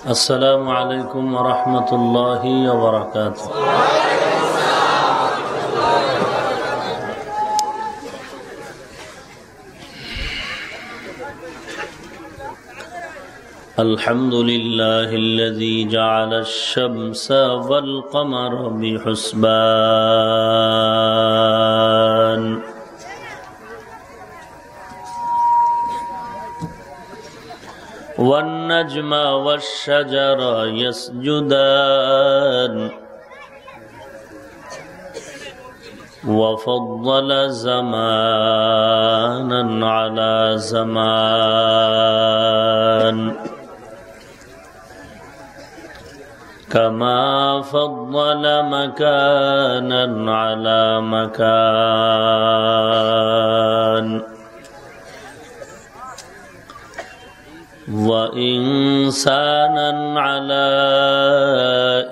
السلام عليكم ورحمة الله وبركاته. الحمد لله الذي جعل الشمس والقمر بحسبان. والنجم والشجر يسجدان. وفضل زمانا على زمان. كما فضل مكانا على مكان. وإنسانا على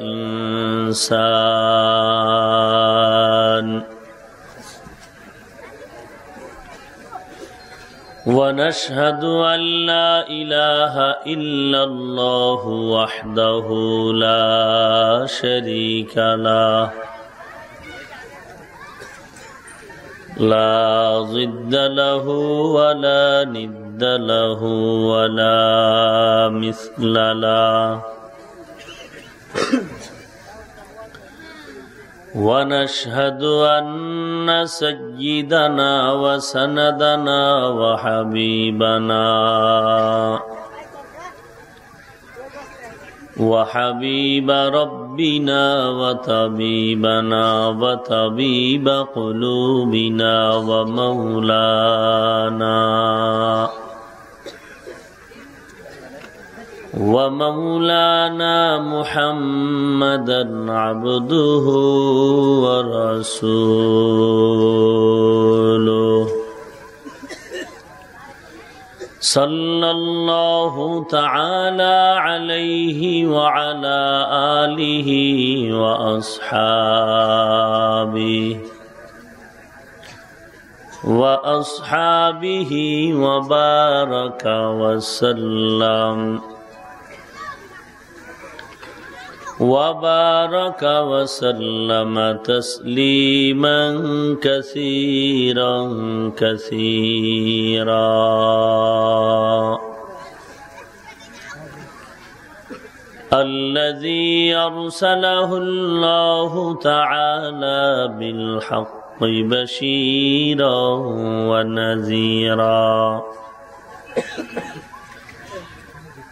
إنسان. ونشهد أن لا إله إلا الله وحده لا شريك له. لا ضد له ولا ند له ولا مثل له. ونشهد أن سيدنا وسندنا وحبيبنا وحبيب ربنا وطبيبنا وطبيب قلوبنا ومولانا. ومولانا محمدا عبده ورسوله. صلى الله تعالى عليه وعلى آله وأصحابه وأصحابه وبارك وسلم. وبارك وسلم تسليما كثيرا كثيرا. الذي أرسله الله تعالى بالحق بشيرا ونذيرا.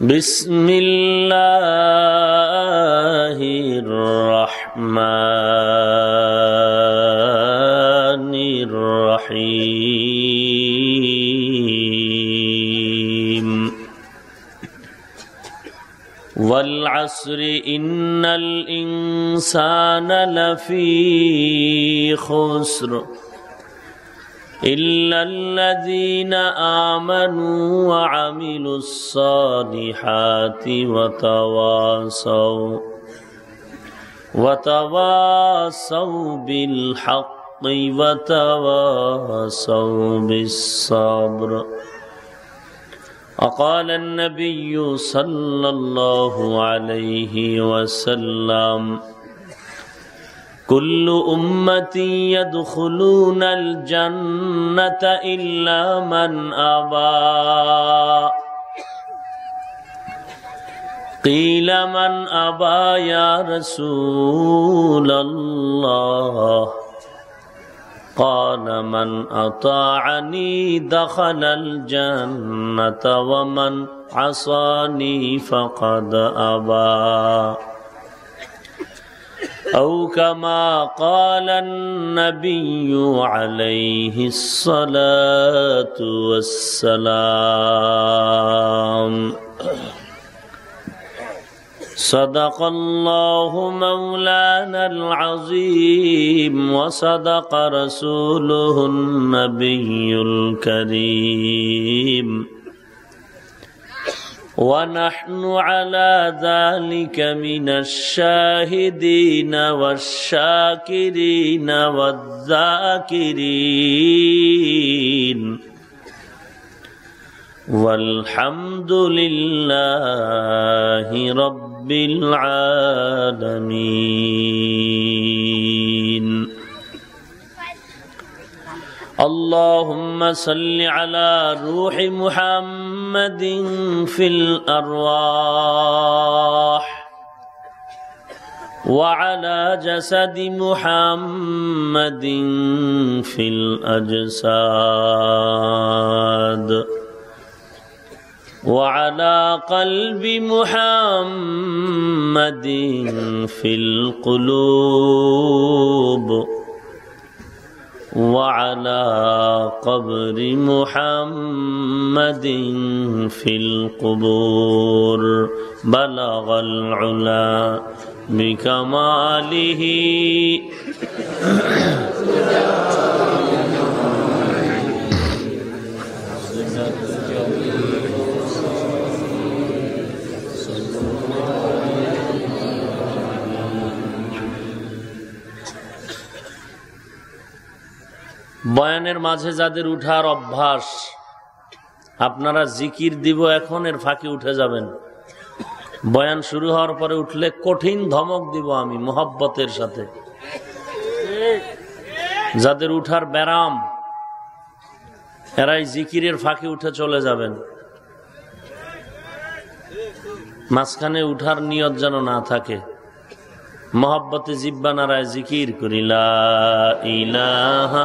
بسم الله الرحمن الرحيم. والعصر إن الإنسان لفي خسر. إلا الذين آمنوا وعملوا الصالحات وتواصوا وتواصوا بالحق وتواصوا بالصبر. وقال النبي صلى الله عليه وسلم كل أمتي يدخلون الجنة إلا من أبى. قيل من أبى يا رسول الله. قال من أطاعني دخل الجنة ومن عصاني فقد أبى. أو كما قال النبي عليه الصلاة والسلام. صدق الله مولانا العظيم وصدق رسوله النبي الكريم. ونحن على ذلك من الشاهدين والشاكرين والذاكرين. والحمد لله رب العالمين. اللهم صل على روح محمد في الأرواح وعلى جسد محمد في الأجساد وعلى قلب محمد في القلوب وعلى قبر محمد في القبور. بلغ العلا بكماله. বয়ানের মাঝে যাদের উঠার অভ্যাস, আপনারা জিকির দিব এখন, এর ফাঁকি উঠে যাবেন। বয়ান শুরু হওয়ার পরে উঠলে কঠিন ধমক দিব আমি মোহাব্বতের সাথে। যাদের উঠার ব্যারাম, এরাই জিকিরের ফাঁকি উঠে চলে যাবেন। মাঝখানে উঠার নিয়ত যেন না থাকে। মোহাব্বতে জিব্বা নারায় জিকির করিলা ইলাহা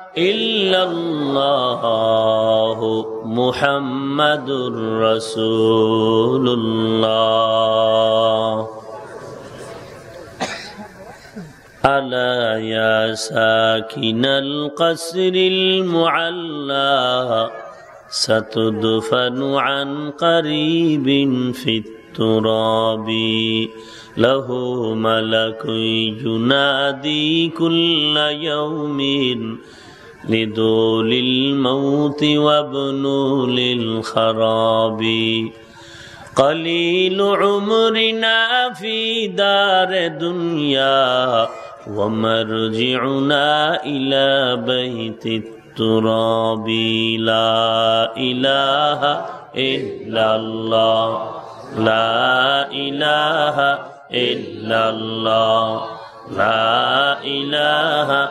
إلا الله محمد رسول الله ألا يا ساكن القصر المعلى ستدفن عن قريب في التراب له ملك ينادي كل يوم لدول الموت وابنوا للخراب قليل عمرنا في دار دنيا ومرجعنا إلى بيت التراب لا إله إلا الله لا إله إلا الله لا إله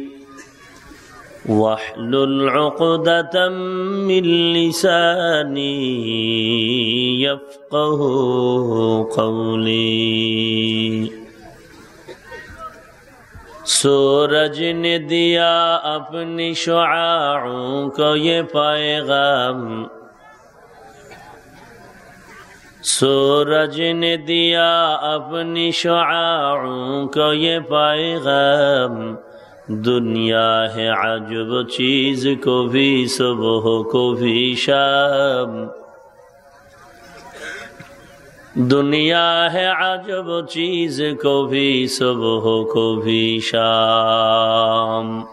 واحلل عقدة من لساني يفقه قولي सूरज ने दिया अपनी शुआओं को ये पैगाम सूरज ने दिया अपनी शुआओं को ये पैगाम दुनिया है अजब चीज को भी सुबह को भी शाम दुनिया है अजब चीज को भी सुबह को भी शाम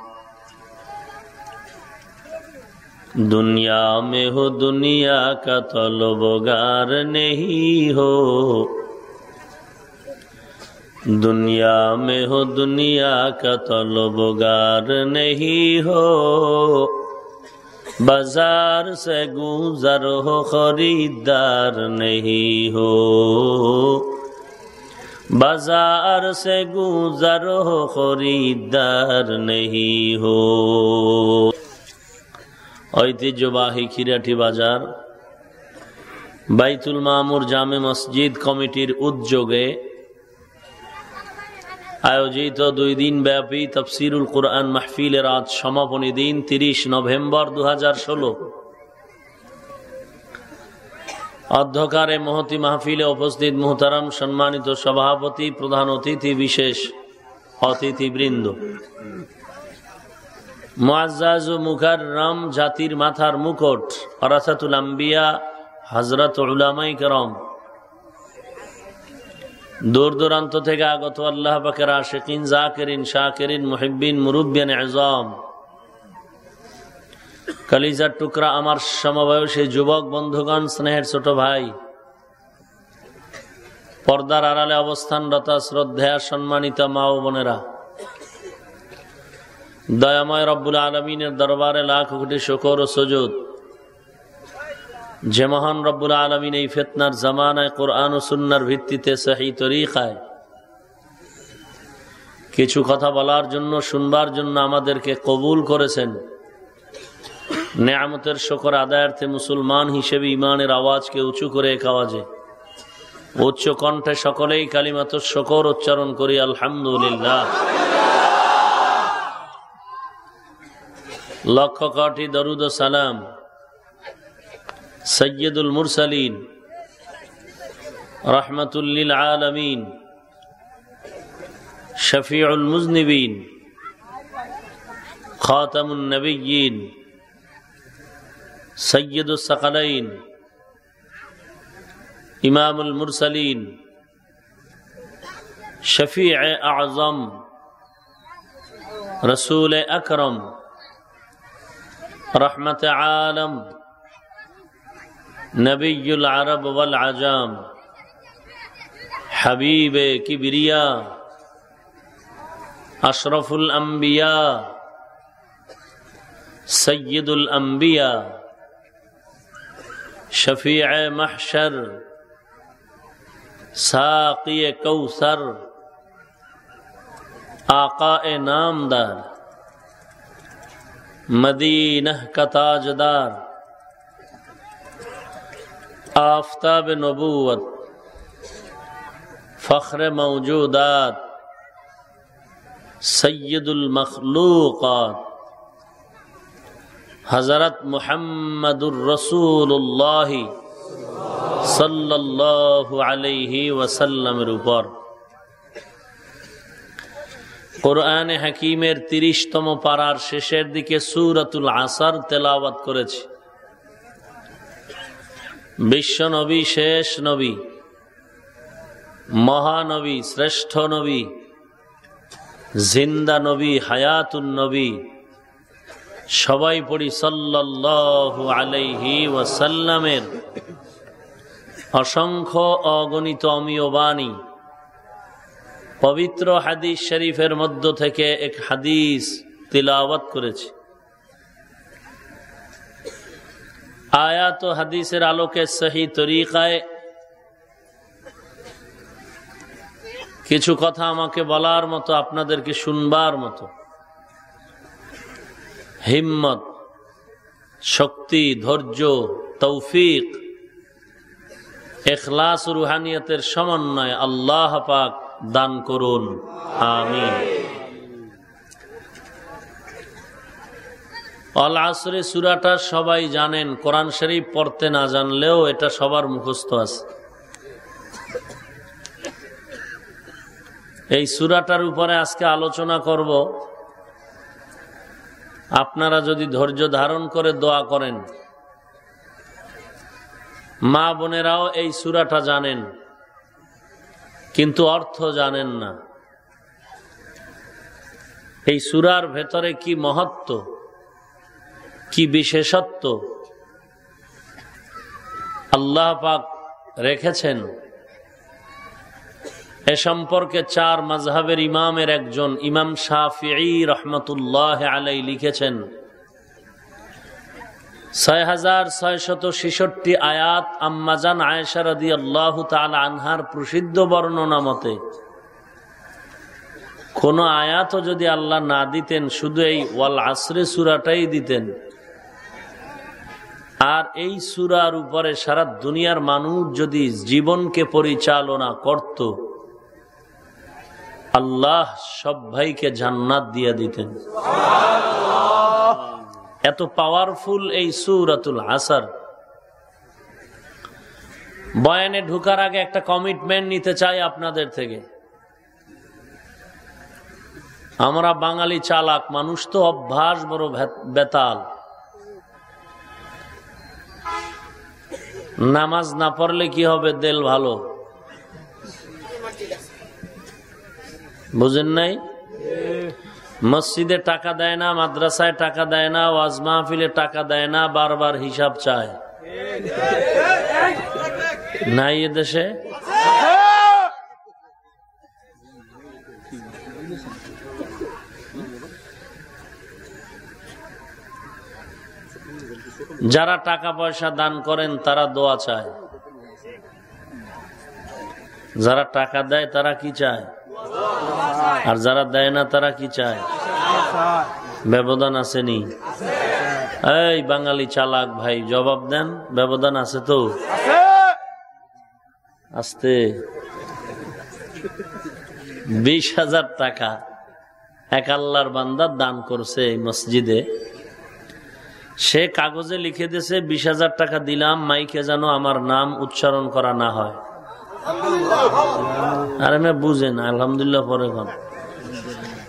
दुनिया में हो दुनिया का तलबगार नहीं हो दुनिया में हो दुनिया का तलबगार नहीं हो बाजार से गुजर हो खरीदार नहीं हो बाजार से गुजर हो खरीदार नहीं हो ঐতিহ্যবাহী খিরাটি বাজার বাইতুল মামুর জামে মসজিদ কমিটির উদ্যোগে আয়োজিত দুই দিন ব্যাপী তফসিরুল কোরআন মাহফিলের আজ সমাপনী দিন তিরিশ নভেম্বর দু হাজার ষোলো। অধ্যকারে মহতি মাহফিলে উপস্থিত মোহতারাম সম্মানিত সভাপতি, প্রধান অতিথি, বিশেষ অতিথিবৃন্দ। মুআজ্জাজ ও মুকাররম জাতির মাথার মুকুট ফরাসাতুল আম্বিয়া হজরত উলামাই করম। দূর দূরান্ত থেকে আগত আল্লাহ পাকের আশেকিন, জাকেরিন, শাকেরিন, মুহিব্বিন, মুরুব্বিয়ান আজম কালিজার টুকরা আমার সমবয়সী যুবক, বন্ধুগণ, স্নেহের ছোট ভাই। পর্দার আড়ালে অবস্থানরত শ্রদ্ধা সম্মানিত মা ও বোনেরা। দয়াময় রব্বুল আলমিনের দরবারে লাখ কোটি শকর ও সজুদ। যে মহান রব্বুল আলমিন এই ফেতনার জামানায় কোরআন ও সুন্নার ভিত্তিতে সাহি তরিকায় কিছু কথা বলার জন্য, শুনবার জন্য আমাদেরকে কবুল করেছেন। নেয়ামতের শকর আদায়ার্থে মুসলমান হিসেবে ইমানের আওয়াজকে উঁচু করে এক আওয়াজে, উচ্চ কণ্ঠে সকলেই কালিমাত শকর উচ্চারণ করি, আলহামদুলিল্লাহ। লক্ষ কোটি দরুদ সালাম। سيد المرسلين رحمة للعالمين شفيع المذنبين خاتم النبيين سيد الثقلين إمام المرسلين شفيع أعظم رسول أكرم رحمة عالم. نبی العرب والعجام، حبیب کبریا، اشرف الانبیاء، سید الانبیاء، شفیع محشر، ساقی کوثر، آقا نامدار، مدینہ کا تاجدار۔ آفتاب نبوت، فخر موجودات، سید المخلوقات، حضرت محمد الرسول اللہ صلی اللہ علیہ وسلم روپر۔ قرآن হাকিমের তিরিশতম পাড়ার শেষের দিকে সুরাতুল আসর তেলাওয়াত করেছি বিশ্ব নবী, শেষ নবী মহানবী শ্রেষ্ঠ নবী, জিন্দা নবী, হায়াতুন নবী, সবাই পড়ি সাল্লাল্লাহু আলাইহি ওয়াসাল্লামের অসংখ্য অগণিত অমীয় বাণী। পবিত্র হাদিস শরীফের মধ্য থেকে এক হাদিস তিলাওয়াত করেছি। আয়াত হাদিসের আলোকে সহি তরিকায় কিছু কথা আমাকে বলার মতো, আপনাদেরকে শুনবার মতো। হিম্মত, শক্তি, ধৈর্য, তৌফিক, এখলাস রুহানিয়তের সমন্বয় আল্লাহ পাক দান করুন। আমিন। অল আসরে সুরাটা সবাই জানেন, কোরআন শরীফ পড়তে না জানলেও এটা সবার মুখস্থ আছে। এই সুরাটার উপরে আজকে আলোচনা করব। আপনারা যদি ধৈর্য ধারণ করে দোয়া করেন, মা বোনেরাও এই সুরাটা জানেন, কিন্তু অর্থ জানেন না। এই সুরার ভেতরে কি মহত্ব? কি বিশেষত্ব? আল্লাহ পাক রেখেছেন। এ সম্পর্কে চার মাজহাবের ইমামের একজন, ইমাম শাহি রহমতুল্লাহ আলাই লিখেছেন ছয় হাজার ছয়শত ছেষট্টি আয়াত আম্মাজান আয়েশারদি আল্লাহ আনহার প্রসিদ্ধ বর্ণনা মতে, কোন আয়াতও যদি আল্লাহ না দিতেন, শুধু এই ওয়াল আশ্রে সুরাটাই দিতেন। আর এই সুরার উপরে সারা দুনিয়ার মানুষ যদি জীবনকে পরিচালনা করত, আল্লাহ সব ভাইকে জান্নাত দিয়ে দিতেন। এত পাওয়ারফুল এই সুরাতুল আসার। বয়ানে ঢুকার আগে একটা কমিটমেন্ট নিতে চাই আপনাদের থেকে। আমরা বাঙালি চালাক, মানুষ তো অভ্যাস বড় বেতাল। নামাজ না পড়লে কি হবে? দেল ভালো। বুঝেন নাই? মসজিদে টাকা দেয় না, মাদ্রাসায় টাকা দেয় না, ওয়াজ মাহফিলে টাকা দেয় না, বারবার হিসাব চায়। নাই এ দেশে? যারা টাকা পয়সা দান করেন, তারা দোয়া চায়। যারা টাকা দেয়, তারা কি চায়? আর যারা দেয় না, তারা কি চায়? ব্যবধান আসেনি। এই বাঙালি চালাক ভাই, জবাব দেন, ব্যবধান আছে তো? আসতে। বিশ হাজার টাকা এক আল্লাহর বান্দার দান করছে এই মসজিদে। সে কাগজে লিখে দিয়েছে, বিশ হাজার টাকা দিলাম, মাইকে যেন আমার নাম উচ্চারণ করা না হয়। আর বুঝে না, আলহামদুলিল্লাহ, পরে কোন।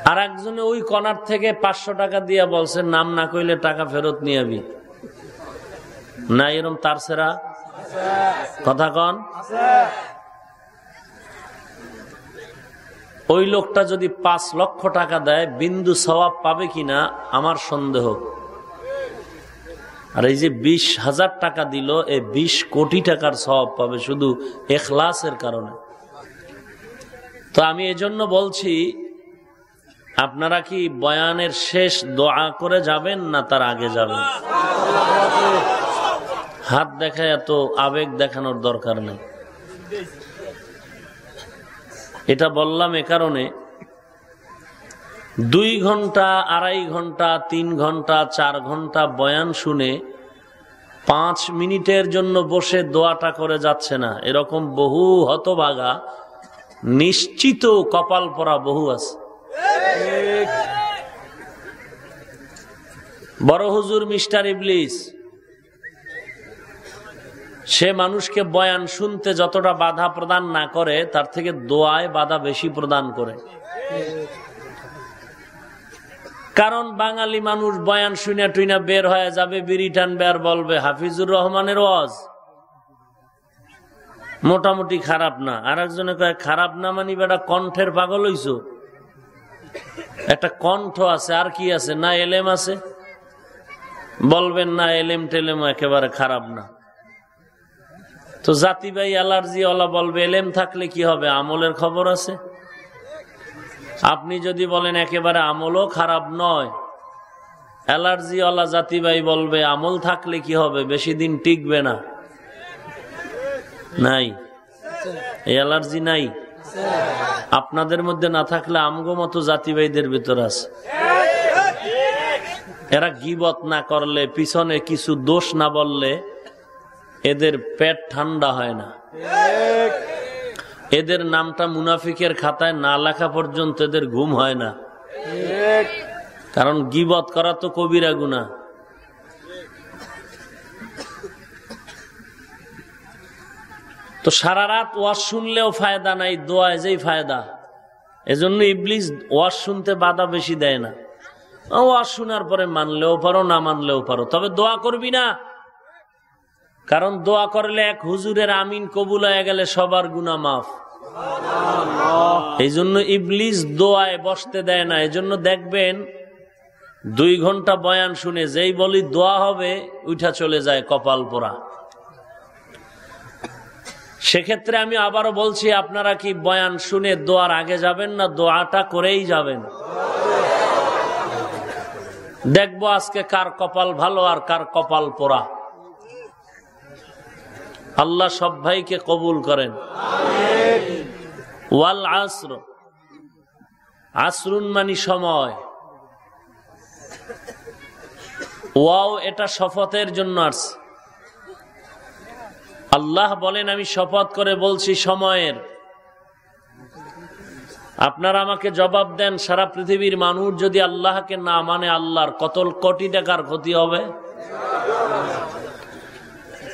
আর একজনে ওই কনার থেকে পাঁচশো টাকা দিয়া বলছে, নাম না কইলে টাকা ফেরত নিয়ে আবি। না, এরম তার সেরা? কথা কন। ওই লোকটা যদি পাঁচ লক্ষ টাকা দেয়, বিন্দু সবাব পাবে কিনা, আমার সন্দেহ। আর এই যে বিশ হাজার টাকা দিল এই বিশ কোটি টাকার সব পাবে শুধু এখলাসের কারণে। তো আমি এজন্য বলছি, আপনারা কি বয়ানের শেষ দোয়া করে যাবেন না তার আগে যাবেন? হাত দেখায় এত আবেগ দেখানোর দরকার নেই। এটা বললাম এ কারণে, দুই ঘণ্টা, আড়াই ঘণ্টা, তিন ঘণ্টা, চার ঘণ্টা বয়ান শুনে পাঁচ মিনিটের জন্য বসে দোয়াটা করে যাচ্ছে না। এরকম বহু হতভাগা, নিশ্চিত কপাল পরা বহু আছে। বড় হুজুর মিস্টার ইবলিস, সে মানুষকে বয়ান শুনতে যতটা বাধা প্রদান না করে, তার থেকে দোয়ায় বাধা বেশি প্রদান করে। কারণ বাঙালি মানুষ বয়ান শুনে টুইনা বের হয়ে যাবে, বিড়ি টানবে আর বলবে, হাফিজুর রহমানের ওয়াজ। মোটামুটি খারাপ না। আর একজনে কয়, খারাপ না মানি বেটা, কণ্ঠের পাগল হইছ? একটা কণ্ঠ আছে, আর কি আছে? না এলেম আছে? বলবেন না, এলেম টেলেম একেবারে খারাপ না। তো জাতি ভাই অ্যালার্জি ওলা বলবে, এলেম থাকলে কি হবে? আমলের খবর আছে। আপনি যদি বলেন একেবারে আমলও খারাপ নয়, অ্যালার্জি ওলা জাতি ভাই বলবে, আমল থাকলে কি হবে? বেশি দিন টিকবে না। নাই। অ্যালার্জি নাই। আপনাদের মধ্যে না থাকলে আমগো মতো জাতিবাইদের ভিতর আছে। এরা গিবত না করলে, পিছনে কিছু দোষ না বললে, এদের পেট ঠান্ডা হয় না। এদের নামটা মুনাফিকের খাতায় না লেখা পর্যন্ত এদের ঘুম হয় না। কারণ গিবত করা তো কবিরা গুনা তো সারা রাত ওয়াজ শুনলেও ফায়দা নাই দোয়া যেই ফায়দা। এজন্য ইবলিস ওয়াজ শুনতে বাধা বেশি দেয় না। ওয়াজ শোনার পরে মানলেও পারো, না মানলেও পারো। তবে দোয়া করবি না। কারণ দোয়া করলে এক হুজুরের আমিন কবুল হয়ে গেলে সবার গুনা মাফ। এই জন্য ইবলিস দোয়ায় বসতে দেয় না। এই জন্য দেখবেন, দুই ঘণ্টা বয়ান শুনে যেই বলি দোয়া হবে উঠা চলে যায় কপাল পোড়া। সেক্ষেত্রে আমি আবারও বলছি, আপনারা কি বয়ান শুনে দোয়ার আগে যাবেন না দোয়াটা করেই যাবেন? দেখব আজকে কার কপাল ভালো আর কার কপাল পোড়া। আল্লাহ সব ভাইকে কবুল করেন। ওয়াল আসর। আসরুন মানি সময়। ওয়াও, এটা শপথের জন্য আসছে। আল্লাহ বলেন, আমি শপথ করে বলছি সময়ের। আপনারা আমাকে জবাব দেন, সারা পৃথিবীর মানুষ যদি আল্লাহকে না মানে আল্লাহর কত কোটি টাকার ক্ষতি হবে?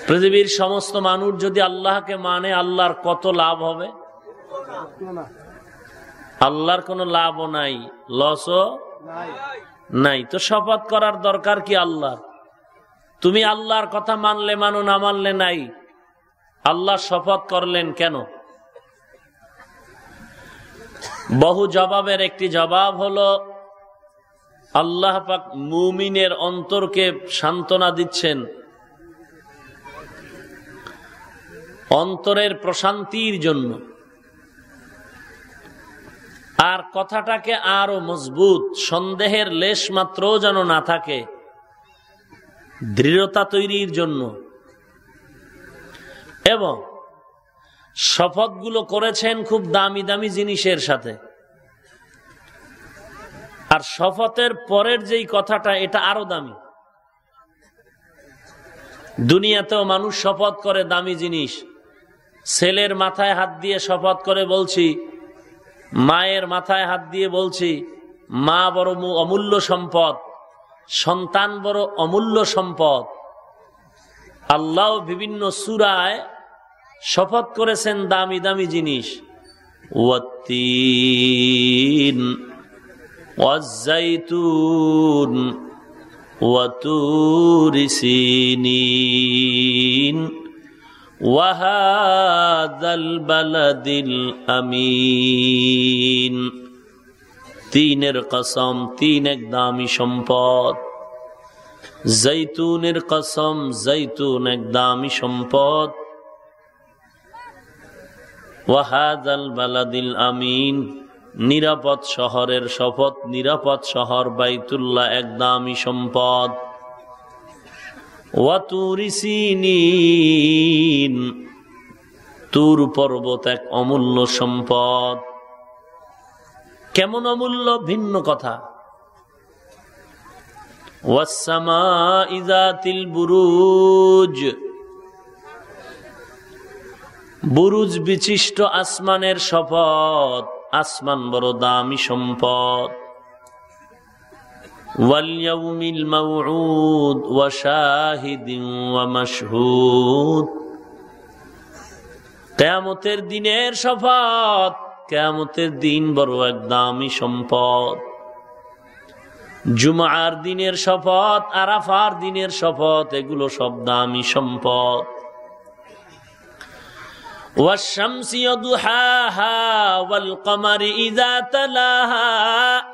পৃথিবীর সমস্ত মানুষ যদি আল্লাহকে মানে আল্লাহর কত লাভ হবে? আল্লাহর কোনো লাভও নাই, লসও নাই। তো শপথ করার দরকার কি আল্লাহ তুমি আল্লাহর কথা মানলে মানো, না মানলে নাই। আল্লাহ শপথ করলেন কেন? বহু জবাবের একটি জবাব হলো, আল্লাহ পাক মুমিনের অন্তরকে সান্ত্বনা দিচ্ছেন। অন্তরের প্রশান্তির জন্য। আর কথাটাকে আরও মজবুত, সন্দেহের লেশ মাত্র যেন না থাকে, দৃঢ়তা তৈরির জন্য। এবং শপথগুলো করেছেন খুব দামি দামি জিনিসের সাথে। আর শপথের পরের যেই কথাটা, এটা আরও দামি। দুনিয়াতেও মানুষ শপথ করে দামি জিনিস। ছেলের মাথায় হাত দিয়ে শপথ করে বলছি, মায়ের মাথায় হাত দিয়ে বলছি, মা বড় অমূল্য সম্পদ, সন্তান বড় অমূল্য সম্পদ। আল্লাহ বিভিন্ন সুরায় শপথ করেছেন দামি দামি জিনিস। ওয়াত্তিন, ওয়াজ্জাইতুন ওয়াতুরি আমিন। তিনের কসম, তিন এক দামি সম্পদ। জৈতুনের কসম, জৈতুন এক দামি সম্পদ। ওয়াহাদাল বালাদিল আমিন, নিরাপদ শহরের শপথ, নিরাপদ শহর বাইতুল্লাহ এক দামি সম্পদ। তুর পর্বত এক অমূল্য সম্পদ। কেমন অমূল্য? ভিন্ন কথা। বুরুজ। বুরুজ বিশিষ্ট আসমানের শপথ। আসমান বড় দামি সম্পদ। ওয়ালিয়াউমিল মাউউদ ওয়া শাহিদিন ওয়া মাশহুদ কেয়ামতের দিনের শপথ কেয়ামতের দিন বড় এক দামি সম্পদ জুমার দিনের শপথ আরাফার দিনের শপথ এগুলো সব দামি সম্পদ والشمس يضحاها والقمر إذا تلاها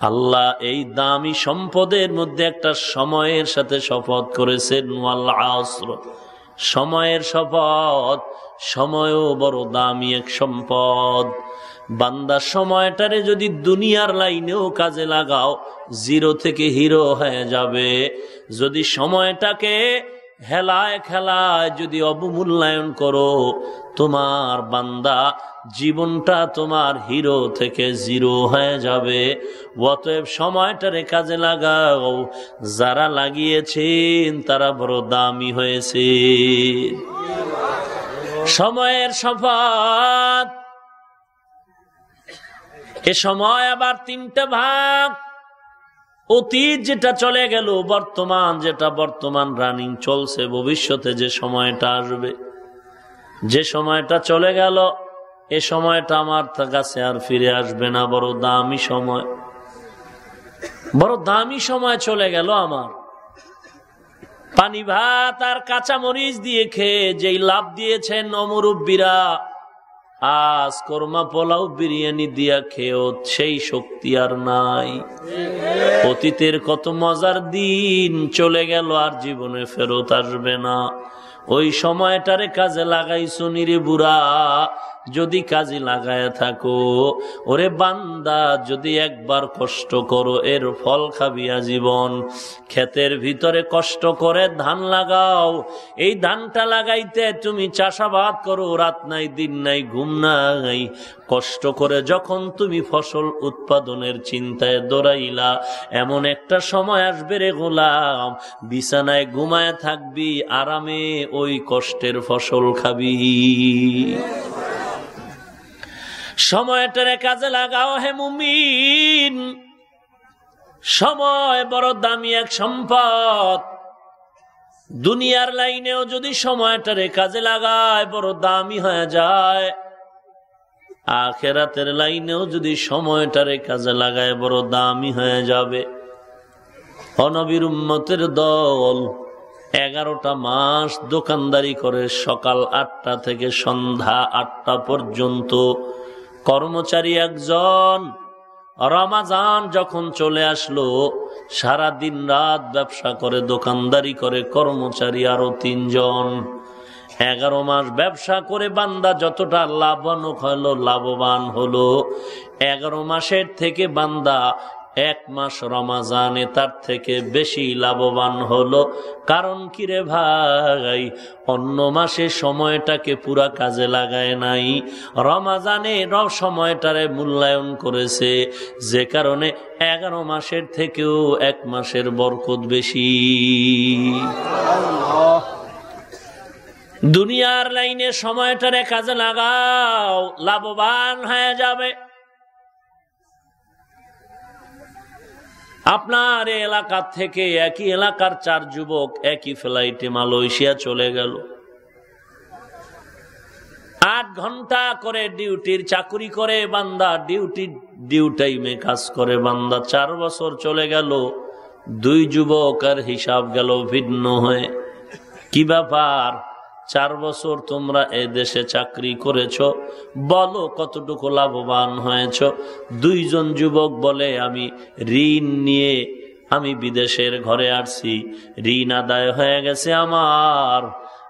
আল্লাহ এই দামি সম্পদের মধ্যে একটা সময়ের সাথে শপথ করেছেন সময়ের শপথ, সময়ও বড় দামি এক সম্পদ। বান্দা সময়টারে যদি দুনিয়ার লাইনেও কাজে লাগাও, জিরো থেকে হিরো হয়ে যাবে। যদি সময়টাকে হেলায় খেলায় যদি অবমূল্যায়ন করো, তোমার বান্দা জীবনটা তোমার হিরো থেকে জিরো হয়ে যাবে। অতএব সময়টারে কাজে লাগাও। যারা লাগিয়েছেন, তারা বড় দামি হয়েছে। সময়ের শপথ। এ সময় আবার তিনটা ভাগ। অতীত যেটা চলে গেল, বর্তমান যেটা বর্তমান রানিং চলছে, ভবিষ্যতে যে সময়টা আসবে, যে সময়টা চলে গেল এ সময়টা আমার কাছে আর ফিরে আসবে না, বড় দামি সময়। বড় দামি সময় চলে গেল আমার। পানি ভাত আর কাঁচা মরিচ দিয়ে খেয়ে যেই লাভ দিয়েছেন অমরুব্বীরা, আজ কর্মা পোলাও বিরিয়ানি দিয়া খেয়েও সেই শক্তি আর নাই। অতীতের কত মজার দিন চলে গেল আর জীবনে ফেরত আসবে না। ওই সময়টারে কাজে লাগাইছো নিরে বুড়া যদি কাজে লাগায় থাকো, ওরে বান্দা, যদি একবার কষ্ট করো, এর ফল খাবিয়া জীবন। ক্ষেতের ভিতরে কষ্ট করে ধান লাগাও। এই ধানটা লাগাইতে তুমি চাষাবাদ করো, রাত নাই, দিন নাই, ঘুম নাই। কষ্ট করে যখন তুমি ফসল উৎপাদনের চিন্তায় দৌড়াইলা, এমন একটা সময় আসবে রে গোলাম। বিছানায় ঘুমায় থাকবি, আরামে ওই কষ্টের ফসল খাবি। সময়টারে কাজে লাগাও হে মুমিন। সময় বড় দামি এক সম্পদ। দুনিয়ার লাইনেও যদি সময়টারে কাজে লাগায়, বড় দামি হয়ে যায়। আখেরাতের লাইনেও যদি সময়টারে কাজে লাগায়, বড় দামি হয়ে যাবে। অনবির উম্মতের দল, এগারোটা মাস দোকানদারি করে সকাল আটটা থেকে সন্ধ্যা আটটা পর্যন্ত কর্মচারী একজন। রমাজান যখন চলে আসলো, সারা দিন রাত ব্যবসা করে, দোকানদারি করে, কর্মচারী আরও তিনজন। এগারো মাস ব্যবসা করে বান্দা যতটা লাভবান হলো লাভবান হলো। এগারো মাসের থেকে বান্দা এক মাস রমাজানে তার থেকে বেশি লাভবান হলো। কারণ কিরে ভাই, অন্য মাসে সময়টাকে পুরা কাজে লাগায় নাই। রমাজানে সময়টারে মূল্যায়ন করেছে। যে কারণে এগারো মাসের থেকেও এক মাসের বরকত বেশি। দুনিয়ার লাইনে সময়টারে কাজে লাগাও, লাভবান হয়ে যাবে। আপনার এলাকা থেকে একই এলাকার চার যুবক একই ফ্লাইটে মালয়েশিয়া চলে গেল। আট ঘণ্টা করে ডিউটির চাকুরি করে বান্দা, ডিউটি, ডিউ টাইমে কাজ করে বান্দা। চার বছর চলে গেল, দুই যুবক আর হিসাব গেল ভিন্ন হয়ে। কি ব্যাপার? চার বছর তোমরা এ দেশে চাকরি করেছ, বলো কতটুকু লাভবান হয়েছ। দুইজন যুবক বলে, আমি ঋণ নিয়ে আমি বিদেশের ঘরে আসছি, ঋণ আদায় হয়ে গেছে আমার।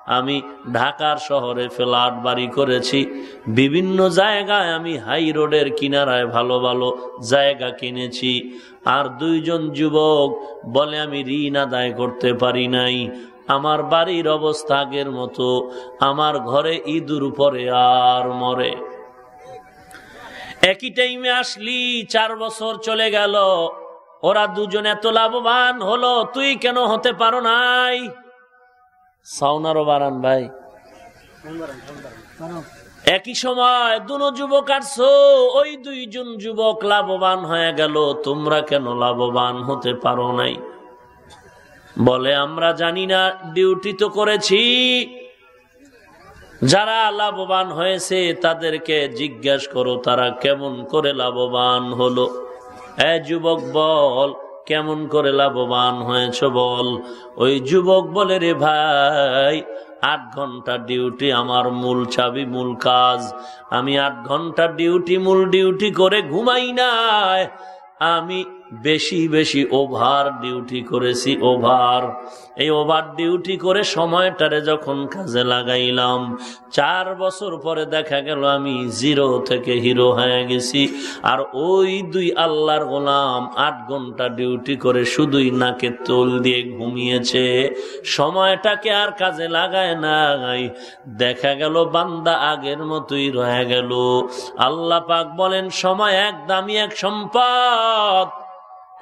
আমি ঢাকার শহরে ফ্ল্যাট বাড়ি করেছি, বিভিন্ন জায়গায় আমি হাই রোডের কিনারায় ভালো ভালো জায়গা কিনেছি। আর দুইজন যুবক বলে, আমি ঋণ আদায় করতে পারি নাই। আমার বাড়ির অবস্থা আগের মতো, আমার ঘরে ইঁদুর পরে আর মরে। একই টাইমে আসলি, চার বছর চলে গেল, ওরা দুজন এত লাভবান হলো, তুই কেন হতে পারো নাই? সাউনারও বারান ভাই। একই সময় দুনো যুবক আসছো, ওই দুইজন যুবক লাভবান হয়ে গেল, তোমরা কেন লাভবান হতে পারো নাই? বলে, আমরা জানি না, ডিউটি তো করেছি। যারা লাভবান হয়েছে, তাদেরকে জিজ্ঞাস করো, তারা কেমন করে লাভবান হলো? এ যুবক, বল, কেমন করে লাভবান হয়েছ বল? ওই যুবক বলে, রে ভাই, আট ঘণ্টা ডিউটি আমার মূল চাবি, মূল কাজ। আমি আট ঘণ্টা ডিউটি, মূল ডিউটি করে ঘুমাই নাই। আমি বেশি বেশি ওভার ডিউটি করেছি, ওভার। এই ওভার ডিউটি করে সময়টারে যখন কাজে লাগাইলাম, চার বছর পরে দেখা গেল আমি জিরো থেকে হিরো হয়ে গেছি। আর ওই দুই আল্লাহর গোলাম আট ঘণ্টা ডিউটি করে শুধুই নাকে তোল দিয়ে ঘুমিয়েছে। সময়টাকে আর কাজে লাগায় নাই। দেখা গেল বান্দা আগের মতোই রয়ে গেল। আল্লাহ পাক বলেন, সময় এক দামি এক সম্পদ।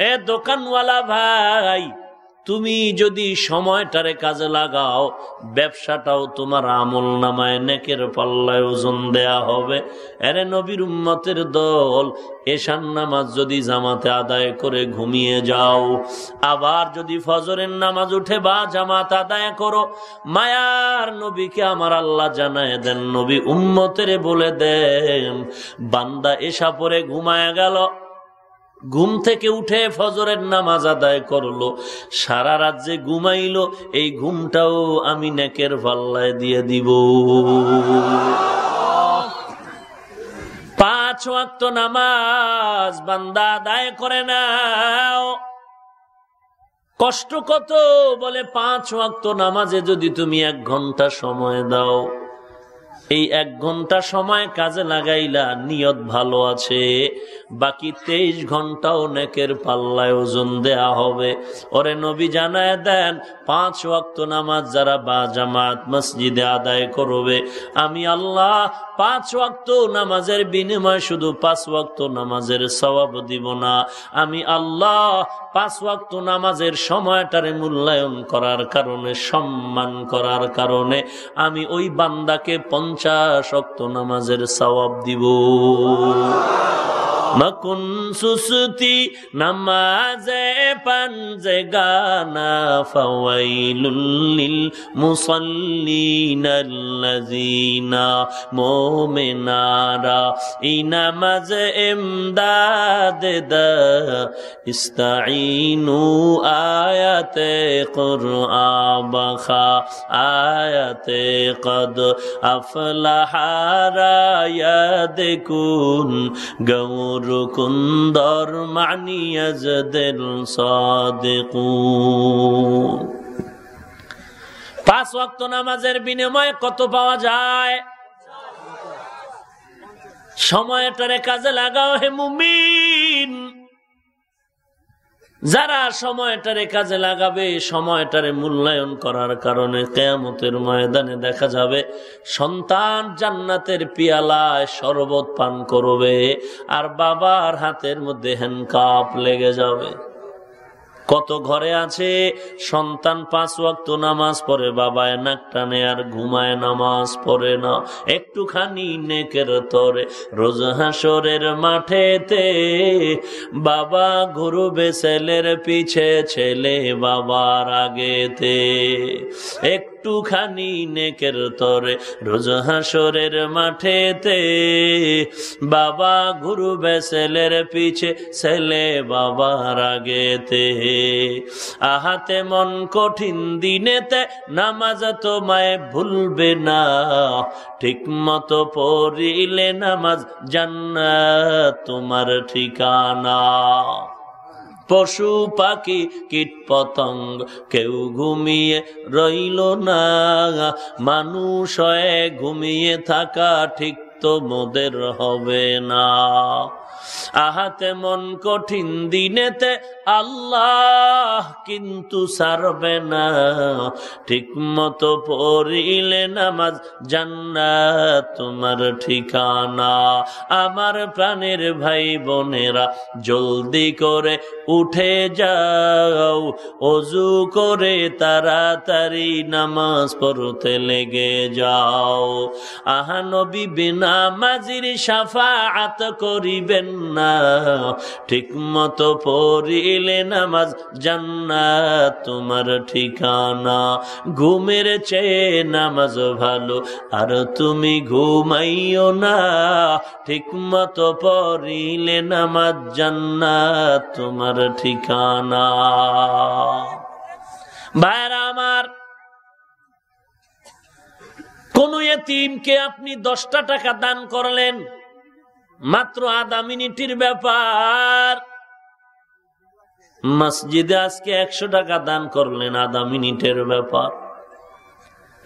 এ দোকানওয়ালা ভাই, তুমি যদি সময়টারে কাজে লাগাও, ব্যবসাটাও তোমার আমল নামায় নেকের পাল্লায় ওজন দেয়া হবে। এরে নবীর উম্মতের দল এশান নামাজ যদি জামাতে আদায় করে ঘুমিয়ে যাও, আবার যদি ফজরের নামাজ উঠে বা জামাত আদায় করো, মায়ার নবীকে আমার আল্লাহ জানায় দেন, নবী উম্মতের বলে দেন, বান্দা এসা পরে ঘুমায় গেল। ঘুম থেকে উঠে ফজরের নামাজ আদায় করল, সারা রাজ্যে ঘুমাইলো, এই ঘুমটাও আমি নেকের পাল্লায় দিয়ে দিব। পাঁচ ওয়াক্ত নামাজ বান্দা আদায় করে নাও। কষ্ট কত বলে পাঁচ ওয়াক্ত নামাজে যদি তুমি এক ঘণ্টা সময় দাও। এই এক ঘণ্টা সময় কাজে লাগাইলা, নিয়ত ভালো আছে। বাকি তেইশ ঘন্টাও নেকের পাল্লায় ওজন দেয়া হবে। ওরে নবী জানায় দেন, পাঁচ ওয়াক্ত নামাজ যারা বা জামাত মসজিদে আদায় করবে, আমি আল্লাহ পাঁচ ওয়াক্ত নামাজের বিনিময় শুধু পাঁচ ওয়াক্ত নামাজের সবাব দিব না। আমি আল্লাহ পাঁচ ওয়াক্ত নামাজের সময়টারে মূল্যায়ন করার কারণে, সম্মান করার কারণে, আমি ওই বান্দাকে পঞ্চাশ শক্ত নামাজের সবাব দিব। মকুন সুসুতি নামাজে পাঞ্জে গানা ফাওয়াইলুল মুসাল্লিনাল্লাযিনা মুমিনারা। এই নামাজ ইমদাদ দা ইস্তাইনু আয়াতে কুরআন আয়াতে কদ আফলাহা দেখুন গৌর কুন্দর মানিয়াজদের সাদিকুন পাঁচ ওয়াক্ত নামাজের বিনিময়ে কত পাওয়া যায়? সময়টারে কাজে লাগাও হে মুমিন। যারা সময়টারে কাজে লাগাবে, সময়টারে মূল্যায়ন করার কারণে কেয়ামতের ময়দানে দেখা যাবে, সন্তান জান্নাতের পিয়ালায় শরবত পান করবে, আর বাবার হাতের মধ্যে হ্যান্ডকাপ লেগে যাবে। কত ঘরে আছে? সন্তান পাঁচ ওয়াক্ত নামাজ পড়ে, বাবায় নাক টানে আর ঘুমায় নামাজ পড়ে না। একটুখানি নেকের তরে, রোজ হাসরের মাঠেতে বাবা ঘুরবে ছেলের পিছে, ছেলে বাবার আগেতে। একটুখানি নেকের তরে রোজ হাসরের মাঠেতে। বাবা ঘুরবে ছেলের পিছে, ছেলে বাবার আগেতে আহাতে মন কঠিন দিনেতে নামাজ তোমায় ভুলবে না। ঠিক মতো পড়িলে নামাজ জান্নাত তোমার ঠিকানা। পশু পাখি কীট পতঙ্গ কেউ ঘুমিয়ে রইল না। মানুষ ঘুমিয়ে থাকা ঠিক তো মোদের হবে না। আহাতে মন কঠিন দিনেতে আল্লাহ কিন্তু সারবে না। ঠিক মতো পড়িলে নামাজ জান্নাত তোমার ঠিকানা। আমার প্রাণের ভাই বোনেরা, জলদি করে উঠে যাও, অজু করে তাড়াতাড়ি নামাজ পড়তে লেগে যাও। আহানবী বিনা মাজির সাফাআত করিবেন না। ঠিক মতো পড়িলে নামাজ তোমার ঠিকানা। ঘুমের চেয়ে নামাজ ভালো, আর তুমি ঘুমাইও না। ঠিক মতো পড়িলে নামাজ তোমার ঠিকানা। আমার, কোন এতিমকে আপনি দশটা টাকা দান করলেন মাত্র আধা মিনিটের ব্যাপার। মসজিদে আজকে একশো টাকা দান করলেন আধা মিনিটের ব্যাপার।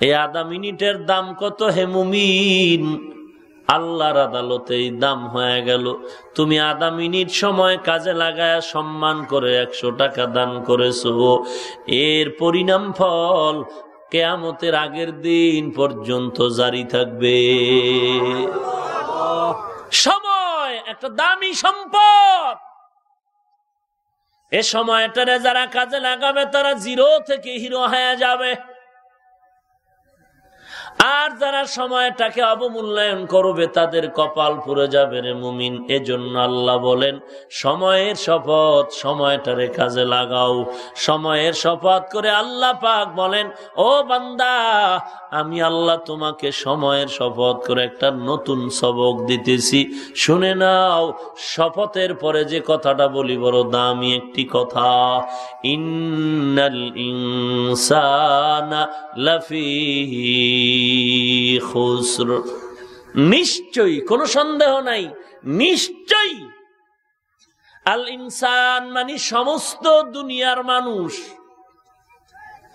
এই আধা মিনিটের দাম কত হেমুমিন আল্লাহর আদালতে এই দাম হয়ে গেল। তুমি আধা মিনিট সময় কাজে লাগায় সম্মান করে একশো টাকা দান করেছ। এর পরিণাম ফল কেয়ামতের আগের দিন পর্যন্ত জারি থাকবে। সময় একটা দামি সম্পদ। এ সময়টারে যারা কাজে লাগাবে, তারা জিরো থেকে হিরো হয়ে যাবে। আর যারা সময়টাকে অবমূল্যায়ন করবে, তাদের কপাল পুরে যাবে রে মুমিন। এজন্য আল্লাহ বলেন, সময়ের শপথ সময়টারে কাজে লাগাও। সময়ের শপথ করে আল্লাহ পাক বলেন, ও বান্দা আমি আল্লাহ তোমাকে সময়ের শপথ করে একটা নতুন সবক দিতেছি। শুনে নাও, শপথের পরে যে কথাটা বলি, বড় দামি একটি কথা। ইন্নাল ইনসানা লাফি খুসর নিশ্চয়ই, কোন সন্দেহ নাই, নিশ্চয়ই। আল ইনসান মানে সমস্ত দুনিয়ার মানুষ।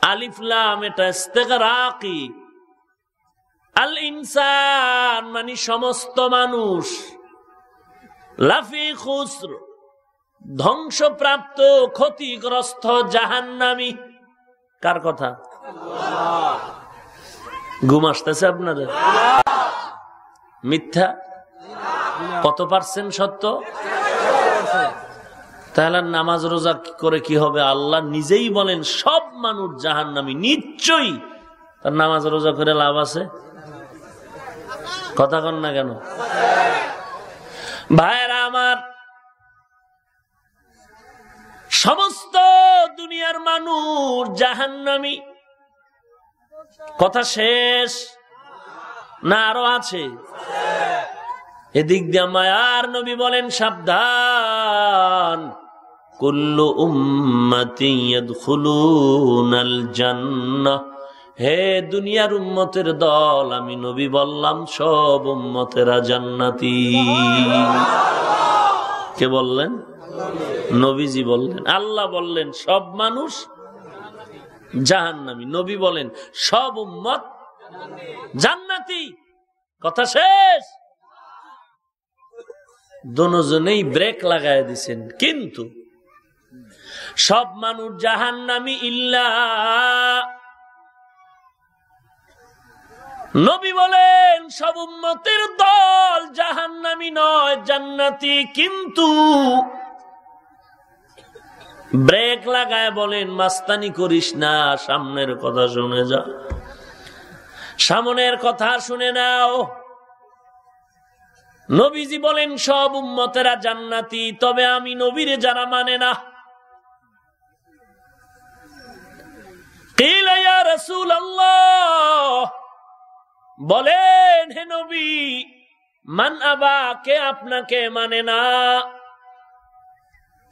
আলিফলাম এটা ইস্তেগরাকি। আল ইনসান মানে সমস্ত মানুষ। লাফি খুসর, ধ্বংসপ্রাপ্ত, ক্ষতিগ্রস্ত, জাহান্নামি। কার কথা? ঘুম আসতেছে আপনাদের? মিথ্যা? কত পার্সেন্ট সত্য? তাহলে নামাজ রোজা করে কি হবে? আল্লাহ নিজেই বলেন, সব মানুষ জাহান নামি নিশ্চয়ই। তার নামাজ রোজা করে লাভ আছে? কথা কন না কেন? ভাইরা আমার, সমস্ত দুনিয়ার মানুষ জাহান্নামী। কথা শেষ? না আরও আছে? এদিক দিয়ে মায়ার নবী বলেন, সাবধান। কুল্লু উম্মাতিয়াল জান্নাহ। হে দুনিয়ার উম্মতের দল, আমি নবী বললাম, সব উম্মতেরা জান্নাতি। কে বললেন? নবীজি বললেন, আল্লাহ বললেন, সব মানুষ জাহান্নামি। নবী বলেন, সব উম্মত জান্নাতি। কথা শেষ। দনজনেই ব্রেক লাগাই দিছেন, কিন্তু সব মানুষ জাহান্নামি ইল্লা নবী বলেন, সব উম্মতের দল জাহান্নামি নয়, জান্নাতি। কিন্তু ব্রেক লাগায় বলেন, মাস্তানি করিস না, সামনের কথা শুনে যা। সামনের কথা শুনে নাও। নবীজি বলেন, সব উম্মতেরা জান্নাতি, তবে আমি নবীরে যারা মানে না। রসুল আল্লাহ বলেন হে নবী মান আবা কে আপনাকে মানে না?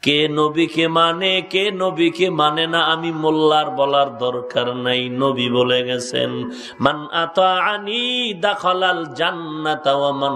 কে নবীকে মানে কে নবীকে মানে না, আমি মোল্লার বলার দরকার নাই, নবী বলে গেছেন, মান আনি দাখলাল জান্নাত মান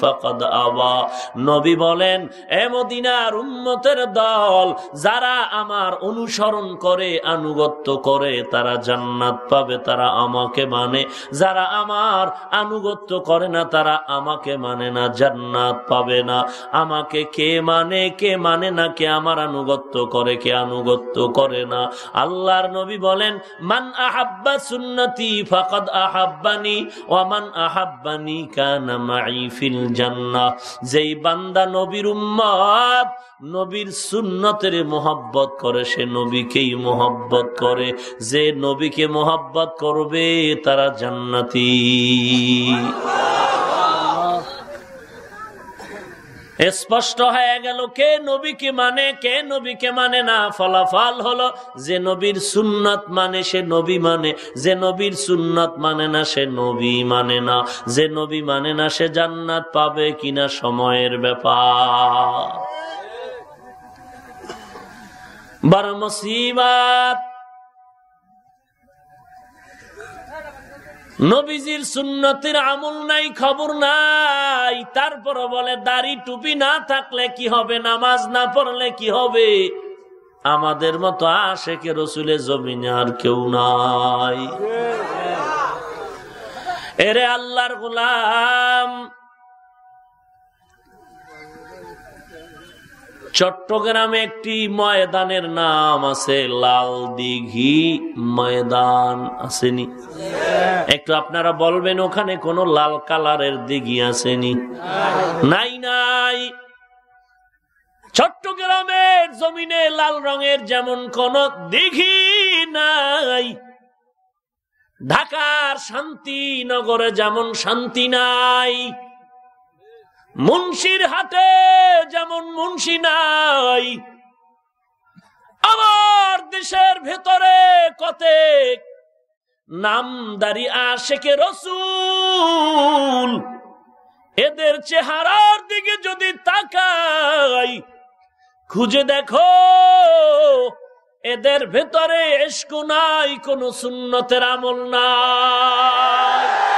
ফাকাদ আওয়া নবী বলেন, এ মদিনার উম্মতের দল, যারা আমার অনুসরণ করে, আনুগত্য করে, তারা জান্নাত পাবে, তারা আমাকে মানে। যারা আমার আনুগত্য করে না, তারা আমাকে মানে না, জান্নাত পাবে না। আমাকে কে মানে কে মানে না কে আমার আনুগত্য করে, কে আনুগত্য করে না? আল্লাহর নবী বলেন, মান আহাব্বা সুন্নতি ফাকাদ আহাব্বানি ওয়ামান আহাব্বানি কানা মাই ফিল জান্নাহ। যেই বান্দা নবীর উম্মত, নবীর সুন্নতের মোহাব্বত করে, সে নবীকেই মোহাব্বত করে। যে নবীকে মোহাব্বত করবে, তারা জান্নাতি। স্পষ্ট হয়ে গেল, কে নবীকে মানে কে নবীকে মানে না? ফলাফল হলো, যে নবীর সুন্নত মানে সে নবী মানে যে নবীর সুন্নত মানে না সে নবী মানে না, যে নবী মানে না সে জান্নাত পাবে কিনা সময়ের ব্যাপার। বড় মুসিবাত নবীজির সুন্নতির আমল নাই, খবর নাই। তারপর বলে, দাড়ি টুপি না থাকলে কি হবে? নামাজ না পড়লে কি হবে? আমাদের মতো আশেকে রসুলে জমিনে আর কেউ নাই। এরে আল্লাহর গোলাম চট্টগ্রামে একটি ময়দানের নাম আছে লাল দিঘি ময়দান, আসেনি? একটু আপনারা বলবেন, ওখানে কোন লাল কালারের দিঘি আসেনি? নাই নাই। চট্টগ্রামের জমিনে লাল রঙের যেমন কোন দিঘি নাই। ঢাকার শান্তিনগরে যেমন শান্তি নাই। মুন্সির হাতে যেমন মুন্সি নাই আমার দেশের ভেতরে কত নামদারি আশেকে রসুল, এদের চেহারার দিকে যদি তাকাই, খুঁজে দেখো, এদের ভেতরে এসকু নাই, কোন সুন্নতের আমল নাই।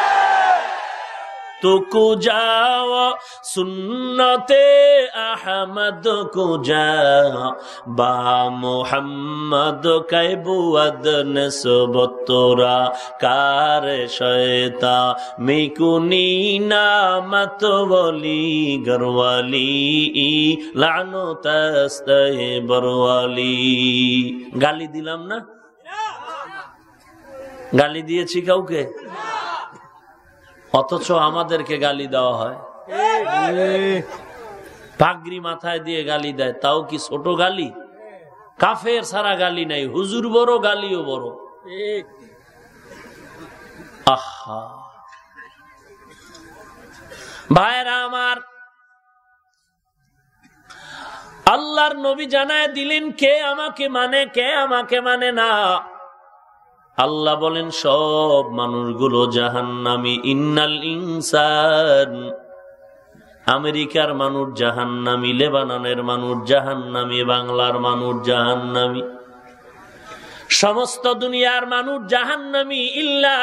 তো কুজা সুন্নতে আহমদ কুজা বা মোহাম্মদ কাইবুয়াদ নসবতরা কার শয়তা? মিকুনি নামত বলি গরওয়ালি লানো তস্তে বরওয়ালি। গালি দিলাম না। গালি দিয়েছি কাউকে? অথচ আমাদেরকে গালি দেওয়া হয়। পাগড়ি মাথায় দিয়ে গালি দেয়, তাও কি ছোট গালি? কাফের সারা গালি নাই, হুজুর বড়, গালিও বড়। আহা। ভাইরা আমার, আল্লাহর নবী জানায় দিলেন, কে আমাকে মানে কে আমাকে মানে না। আল্লাহ বলেন, সব মানুষগুলো জাহান্নামি। ইন্নাল ইনসান, আমেরিকার মানুষ জাহান্নামি, লেবাননের মানুষ জাহান্নামি, বাংলার মানুষ জাহান্নামি। সমস্ত দুনিয়ার মানুষ জাহান্নামি, ইল্লা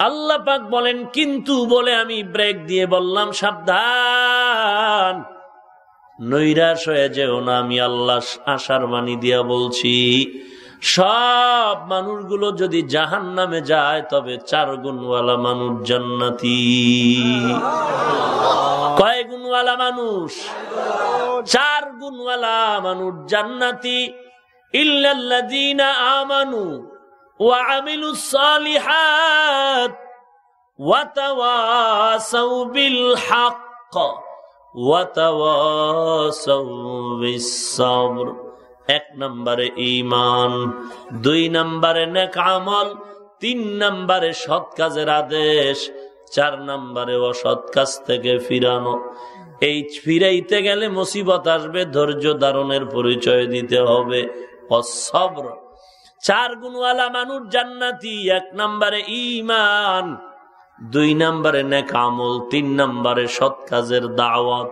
আল্লাহ পাক বলেন, কিন্তু বলে আমি ব্রেক দিয়ে বললাম, সাবধান, নৈরাশ হয়ে যেও না, আমি আল্লাহ আশার বাণী দিয়া বলছি। সব মানুষগুলো যদি জাহান নামে যায়, তবে চার গুণওয়ালা মানুষ জান্নাতি। কয় গুণওয়ালা মানুষ? চার গুণওয়ালা মানুষ জান্নাতি। ইল্লাল্লাযীনা আমানু ওয়া এক নম্বরে ইমান দুই নম্বরে নেক আমল, তিন নম্বরে সৎ কাজের আদেশ, চার নম্বরে অসৎ কাজ থেকে ফিরানো। এই ফিরাইতে গেলে মুসিবত আসবে, ধৈর্য ধারণের পরিচয় দিতে হবে। অসব্র। চার গুণওয়ালা মানুষ জান্নাতি, এক নম্বরে ইমান দুই নম্বরে নেক আমল, তিন নম্বরে সৎ কাজের দাওয়াত।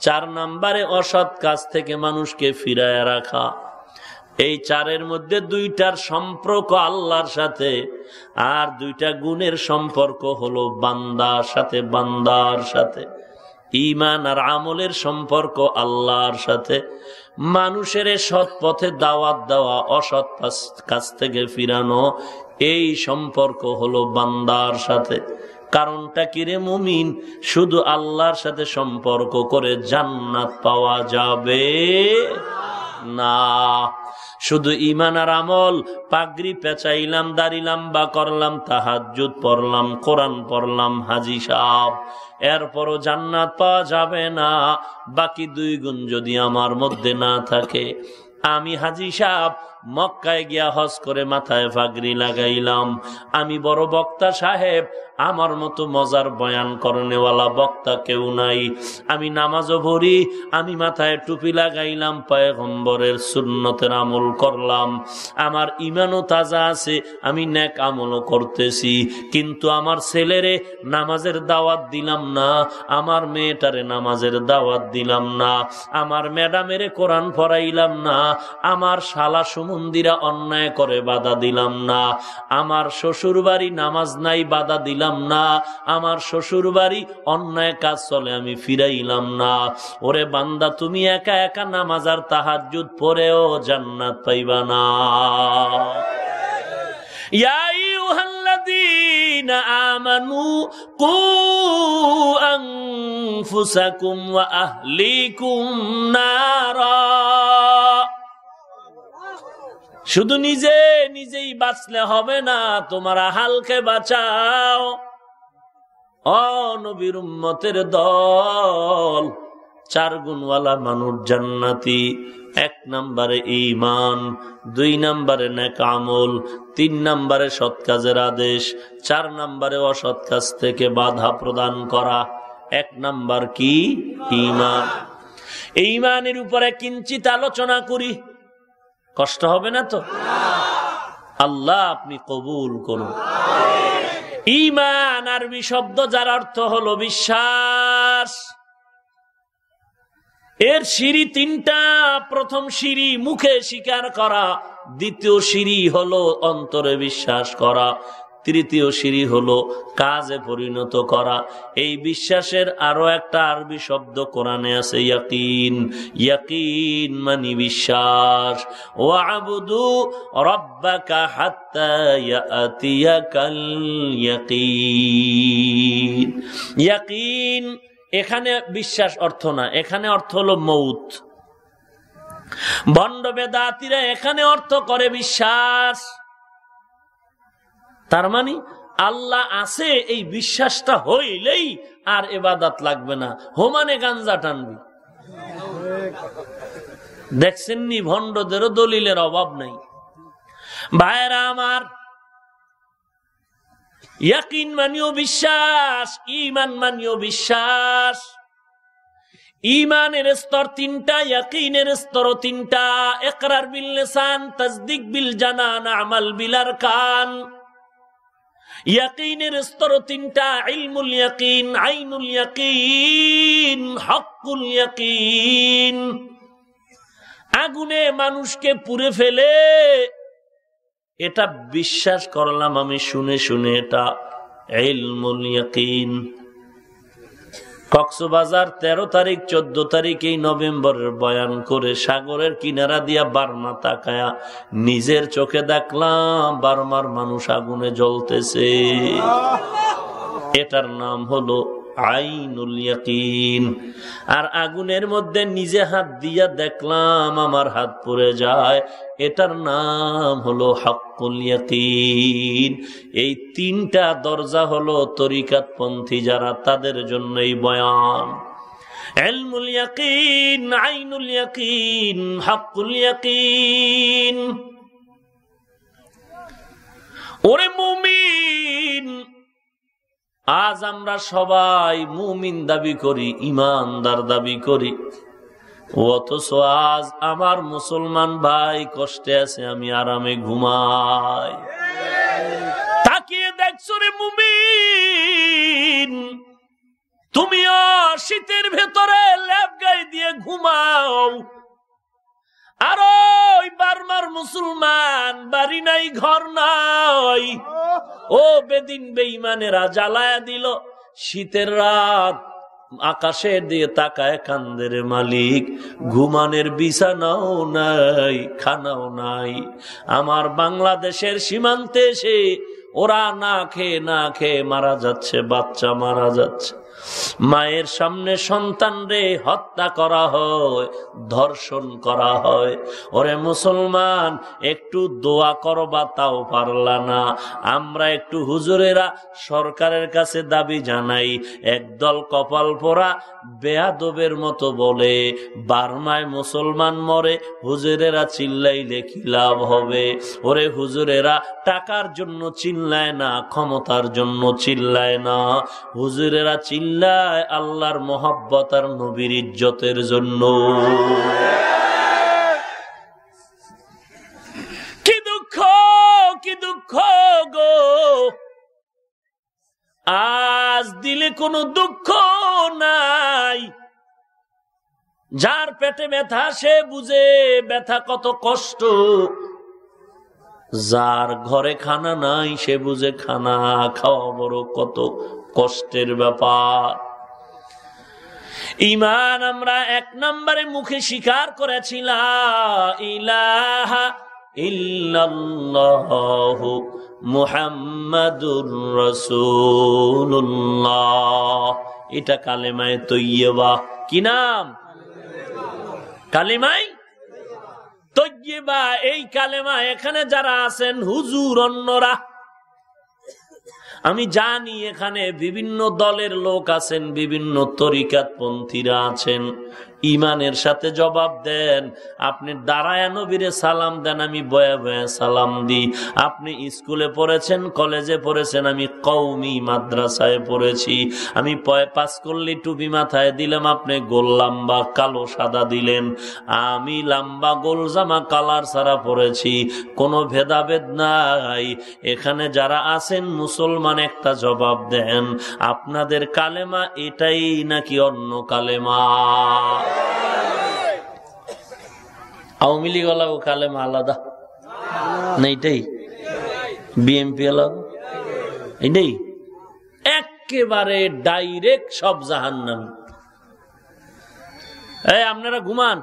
চার নাম্বারে অসৎ কাজ থেকে মানুষকে ফিরায় রাখা। এই চারের মধ্যে দুইটার সম্পর্ক আল্লাহর সাথে, আর দুইটা গুণের সম্পর্ক হলো বান্দার সাথে বান্দার সাথে। ইমান আর আমলের সম্পর্ক আল্লাহর সাথে। মানুষের সৎ পথে দাওয়াত দেওয়া, অসৎ কাছ থেকে ফিরানো, এই সম্পর্ক হলো বান্দার সাথে। কারণটা কিরে মুমিন? শুধু আল্লাহর সাথে সম্পর্ক করে জান্নাত পাওয়া যাবে? না। শুধু ইমান আর আমল, পাগড়ি পেঁচাইলাম, দাঁড়িলাম, বা করলাম তাহাজুদ পড়লাম, কোরআন পড়লাম, হাজি সাহ এরপরও জান্নাত পাওয়া যাবে না। বাকি দুই গুণ যদি আমার মধ্যে না থাকে, আমি হাজি সাহ মক্কায় গিয়া হজ করে মাথায় ফাগরি লাগাইলাম। আমি বড় বক্তা সাহেব আমার মতো মজার বয়ান করনেওয়ালা বক্তা কেউ নাই। আমি নামাজও ভরি আমি মাথায় টুপি লাগাইলাম, পয়গম্বরের সুন্নতের আমল করলাম। আমার ইমানও তাজা আছে, আমি ন্যাক আমলও করতেছি। কিন্তু আমার ছেলেরে নামাজের দাওয়াত দিলাম না, আমার মেয়েটারে নামাজের দাওয়াত দিলাম না, আমার ম্যাডামেরে কোরআন পড়াইলাম না, আমার শালা সুমন্দিরা অন্যায় করে বাধা দিলাম না, আমার শ্বশুর বাড়ি নামাজ নাই, বাধা দিলাম ফিরাইলাম না আমার শ্বশুর বাড়ি অন্যায় কাজ চলে আমি ফিরাইলাম না ওরে বান্দা তুমি একা একা নামাজার তাহাজুদ পরেও জান্নাত পাইবা না آمنوا قوا أنفسكم وأهليكم نارا শুধু নিজে নিজেই বাঁচলে হবে না, তোমার হালকে বাঁচাও। অনবীর উম্মতের দল, চার গুণওয়ালা মানুষ জান্নাতি। এক নম্বরে ইমান দুই নম্বরে নেকামল তিন নম্বরে সৎ কাজের আদেশ, চার নম্বরে অসৎ কাজ থেকে বাধা প্রদান করা। এক নাম্বার কি? ইমান ইমানের উপরে কিঞ্চিত আলোচনা করি। কষ্ট হবে না তো? আল্লাহ আপনি কবুল করুন। ইমান আরবি শব্দ যার অর্থ হলো বিশ্বাস। এর সিঁড়ি তিনটা, প্রথম সিঁড়ি মুখে স্বীকার করা, দ্বিতীয় সিঁড়ি হলো অন্তরে বিশ্বাস করা। তৃতীয় সিঁড়ি হলো কাজে পরিণত করা। এই বিশ্বাসের আরও একটা আরবি শব্দ কোরআনে আছে, ইয়াকিন। ইয়াকিন মানি বিশ্বাস। ও আবুদু রব্বাকা হাত্তা ইয়াকিন। এখানে বিশ্বাস অর্থ না, এখানে অর্থ হলো মৌত। ভণ্ড বেদাতিরা এখানে অর্থ করে বিশ্বাস। তার মানে আল্লাহ আছে, এই বিশ্বাসটা হইলেই আর এবাদাত লাগবে না। হোমানে গাঞ্জা টানবি। দেখছেননি, ভণ্ডদেরও দলিলের অভাব নাই। ভাইরা আমার, ইয়াকিন মানিও বিশ্বাস ইমান মানিও বিশ্বাস। ইমানের স্তর তিনটা, ইয়াকিনের স্তর তিনটা। একরার বিল লেসান তসদিক বিল জানান, আমাল বিলার কান ইয়াকিনের স্তর তিনটা, ইলমুল ইয়াকিন, আইনুল ইয়াকিন হকুল ইয়াকিন। আগুনে মানুষকে পুরে ফেলে। এটা বিশ্বাস করলাম আমি, শুনে শুনে এটা ইলমুল ইয়াকিন। কক্সবাজার তেরো তারিখ, চোদ্দ তারিখ এই নভেম্বরের বয়ান করে সাগরের কিনারা দিয়া বার্মা তাকায়া নিজের চোখে দেখলাম, বার্মার মানুষ আগুনে জ্বলতেছে। এটার নাম হলো আর আগুনের মধ্যে নিজে হাত দিয়া দেখলাম আমার হাত পড়ে যায়। এটার নাম হলো হকুল ইয়াকিন। এই তিনটা দরজা হলো তরিকাত পন্থী যারা তাদের জন্য এই বয়ান ওরে মুমিন আজ আমরা সবাই মুমিন দাবি করি, ইমানদার দাবি করি। অথচ আজ আমার মুসলমান ভাই কষ্টে আছে, আমি আরামে ঘুমাই। তাকিয়ে দেখছ রে মুমিন তুমিও শীতের ভেতরে ল্যাব গায়ে আরও ওই বারমার মুসলমান বাড়ি নাই ঘর নাই। ও বেদিন বেইমানেরা জ্বালায়া দিল। শীতের রাত আকাশে দিয়ে তাকায় কান্দের মালিক। ঘুমানের বিছানাও নাই খানাও নাই। আমার বাংলাদেশের সীমান্তে এসে ওরা না খেয়ে না খেয়ে মারা যাচ্ছে বাচ্চা মারা যাচ্ছে। মায়ের সামনে সন্তান রে হত্যা করা হয়, ধর্ষণ করা হয়। ওরে মুসলমান, একটু দোয়া করবা তাও পারলা না। আমরা একটু হুজুরেরা সরকারের কাছে দাবি জানাই, একদল কপাল পোড়া বেয়াদবের মতো বলে, বার্মায় মুসলমান মরে হুজুরেরা চিল্লাইলে কি লাভ হবে? ওরে হুজুরেরা, টাকার জন্য চিল্লায় না, ক্ষমতার জন্য চিল্লায় না। হুজুরেরা চিল্লা চিল্লায় আল্লাহর মোহাব্বত আর নবীর ইজ্জতের জন্য। কি দুঃখ কি দুঃখ গো। আজ দিলে কোনো দুঃখ নাই। যার পেটে ব্যথা, সে বুঝে ব্যথা কত কষ্ট। যার ঘরে খানা নাই, সে বুঝে খানা খাওয়া বড় কত কষ্টের ব্যাপার। ইমান আমরা এক নম্বরে মুখে স্বীকার করেছিলাম ইলাহা ইল্লাল্লাহু এটা কালেমায় তৈয়বা। কি নাম? কালেমায় তৈয়বা। এই কালেমা এখানে যারা আছেন, হুজুর অন্যরা। আমি জানি এখানে বিভিন্ন দলের লোক আছেন বিভিন্ন তরিকাত পন্থীরা আছেন। ইমানের সাথে জবাব দেন, আপনি দাঁড়ায় নবীরে সালাম দেন, আমি বয়া বয়া সালাম দিই। আপনি স্কুলে পড়েছেন, কলেজে পড়েছেন, আমি কৌমি মাদ্রাসায় পড়েছি। আমি পাস করলি, টুপি মাথায় দিলাম, আপনি গোল লাম্বা, কালো সাদা দিলেন। আমি লাম্বা গোল জামা, কালার ছাড়া পড়েছি। কোনো ভেদাভেদ নাই। এখানে যারা আছেন, মুসলমান একটা জবাব দেন, আপনাদের কালেমা এটাই নাকি অন্য কালেমা? আওয়ামী লীগ আলাদা কালেমা আলাদা। না এটাই? বিএমপি আলাদা। এটাই? একেবারে ডাইরেক্ট সব জাহান্নাম। এই, আপনারা ঘুমান।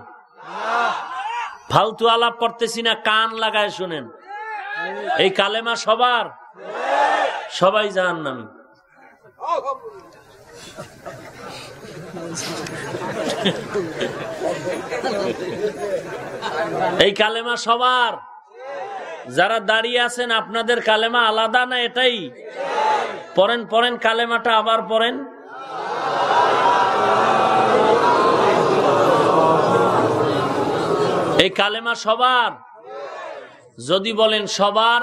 ফালতু আলাপ করতেছি না, কান লাগায় শুনেন। এই কালেমা সবার। সবাই জাহান্নামী। এই কালেমা সবার। যারা দাঁড়িয়ে আছেন, আপনাদের কালেমা আলাদা না এটাই? পড়েন পড়েন, কালেমাটা আবার পড়েন। এই কালেমা সবার। যদি বলেন সবার,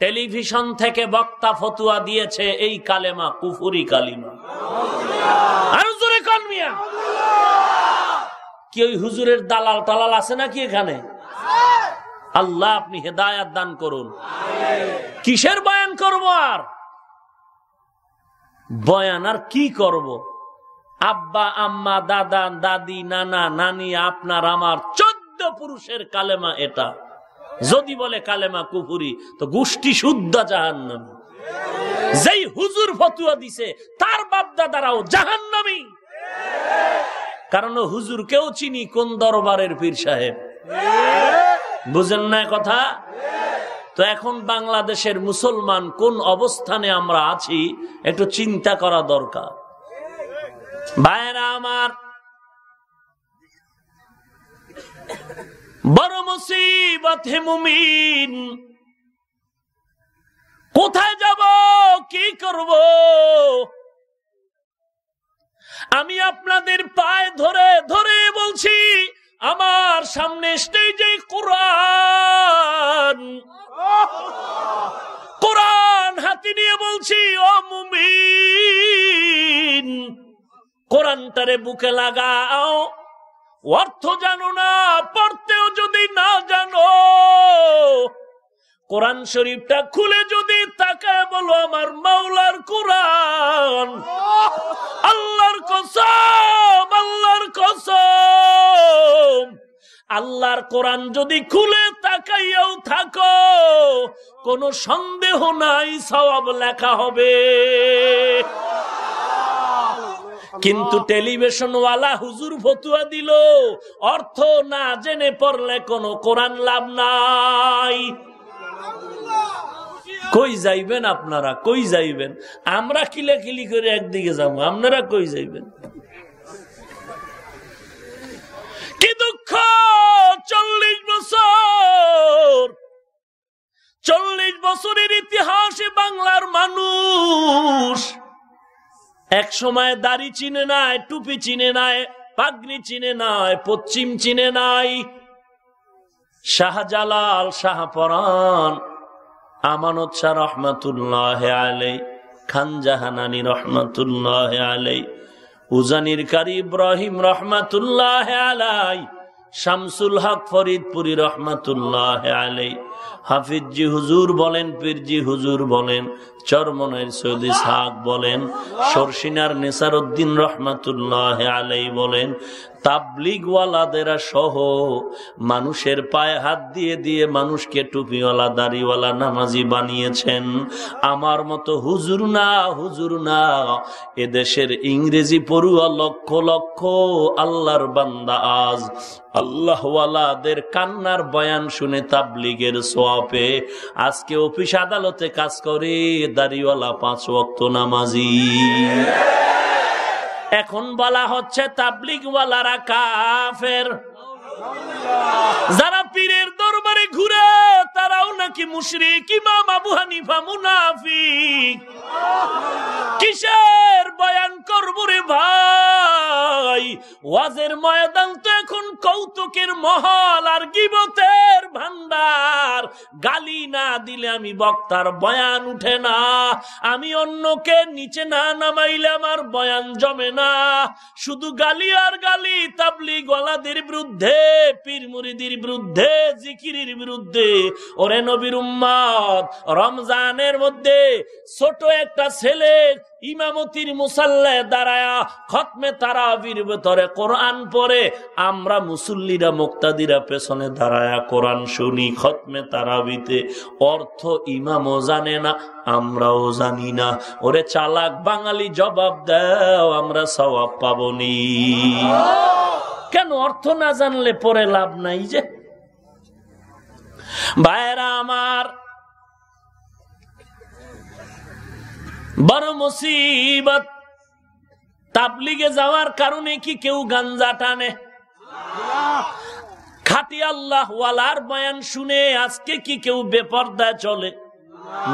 টেলিভিশন থেকে বক্তা ফতুয়া দিয়েছে এই কালেমা, কুফুরি কালিমা। কি ওই হুজুরের দালাল টালাল আছে নাকি এখানে? আল্লাহ, আপনি হেদায়াত দান করুন। কিসের বয়ান করব আর? বয়ান আর কি করব? আব্বা, আম্মা, দাদা, দাদি, নানা, নানি, আপনার, আমার, চোদ্দ পুরুষের কালেমা এটা। যদি বলে কালেমা কুপুরি তো গোষ্ঠী শুদ্ধ জাহান্নামী। যেই হুজুর ফতুয়া দিছে, তার বাপদাদারাও জাহান্নামী। কারণ হুজুর কেউ চিনি কোন দরবারের পীর সাহেব? বুঝেন না কথা? তো এখন বাংলাদেশের মুসলমান কোন অবস্থানে আমরা আছি, একটু চিন্তা করা দরকার। ভাইরা আমার, বড় মুসিবত হেমুমিন কোথায় যাব, কি করব? আমি আপনাদের পায়ে ধরে ধরে বলছি, আমার সামনে স্টেজে কোরআন। কোরআন হাতি নিয়ে বলছি, ও মুমিন। কোরআনটারে বুকে লাগাও। অর্থ জানো না, পড়তেও যদি না জানো কোরআন শরীফটা খুলে যদি তাকায় বলো, আমার মাওলার কোরআন। আল্লাহর কসম আল্লাহর কসম। আল্লাহর কোরআন যদি খুলে তাকাইয়াও থাকো, কোনো সন্দেহ নাই সবাব লেখা হবে। কিন্তু টেলিভিশন ওয়ালা হুজুর ফতুয়া দিল, অর্থ না জেনে পড়লে কোনো কোরআন লাভ নাই। কই যাইবেন আপনারা? কই যাইবেন? আমরা কিলে কিলি করে একদিকে যাব। আপনারা কই যাইবেন? কি দুঃখ? চল্লিশ বছর। চল্লিশ বছরের ইতিহাসে বাংলার মানুষ। এক সময় দাড়ি চিনে নাই, টুপি চিনে নাই পাগনি চিনে নাই, পশ্চিম চিনে নাই। শাহজালাল শাহপরান আমানত শাহ রহমতুল্লাহ আলাই খানজাহানানি রহমতুল্লাহ আলাই উজানির কারি ইব্রাহিম রহমতুল্লাহ আলাই শামসুল হক ফরিদপুরি রহমতুল্লাহ আলাই হাফিজি হুজুর বলেন, পীরজি হুজুর বলেন, চরমনের সৈয়দ ইসহাক বলেন, সরসিনার নেসার উদ্দিন রহমাতুল্লাহ আলাই বলেন তাবলিগওয়ালাদেরা সহ মানুষের পায়ে হাত দিয়ে দিয়ে মানুষকে টুপিওয়ালা, দাড়িওয়ালা, নামাজি বানিয়েছেন। আমার মতো হুজুর না হুজুর না। এদেশের ইংরেজি পড়ুয়া লক্ষ লক্ষ আল্লাহর বান্দা আজ। আল্লাহওয়ালাদের কান্নার বয়ান শুনে তাবলিগের সোয়াপে আজকে অফিস আদালতে কাজ করে দাড়িওয়ালা পাঁচ ওয়াক্ত নামাজি। এখন বলা হচ্ছে তাবলিগওয়ালারা কাফের। যারা পীরের দরবারে ঘুরে, তারাও নাকি মুশরিক, ইমাম আবু হানিফা, মুনাফিক। কিসের বয়ান করব রে ভাই? ওয়াজের ময়দান তো এখন কৌতুকের মহল আর গিবতের ভান্ডার। গালি না দিলে আমি বক্তার বয়ান উঠে না। আমি অন্যকে নিচে না নামাইলে আমার বয়ান জমে না। শুধু গালি আর গালি তাবলি গলাদের বিরুদ্ধে পীর বিরুদ্ধে জিকিরির বিরুদ্ধে ওরে নবীর উম্মত রমজানের মধ্যে ছোট একটা ছেলে ইমামতির মুসাল্লায় দাঁড়ায়া খতমে তারাবির ভেতরে কোরআন পরে আমরা মুসল্লিরা, মুক্তাদিরা পেছনে দাঁড়ায়া কোরআন শুনি, খতমে তারাবিতে অর্থ ইমামও জানে না, আমরাও জানি না। ওরে চালাক বাঙালি জবাব দাও, আমরা সবাব পাবনি। কেন অর্থ না জানলে পরে লাভ নাই যে? ভাইরা আমার বড় মুসিবত। তাবলিগে যাওয়ার কারণে কি কেউ গাঞ্জা টানে? খাটি আল্লাহ ওয়ালার বয়ান শুনে আজকে কি কেউ বেপর্দায় চলে?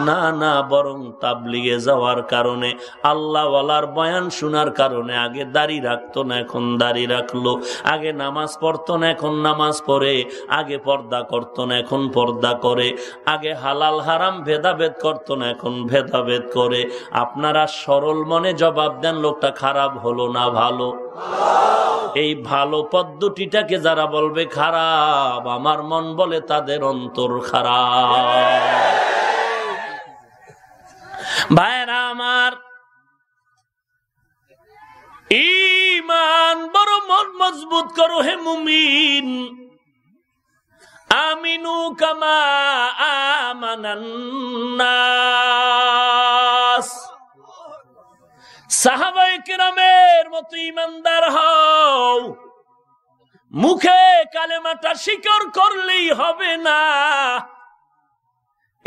না না, বরং তাবলিগে যাওয়ার কারণে আল্লাহ আল্লাহওয়ালার বয়ান শোনার কারণে আগে দাড়ি রাখতো না, এখন দাড়ি রাখল। আগে নামাজ পড়তো না, এখন নামাজ পড়ে। আগে পর্দা করতো না, এখন পর্দা করে। আগে হালাল হারাম ভেদাভেদ করতো না, এখন ভেদাভেদ করে। আপনারা সরল মনে জবাব দেন, লোকটা খারাপ হলো না ভালো? এই ভালো পদ্ধতিটাকে যারা বলবে খারাপ, আমার মন বলে তাদের অন্তর খারাপ। ভাইরা আমার ইমান বড় মজবুত করো হে মুমিন। আমিনু কামা আমানান্নাস। সাহাবাই কেরামের মতো ইমানদার হও। মুখে কালেমাটা স্বীকার করলেই হবে না।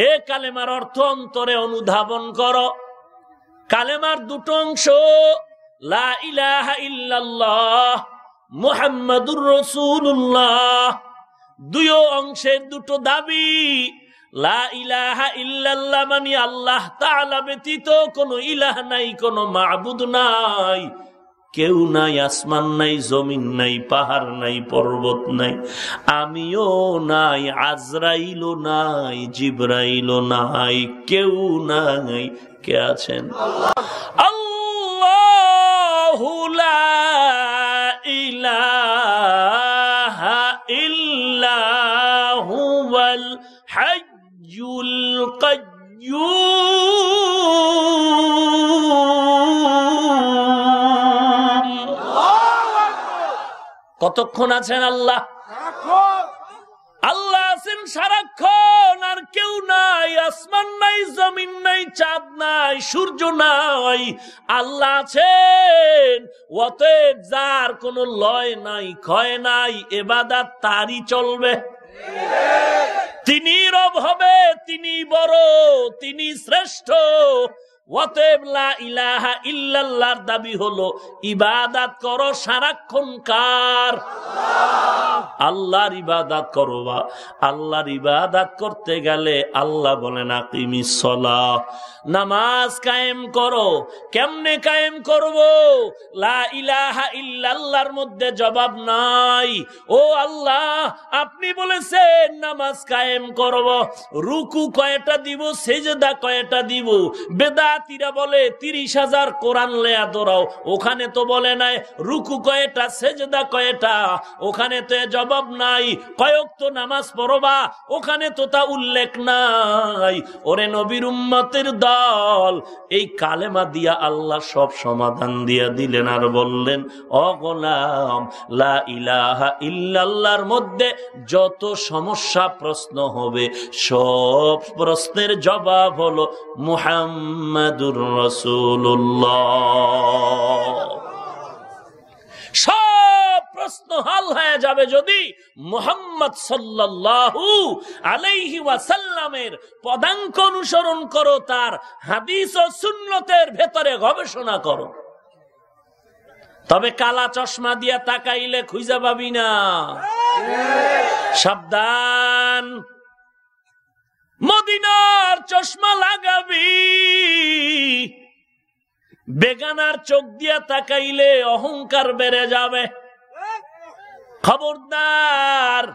এ কালেমার অর্থ অন্তরে অনুধাবন কর। কালেমার দুটো অংশ, লা ইলাহা ইল্লাল্লাহ, মুহাম্মাদুর রসুল্লাহ দুই অংশের দুটো দাবি, লা ইলাহা ইল্লাল্লাহ মানে আল্লাহ তাআলা ব্যতীত কোনো ইলাহ নাই, কোনো মাবুদ নাই। কেউ নাই, আসমান নাই, জমিন নাই, পাহাড় নাই, পর্বত নাই, আমিও নাই, আজরাইলও নাই জিব্রাইল নাই, কেউ নাই, কে আছেন? ইলাহা কতক্ষণ আছেন আল্লাহ? আল্লাহ আছেন সারাক্ষণ আর কেউ নাই আসমান নাই জমিন নাই চাঁদ নাই সূর্য নাই। আল্লাহ আছেন অতএব যার কোনো লয় নাই ক্ষয় নাই এবাদার তারই চলবে। তিনি রব হবে তিনি বড় তিনি শ্রেষ্ঠ। ইলাহা ইল্লাল্লাহর দাবি হলো, ইবাদাত করো সারাক্ষণ কার আল্লাহর ইবাদাত করো বা। আল্লাহর ইবাদাত করতে গেলে আল্লাহ বলেন আকিমি সলা নামাজ কায়েম করো। কেমনে কায়েম করব? লা ইলাহা ইল্লাল্লাহর মধ্যে জবাব নাই। ও আল্লাহ, আপনি বলেছেন নামাজ কায়েম করব। রুকু কয়টা দিব, সেজদা কয়টা দিব? বেদাতিরা বলে, তিরিশ হাজার কোরআন লেয়া দৌড়াও ওখানে তো বলে নাই, রুকু কয়টা, সেজদা কয়টা? ওখানে তো জবাব নাই। কয়ক তো নামাজ পড়বা, ওখানে তো তা উল্লেখ নাই। ওরে নবীর উম্মতের দল এই কালেমা দিয়া আল্লাহ সব সমাধান দিয়া দিলেন আর বললেন অগোলাম লা ইলাহা ইল্লাল্লাহর মধ্যে যত সমস্যা প্রশ্ন হবে, সব প্রশ্নের জবাব হলো মুহাম্মাদুর রসুল্লাহ সব প্রশ্ন হাল হয়ে যাবে যদি মোহাম্মদ সাল্লাহু আলাইহি ওয়াসাল্লামের পদাঙ্ক অনুসরণ করো, তার হাদিস ও সুন্নতের ভেতরে গবেষণা করো। তবে কালা চশমা দিয়া তাকাইলে খুঁজা পাবি না। সাবধান। মদিনার চশমা লাগাবি। বেগানার চোখ দিয়া তাকাইলে অহংকার বেড়ে যাবে। খবরদার,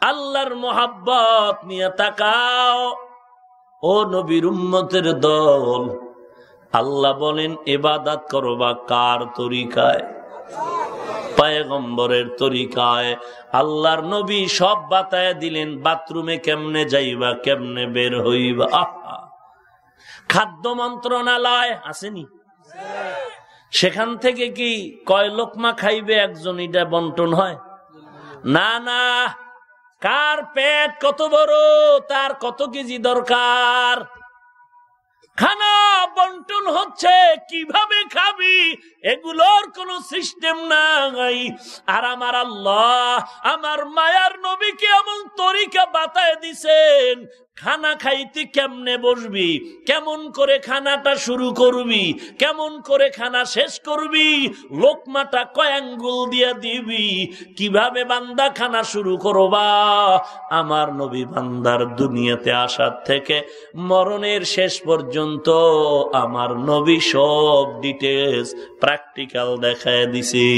আল্লাহর মোহাব্বত নিয়ে তাকাও। ও নবীর উম্মতের দল, আল্লাহ বলেন এবাদাত করো বা কার তরিকায়? পায়গম্বরের তরিকায়। আল্লাহর নবী সব বাতায় দিলেন, বাথরুমে কেমনে যাইবা, কেমনে বের হইবা? খাদ্য মন্ত্রণালয় আসেনি। সেখান থেকে কি কয় লোকমা খাইবে, একজন এটা বন্টন হয়? না না, কার পেট কত বড়, তার কত কেজি দরকার? খানা বন্টন হচ্ছে, কীভাবে খাবি? এগুলোর কোন সিস্টেম নাই। আর আমার আল্লাহ, আমার মায়ার নবীকে এমন তরিকা বাতায় দিছেন খানা খাইতে কেমনে বসবি? কেমন করে খানাটা শুরু করবি? কেমন করে খানা শেষ করবি? লোকমাটা কয়াঙ্গুল দিয়ে দিবি? কীভাবে বান্দা খানা শুরু করবা? আমার নবী বান্দার দুনিয়াতে আসার থেকে মরণের শেষ পর্যন্ত আমার নবী সব ডিটেলস প্র্যাকটিক্যাল দেখায় দিছি।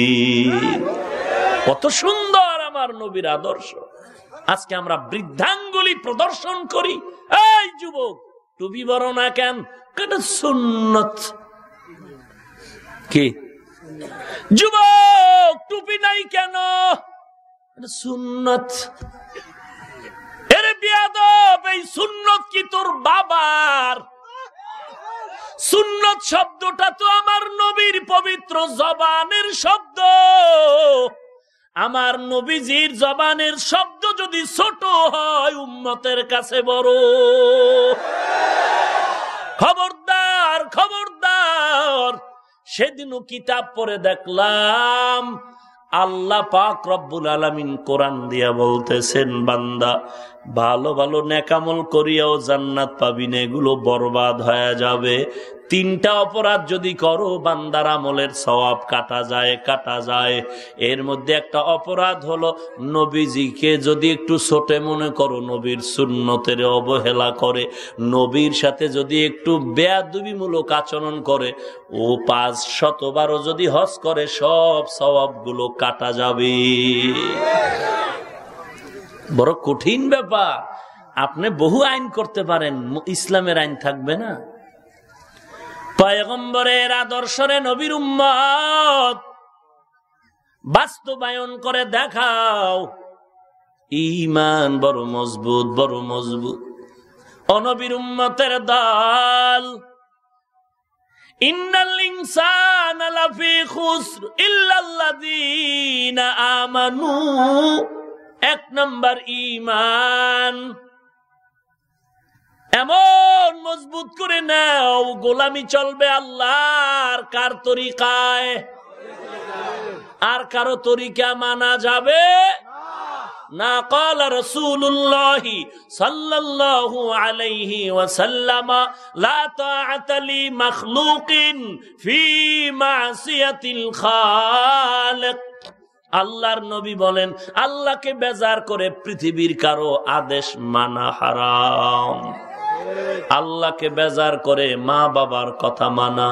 কত সুন্দর আমার নবীর আদর্শ। আজকে আমরা বৃদ্ধাঙ্গুলি প্রদর্শন করি। এই যুবক টুপি বড় না কেন? কেন সুন্নত? কি? যুবক, টুপি নাই কেন? সুন্নত? বাবার? সুন্নত শব্দটা তো আমার নবীর পবিত্র জবানের শব্দ। আমার নবীজির জবানের শব্দ যদি ছোট হয় উম্মতের কাছে বড়। খবরদার খবরদার। সেদিনও কিতাব পরে দেখলাম, আল্লাহ পাক রব্বুল আলমিন কোরআন দিয়া বলতেছেন, বান্দা, ভালো ভালো নেকামল করিয়াও জান্নাত পাবি না এগুলো বরবাদ হয়ে যাবে। তিনটা অপরাধ যদি করো, বান্দার আমলের সবাব কাটা যায় কাটা যায়। এর মধ্যে একটা অপরাধ হলো, নবীজিকে যদি একটু ছোটে মনে করো, নবীর সুন্নতের অবহেলা করে, নবীর সাথে যদি একটু বেয়াদুবিমূলক আচরণ করে, ও পাঁচ শতবারও যদি হজ করে, সব স্বভাবগুলো কাটা যাবে। বড় কঠিন ব্যাপার। আপনি বহু আইন করতে পারেন, ইসলামের আইন থাকবে না। পয়গম্বরের আদর্শরে নবীর উম্মত। বাস্তবায়ন করে দেখাও। ইমান বড় মজবুত বড় মজবুত। অনবীর উম্মতের দল। এক নম্বর ইমান। এমন মজবুত করে নাও গোলামি চলবে আল্লাহর কার তরিকায় আর কারো তরিকা মানা যাবে না قال رسول الله صلى الله عليه وسلم لا طاعة لمخلوق في معصية الخالق আল্লাহর নবী বলেন আল্লাহকে বেজার করে পৃথিবীর কারো আদেশ মানা হারাম আল্লাহকে বেজার করে মা বাবার কথা মানা।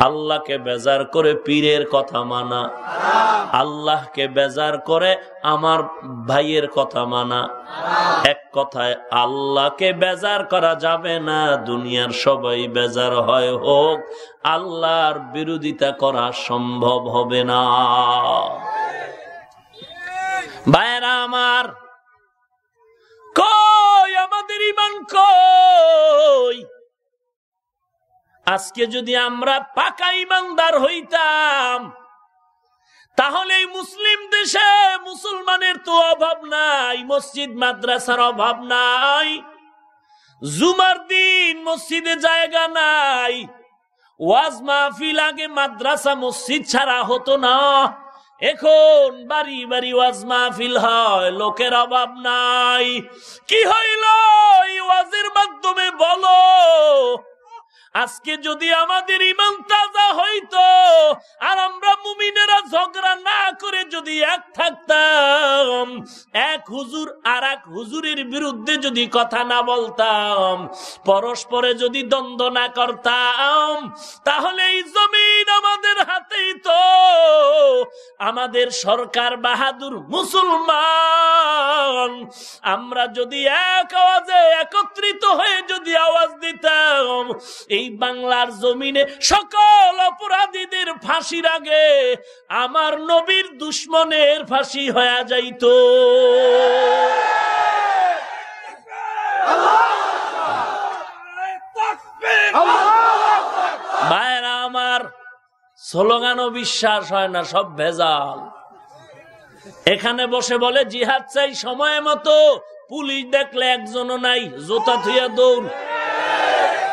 আল্লাহকে বেজার করে পীরের কথা মানা। আল্লাহকে বেজার করে আমার ভাইয়ের কথা মানা। এক কথায়, আল্লাহকে বেজার করা যাবে না, দুনিয়ার সবাই বেজার হয় হোক, আল্লাহর বিরোধিতা করা সম্ভব হবে না। ভাইরা আমার কই আমাদের ইমান কই? আজকে যদি আমরা পাকা ইমানদার হইতাম, তাহলে মুসলিম দেশে মুসলমানের তো অভাব নাই, মসজিদ, মাদ্রাসার অভাব নাই, জুমার দিন মসজিদে জায়গা নাই, ওয়াজ মাহফিল আগে মাদ্রাসা, মসজিদ ছাড়া হতো না। এখন বাড়ি বাড়ি ওয়াজ মাহফিল হয় লোকের অভাব নাই। কি হইল ওয়াজের মাধ্যমে বলো? আজকে যদি আমাদের ইমান তাজা হইতো, আর আমরা মুমিনেরা ঝগড়া না করে যদি এক থাকতাম, এক হুজুর আর এক হুজুরের বিরুদ্ধে যদি কথা না বলতাম, পরস্পরে যদি দ্বন্দ্ব না করতাম, তাহলে এই জমিন আমাদের হাতেই তো। আমাদের সরকার বাহাদুর মুসলমান। আমরা যদি এক আওয়াজে একত্রিত হয়ে যদি আওয়াজ দিতাম, এই বাংলার জমিনে সকল অপরাধীদের ফাঁসির আগে আমার নবীর দুশ্মনের ফাঁসি হয়ে যাইত। ভাইরা আমার স্লোগানও বিশ্বাস হয় না, সব ভেজাল। এখানে বসে বলে, জিহাদ চাই সময় মতো, পুলিশ দেখলে একজনও নাই, জোতা থুইয়া দৌড়।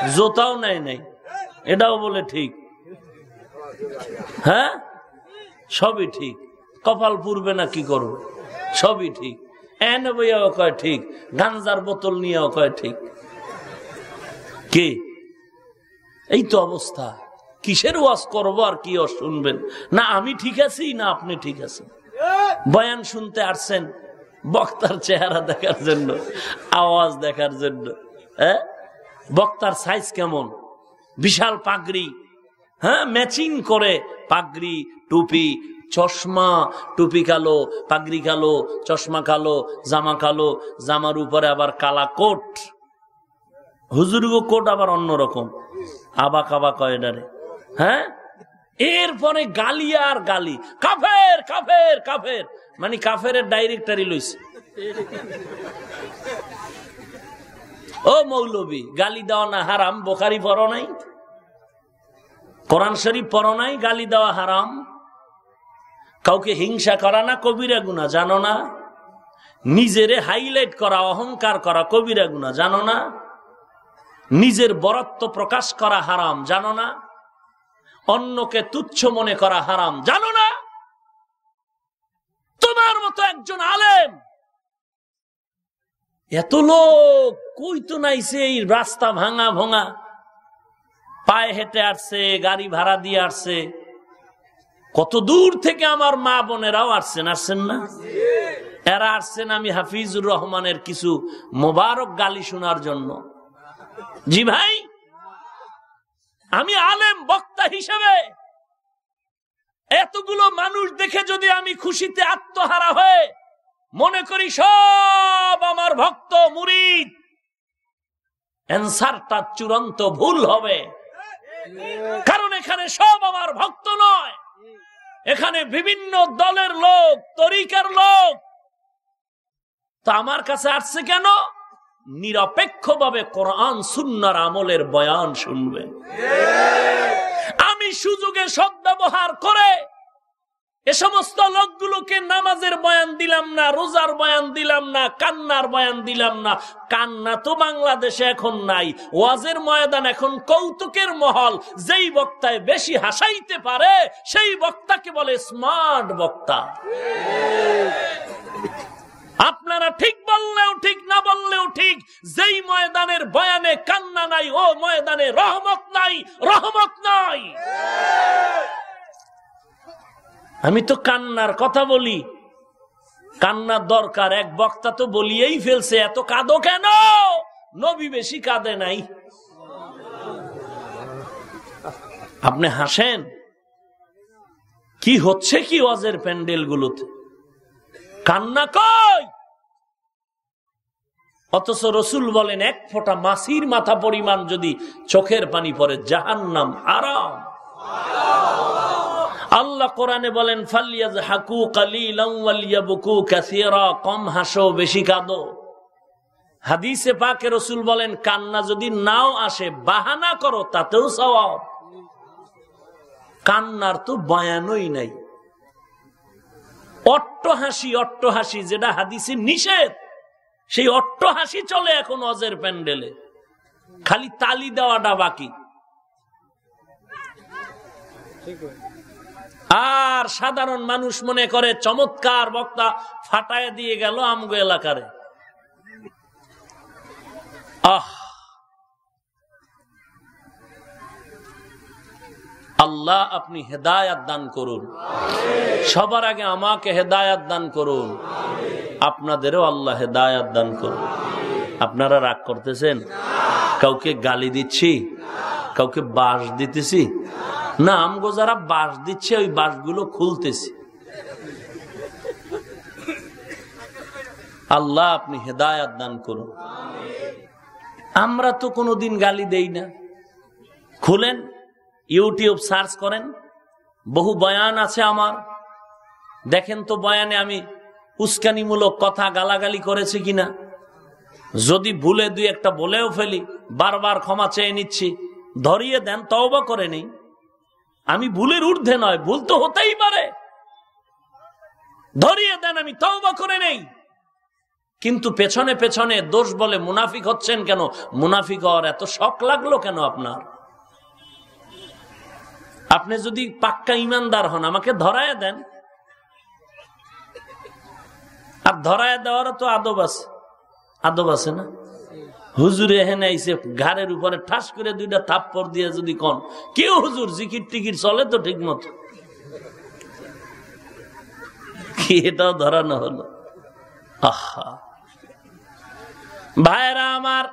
জোতাও নেয় নাই। এটাও বলে ঠিক। হ্যাঁ? সবই ঠিক। কপাল পুরবে না কি করবে? সবই ঠিক। এনে বইয়াও কয় ঠিক। গাঞ্জার বোতল নিয়েও কয় ঠিক। কি? এই তো অবস্থা। কিসের ওয়াজ করব আর কি শুনবেন? না, আমি ঠিক আছি, না আপনি ঠিক আছেন? বয়ান শুনতে আসছেন বক্তার চেহারা দেখার জন্য, আওয়াজ দেখার জন্য হ্যাঁ? বক্তার সাইজ কেমন? বিশাল পাগড়ি। হ্যাঁ ম্যাচিং করে পাগড়ি, টুপি, চশমা, টুপি কালো, পাগড়ি কালো, চশমা কালো, জামা কালো, জামার উপরে আবার কালা কোট। হুজুরগো কোট আবার অন্যরকম আবা কাবা কয়ডারে হ্যাঁ এরপরে গালি আর গালি। কাফের কাফের কাফের। মানে কাফের ডাইরেক্টারি লইছে। ও মৌলবী, গালি দেওয়া না হারাম, বোখারি পড়ো নাই? কোরআন শরীফ পড়ো নাই, গালি দেওয়া হারাম? কাউকে হিংসা করা না, কবিরা গুণা জানো না? নিজেরে হাইলাইট করা, অহংকার করা, কবিরা গুণা জানো না? নিজের বরত্ব প্রকাশ করা হারাম, জানো না? অন্যকে তুচ্ছ মনে করা হারাম, জানো না? তোমার মতো একজন আলেম, এত লোক কই তো নাইছে এই রাস্তা ভাঙা ভঙা। পায়ে হেঁটে আসছে, গাড়ি ভাড়া দিয়ে আসছে। কত দূর থেকে আমার মা বোনেরাও আসছেন আসছেন না? এরা আসছেন আমি হাফিজুর রহমানের কিছু মোবারক গালি শোনার জন্য। জি ভাই, আমি আলেম বক্তা হিসেবে। এতগুলো মানুষ দেখে যদি আমি খুশিতে আত্মহারা হয়ে মনে করি সব আমার ভক্ত মুরিদ। অ্যান্সারটা চূড়ান্ত ভুল হবে। কারণ এখানে সব আমার ভক্ত নয়। এখানে বিভিন্ন দলের লোক, তরিকার লোক। তা আমার কাছে আসছে কেন? নিরপেক্ষভাবে কোরআন সুন্নার আমলের বয়ান শুনবে। আমি সুযোগে সদ্ব্যবহার করে এ সমস্ত লোকগুলোকে নামাজের বয়ান দিলাম না, রোজার বয়ান দিলাম না, কান্নার বয়ান দিলাম না। কান্না তো বাংলাদেশে এখন নাই। ওয়াজের ময়দান এখন কৌতুকের মহল। যেই বক্তায় বেশি হাসাইতে পারে, সেই বক্তাকে বলে স্মার্ট বক্তা। আপনারা ঠিক বললেও ঠিক, না বললেও ঠিক, যেই ময়দানের বয়ানে কান্না নাই, ও ময়দানে রহমত নাই রহমত নাই। আমি তো কান্নার কথা বলি। কান্নার দরকার, এক বক্তা তো বলিয়েই ফেলছে, এত কাঁদো কেন? নবী বেশি কাঁদে নাই। আপনি হাসেন? কি হচ্ছে কি ওয়াজের প্যান্ডেল গুলোতে কান্না কই? অথচ রসুল বলেন, এক ফোঁটা মাসির মাথা পরিমাণ যদি চোখের পানি পরে জাহান্নাম আরাম আল্লাহ কোরআনে বলেন ফালিয়াজ হাকু কালিলাবুকু কাসিরা। কম হাসো, বেশি কাঁদো। হাদিসে পাকে রসুল বলেন, কান্না যদি নাও আসে, বাহানা করো, তাতেও সওয়াব। কান্নার তো বয়ানই নাই। অট্ট হাসি অট্ট হাসি যেটা হাদিসে নিষেধ, সেই অট্ট হাসি চলে এখন অজের প্যান্ডেলে। খালি তালি দেওয়াটা বাকি। আর সাধারণ মানুষ মনে করে চমৎকার বক্তা ফাটায় দিয়ে গেল আমগো এলাকারে। আহ! আল্লাহ আপনি হেদায়াত দান করুন। সবার আগে আমাকে হেদায়াত দান করুন। আপনাদেরও আল্লাহ হেদায়াত দান করুন। আপনারা রাগ করতেছেন? কাউকে গালি দিচ্ছি? কাউকে বাস দিতেছি? না, আমগো যারা বাস দিচ্ছে, ওই বাসগুলো খুলতেছে। আল্লাহ, আপনি হেদায়াত দান করুন। আমরা তো কোনোদিন গালি দেই না। খুলেন, ইউটিউব সার্চ করেন, বহু বয়ান আছে আমার। দেখেন তো বয়ানে আমি উস্কানিমূলক কথা গালাগালি করেছি কিনা। যদি ভুলে দুই একটা বলেও ফেলি, বারবার ক্ষমা চেয়ে নিচ্ছি। ধরিয়ে দেন, তওবা করে নেই। আমি ভুলের ঊর্ধ্বে নয়, ভুল তো হতেই পারে। ধরিয়ে দেন, আমি তওবা করে নেই। কিন্তু পেছনে পেছনে দোষ বলে মুনাফিক হচ্ছেন কেন? মুনাফিক হওয়ার এত শখ লাগল কেন আপনার? আপনি যদি পাক্কা ইমানদার হন, আমাকে ধরায় দেন। আর ধরায় দেওয়ার তো আদব আছে। আদব আছে না? হুজুর এহেন আইসে ঘাড়ের উপরে ঠাস করে দুইটা থাপ্পর দিয়ে যদি কন, কেউ হুজুর জিকির টিকির চলে তো ঠিক মতো? এটাও ধরানো হলো? ভাইরা আমার,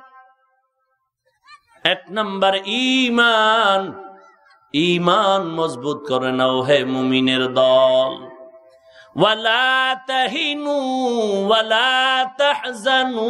এক নম্বর ইমান ইমান মজবুত করে নাও হে মুমিনের দল। ওয়ালা তাহিনু, ওয়ালা তাহজানু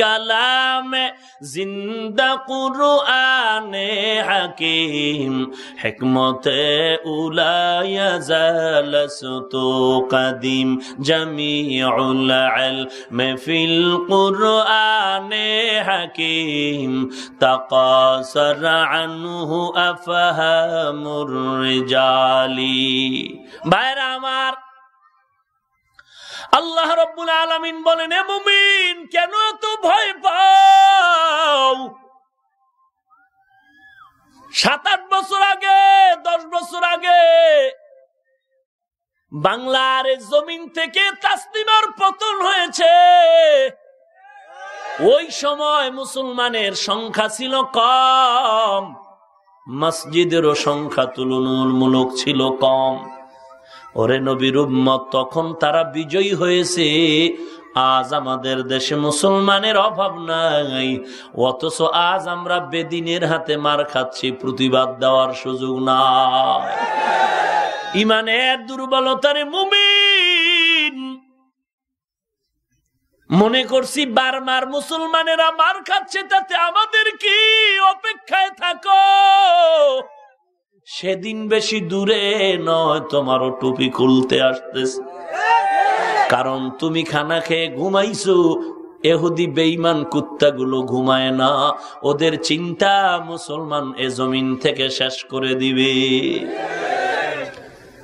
কালামে জিন্দা কুরআনে হাকিম, হিকমতে উলায়া জালসতু কদিম, জামিউল ইলম ফিল কুরআনে হাকিম, তাকাসার আনহু আফহামুর রিজালি। ভাইরা আমার আল্লাহ রব্বুল আলমিন বলেন মুমিন, কেন এত ভয় পাও? সাত আট বছর আগে, দশ বছর আগে বাংলার জমিন থেকে তাসলিমার পতন হয়েছে। ওই সময় মুসলমানের সংখ্যা ছিল কম, মসজিদেরও সংখ্যা তুলনামূলক ছিল কম। ওরে নবীর উম্মত, তখন তারা বিজয়ী হয়েছে। আজ আমাদের দেশে মুসলমানের অভাব নাই। অথচ আজ আমরা বেদিনের হাতে মার খাচ্ছি, প্রতিবাদ দেওয়ার সুযোগ নাই। ইমানের দুর্বলতার মুমিন। মনে করছি বারবার মুসলমানেরা মার খাচ্ছে, তাতে আমাদের কি অপেক্ষায় থাকো? সেদিন বেশি দূরে নয় তোমারও টুপি খুলতে আসতেছে। কারণ তুমি খানা খেয়ে ঘুমাইছো, এহুদি বেইমান কুত্তাগুলো ঘুমায় না, ওদের চিন্তা মুসলমান এ জমিন থেকে শেষ করে দিবে।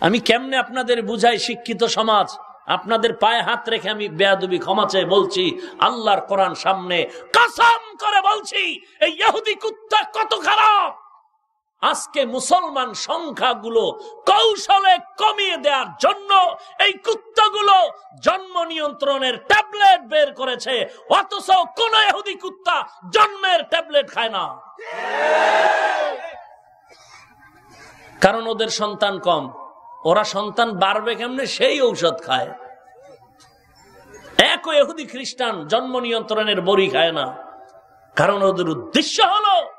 আমি কেমনে আপনাদের বুঝাই শিক্ষিত সমাজ? আপনাদের পায়ে হাত রেখে আমি বেয়াদবি ক্ষমা চেয়ে বলছি, আল্লাহর কোরআন সামনে কাসাম করে বলছি, এই ইহুদি কুত্তা কত খারাপ! আজকে মুসলমান সংখ্যাগুলো কৌশলে কমিয়ে দেওয়ার জন্য এই কুত্তাগুলো জন্ম নিয়ন্ত্রণের ট্যাবলেট বের করেছে, অথচ কোন এহুদি কুত্তা জন্মের ট্যাবলেট খায় না। কারণ ওদের সন্তান কম। ওরা সন্তান বাড়বে কেমনে? সেই ঔষধ খায়। এক এহুদি খ্রিস্টান জন্ম নিয়ন্ত্রণের বড়ি খায় না। কারণ ওদের উদ্দেশ্য হলো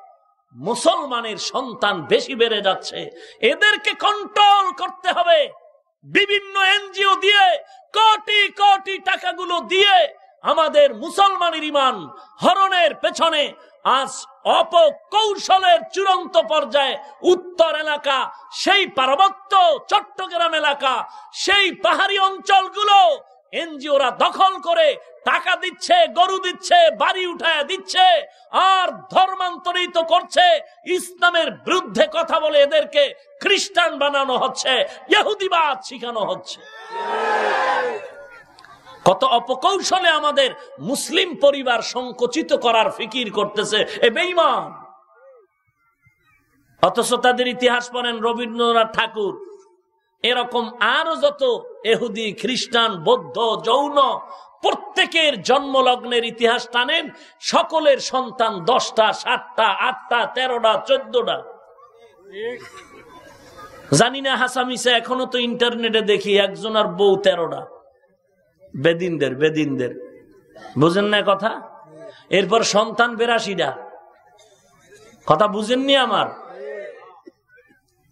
মুসলমানের সন্তান বেশি বেড়ে যাচ্ছে। এদেরকে কন্ট্রোল করতে হবে। বিভিন্ন এনজিও দিয়ে, কোটি কোটি টাকাগুলো দিয়ে আমাদের মুসলমানের ইমান হরণের পেছনে আজ অপকৌশলের চূড়ান্ত পর্যায়ে উত্তর এলাকা, সেই পার্বত্য চট্টগ্রাম এলাকা, সেই পাহাড়ি অঞ্চলগুলো এনজিওরা দখল করে টাকা দিচ্ছে, গরু দিচ্ছে, বাড়ি উঠায় দিচ্ছে, আর ধর্মান্তরিত করছে, ইসলামের বিরুদ্ধে কথা বলে এদেরকে খ্রিস্টান বানানো হচ্ছে, ইহুদিবাদ শিখানো হচ্ছে। কত অপকৌশলে আমাদের মুসলিম পরিবার সংকুচিত করার ফিকির করতেছে, এ বেইমান অথচ তাদের ইতিহাস পড়েন রবীন্দ্রনাথ ঠাকুর এরকম আরও যত এহুদি, খ্রিস্টান, বৌদ্ধ, যৌন প্রত্যেকের জন্মলগ্নের ইতিহাস টানেন, সকলের সন্তান দশটা, সাতটা, আটটা, তেরোটা, চোদ্দটা। জানি না হাসামিসে এখনও তো ইন্টারনেটে দেখি একজন আর বউ তেরোটা। বেদিনদের বেদিনদের। বুঝেন না কথা? এরপর সন্তান বেরাশিটা। কথা বুঝেননি আমার?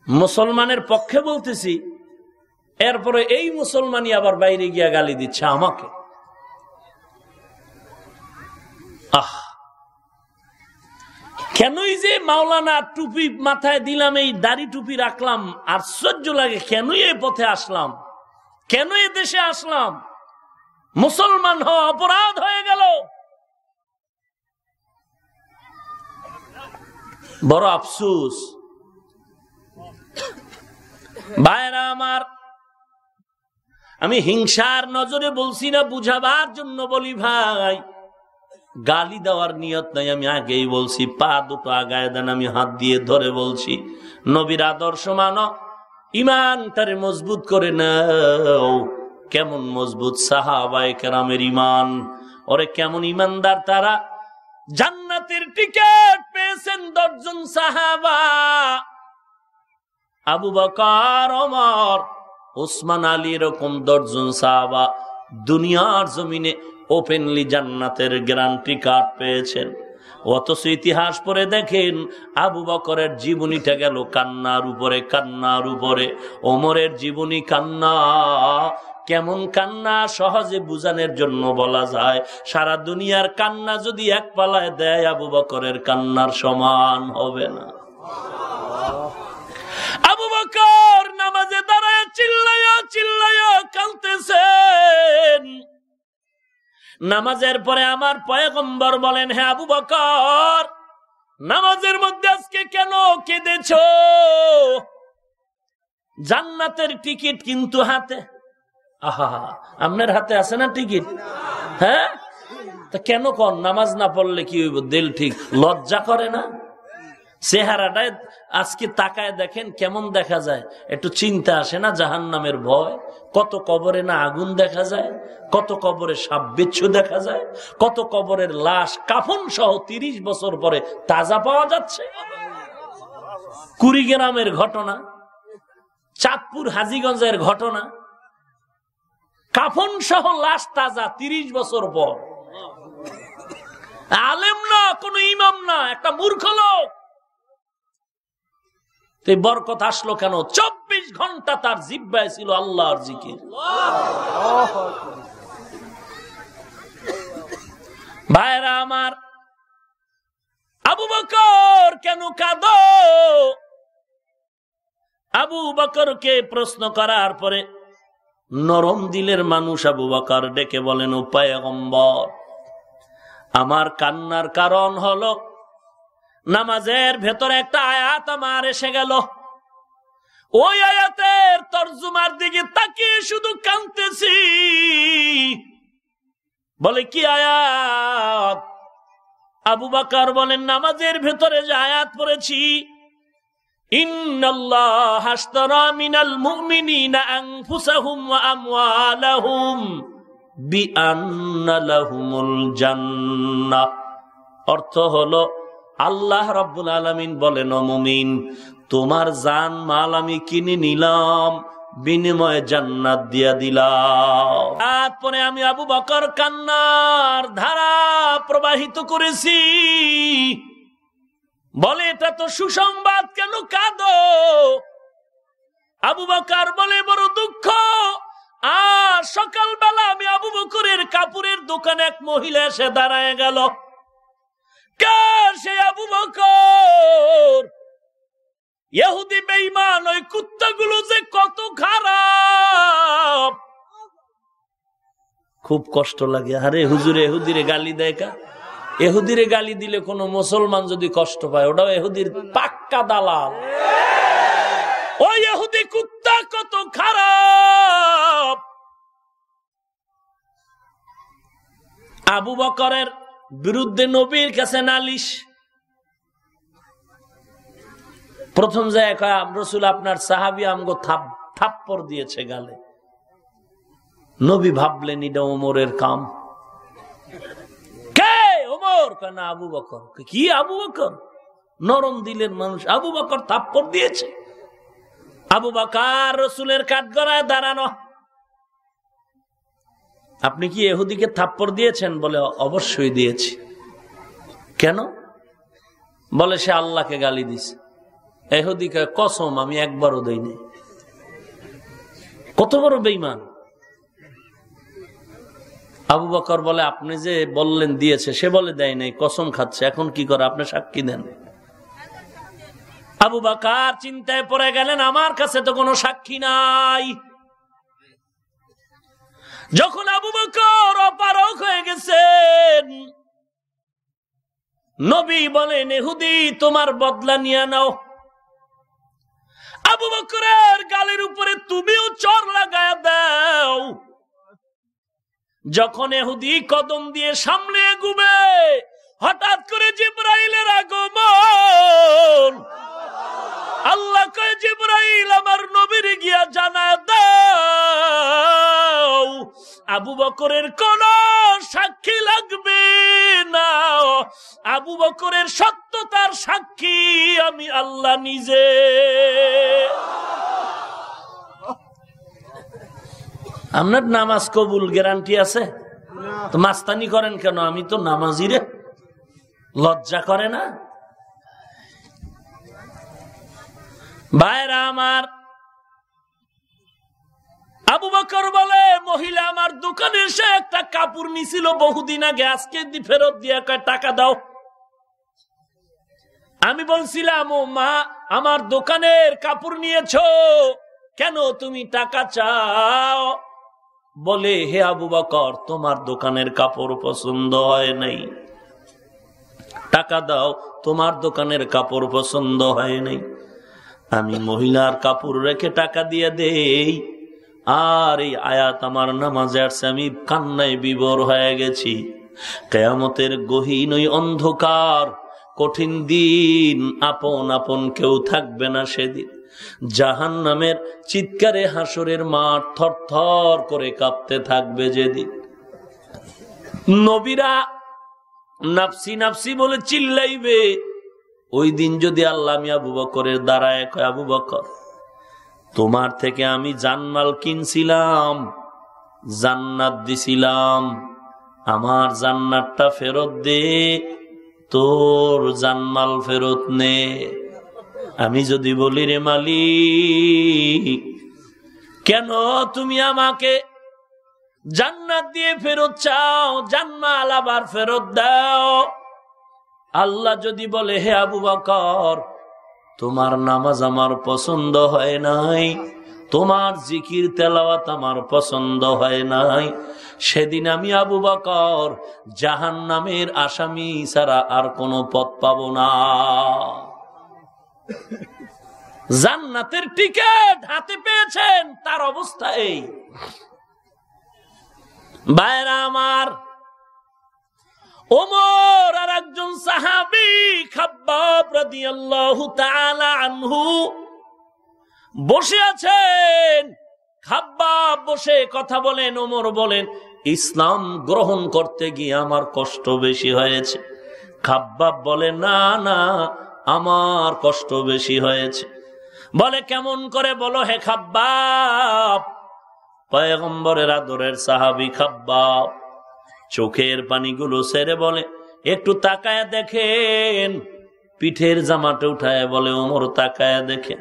মুসলমানের পক্ষে বলতেছি এরপরে এই মুসলমানই আবার বাইরে গিয়া গালি দিচ্ছে আমাকে। আহ! কেনই যে মাওলানা টুপি মাথায় দিলাম, এই দাড়ি টুপি রাখলাম, আশ্চর্য লাগে, কেনই এই পথে আসলাম? কেন এ দেশে আসলাম? মুসলমান হওয়া অপরাধ হয়ে গেল। বড় আফসুস। ভাইরা আমার আমি হিংসার নজরে বলছি না, বুঝাবার জন্য বলি ভাই। গালি দেওয়ার নিয়ত নাই, আমি আগেই বলছি, পা দুটো আগায় দেন, আমি হাত দিয়ে ধরে বলছি, নবীর আদর্শ মানো ইমান তারে মজবুত করে নাও। কেমন মজবুত সাহাবায় কেরামের ইমান? ওরে কেমন ইমানদার তারা। জান্নাতের টিকেট পেয়েছেন দশজন সাহাবা। আবু বকার অমর ওসমান আলী এরকম দশজন সাহাবা দুনিয়ার জমিনে ওপেনলি জান্নাতের গ্যারান্টি কার্ড পেয়েছেন। অথচ ইতিহাস পরে দেখেন, আবু বকরের জীবনীটা গেল কান্নার উপরে কান্নার উপরে। ওমরের জীবনী কান্না, কেমন কান্না সহজে বুঝানোর জন্য বলা যায়। সারা দুনিয়ার কান্না যদি এক পালায় দেয়, আবু বকরের কান্নার সমান হবে না। বকর নামাজে দাঁড়ায় চিল্লাইয়া চিল্লাইয়া কালতেছেন নামাজের পরে আমার পয়গম্বর বলেন হ্যাঁ আবু বকর, নামাজের মধ্যে আজকে কেন কেঁদেছ? জান্নাতের টিকিট কিন্তু হাতে। আহা, আপনার হাতে আছে না টিকিট? হ্যাঁ? তা কেন কন? নামাজ না পড়লে কি হইব? দিল ঠিক, লজ্জা করে না? চেহারাটায় আজকে তাকায় দেখেন কেমন দেখা যায়। একটু চিন্তা আসে না জাহান নামের ভয়? কত কবরে না আগুন দেখা যায়? কত কবরে সাপ বিচ্ছু দেখা যায়? কত কবরের লাশ কাফন সহ তিরিশ বছর পরে তাজা পাওয়া যাচ্ছে? কুড়িগ্রামের ঘটনা, চাঁদপুর হাজিগঞ্জের ঘটনা, কাফন সহ লাশ তাজা তিরিশ বছর পর। আলেম না, কোন ইমাম না, একটা মূর্খ লোক। বরকত আসলো কেন? চব্বিশ ঘণ্টা তার জিব্বায় ছিল আল্লাহর জিকির। ভাইরা আমার, আবু বকর কেন কাঁদ? আবু বকরকে প্রশ্ন করার পরে নরম দিলের মানুষ আবু বকর ডেকে বলেন উপায় আমার কান্নার কারণ হলো নামাজের ভেতরে একটা আয়াত আমার এসে গেল। ওই আয়াতের তর্জুমার দিকে তাকিয়ে শুধু কানতেছি বলে, কি আয়াত? আবু বাকার বলেন, নামাজের ভেতরে যে আয়াত পড়েছি অর্থ হলো আল্লাহ রব্বুল আলমিন বলেন মুমিন, তোমার জান মাল আমি কিনে নিলাম, বিনিময়ে জান্নাত দিয়া দিলাম। তারপরে আমি আবু বকর কান্নার ধারা প্রবাহিত করেছি। বলে, এটা তো সুসংবাদ, কেন কাঁদ? আবু বকর বলে, বড় দুঃখ, আর সকালবেলা আমি আবু বকরের কাপুরের দোকানে এক মহিলা এসে দাঁড়ায় গেল। কার সে আবু বকর? ইহুদি বেইমান ওই কুত্তাগুলো যে কত খারাপ। খুব কষ্ট লাগে। আরে হুজুরে, এহুদিরে গালি দেয় কা? এহুদিরে গালি দিলে কোনো মুসলমান যদি কষ্ট পায়, ওটাও এহুদির পাক্কা দালাল। ওই এহুদি কুত্তা কত খারাপ। আবু বকরের বিরুদ্ধে নবীর কাছে নালিশ। প্রথম জায়গায় রসুল, আপনার সাহাবি আমগো থাপ্পর দিয়েছে গালে। নবী ভাবলেন, এটা ওমরের কাম। কে ওমর? আবু বকর। কি আবু বকর? নরম দিলের মানুষ, আবু বকর থাপ্পর দিয়েছে। আবু বাকার রসুলের কাঠগড়ায় দাঁড়ানো। আপনি কি এহুদিকে থাপ্পর দিয়েছেন বলে অবশ্যই দিয়েছি। কেন? বলে সে আল্লাহকে গালি দিছে। এহুদিকে কসম আমি একবারও দেইনি। কত বড় বেইমান আবু বকর বলে, আপনি যে বললেন দিয়েছে, সে বলে দেয় নাই, কসম খাচ্ছে, এখন কি করে, আপনি সাক্ষী দেন? আবু বাকার চিন্তায় পড়ে গেলেন, আমার কাছে তো কোনো সাক্ষী নাই। যখন আবু বকর অপারক হয়ে গেছেন, নবী বলেন, এহুদি, তোমার বদলা নিয়ে নাও। আবু বকরের গালের উপরে তুমিও চর লাগায় দাও। যখন এহুদি কদম দিয়ে সামনে গুবে হঠাৎ করে জিব্রাইলের আগমন। আল্লাহ জিব্রাইল আমার নবীর গিয়া জানা দাও। আবু বকরের কোন সাক্ষী লাগবে না। আবু বকরের সত্যতার সাক্ষী আমি আল্লাহ নিজে। আপনার নামাজ কবুল গ্যারান্টি আছে? তো মাস্তানি করেন কেন? আমি তো নামাজি রে। লজ্জা করে না? ভাইরা আমার আবু বকর বলে, মহিলা আমার দোকানে এসে একটা কাপড় নিছিল বহুদিন আগে, আজকে ফেরত দিয়ে টাকা দাও। আমি বলছিলাম, ও মা, আমার দোকানের কাপড় নিয়েছ, কেন তুমি টাকা চাও? বলে, হে আবু বকর, তোমার দোকানের কাপড় পছন্দ হয় নাই। টাকা দাও, তোমার দোকানের কাপড় পছন্দ হয় নাই। আমি মহিলার কাপড় রেখে টাকা দিয়ে দেই। আর এই আয়াত আমার নামাজে আসছে আমি কান্নায় বিবর হয়ে গেছি। কেয়ামতের গহীন ওই অন্ধকার, কঠিন দিন আপন আপন কেউ থাকবে না সেদিন। জাহান নামের চিৎকারে হাসরের মাঠ থর থর করে কাঁপতে থাকবে যেদিন। নবীরা নাফসি নাফসি বলে চিল্লাইবে। ওই দিন যদি আল্লাহ আমি আবু বকরের দ্বারায় আবু বকর তোমার থেকে আমি জানমাল কিনছিলাম, জান্নাত দিছিলাম। আমার জান্নাতটা ফেরত দে, তোর জানমাল ফেরত নে। আমি যদি বলি, রে মালিক, কেন তুমি আমাকে জান্নাত দিয়ে ফেরত চাও জান্নাল আবার ফেরত দাও? আল্লাহ যদি বলে, হে আবু বকর তোমার নামাজ আমার পছন্দ হয় নাই। তোমার জিকির, তেলাওয়াত আমার পছন্দ হয় নাই। সেদিন আমি আবু বকর জাহান নামের আসামি ছাড়া আর কোনো পথ পাব না। জান্নাতের টিকেট হাতে পেয়েছেন, তার অবস্থা এই। বাইরা আমার ওমর আর একজন সাহাবি রাদিয়াল্লাহু তাআলা আনহু বসে আছেন। খাব্বাব বসে কথা বলেন, ওমর বলেন, ইসলাম গ্রহণ করতে গিয়ে আমার কষ্ট বেশি হয়েছে। খাব্বাব বলে, না না, আমার কষ্ট বেশি হয়েছে। বলে, কেমন করে বলো হে খাব্বাব? পয়গম্বরের আদরের সাহাবি খাব্বাব। চোখের পানিগুলো সেরে বলে, একটু তাকায় দেখেন। পিঠের জামাটা উঠায় বলে, ওমর, তাকায় দেখেন।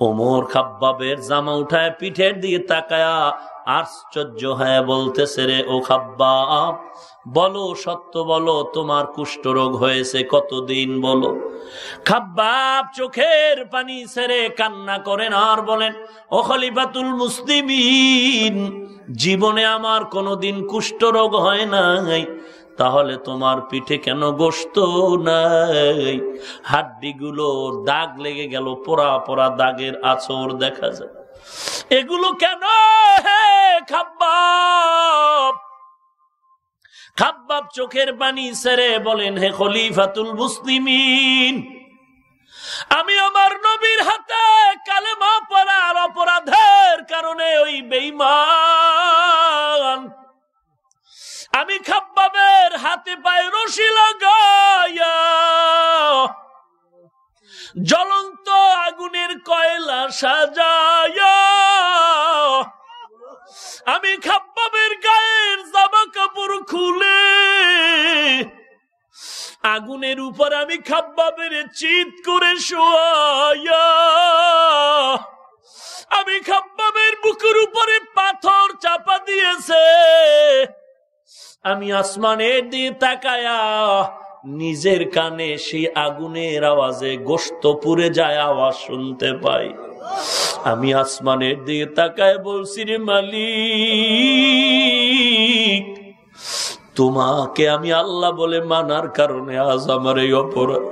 ওমর খাব্বাবের জামা উঠায় পিঠের দিকে তাকায়া আশ্চর্য হয়ে বলতেছে, রে ও খাব্বাব, বলো, সত্য বলো, তোমার কুষ্ঠ রোগ হয়েছে কতদিন বলো? খাব্বাব চোখের পানি সেরে কান্না করেন আর বলেন, ও খলিফাতুল মুসলিমিন জীবনে আমার কোনোদিন কুষ্ঠ রোগ হয় নাই। তাহলে তোমার পিঠে কেন গোস্ত নাই? হাড্ডিগুলো দাগ লেগে গেল, পোড়া পোড়া দাগের আচর দেখা যায়। এগুলো কেন? হে খাব্বাব! খাব্বাব চোখের পানি সেরে বলেন, হে খলিফাতুল মুসলিমিন আমি আমার নবীর হাতে কালেমা পড়ার অপরাধের কারণে ওই বেইমান আমি খাব্বাবের হাতে পায়ে রশি জ্বলন্ত আগুনের কয়লা সাজায় আমি খাব্বাবের আগুনের উপর আমি খাব্বাবের চিত করে শোয়া আমি খাব্বাবের বুকের উপরে পাথর চাপা দিয়েছে। আমি আসমানের দিয়ে তাকায়া নিজের কানে সেই আগুনের আওয়াজে গোস্ত পুড়ে যায় আওয়াজ শুনতে পাই। আমি আসমানের দিয়ে তাকায় বলছি, রে মালিক তোমাকে আমি আল্লাহ বলে মানার কারণে আজ আমার এই অপরাধ।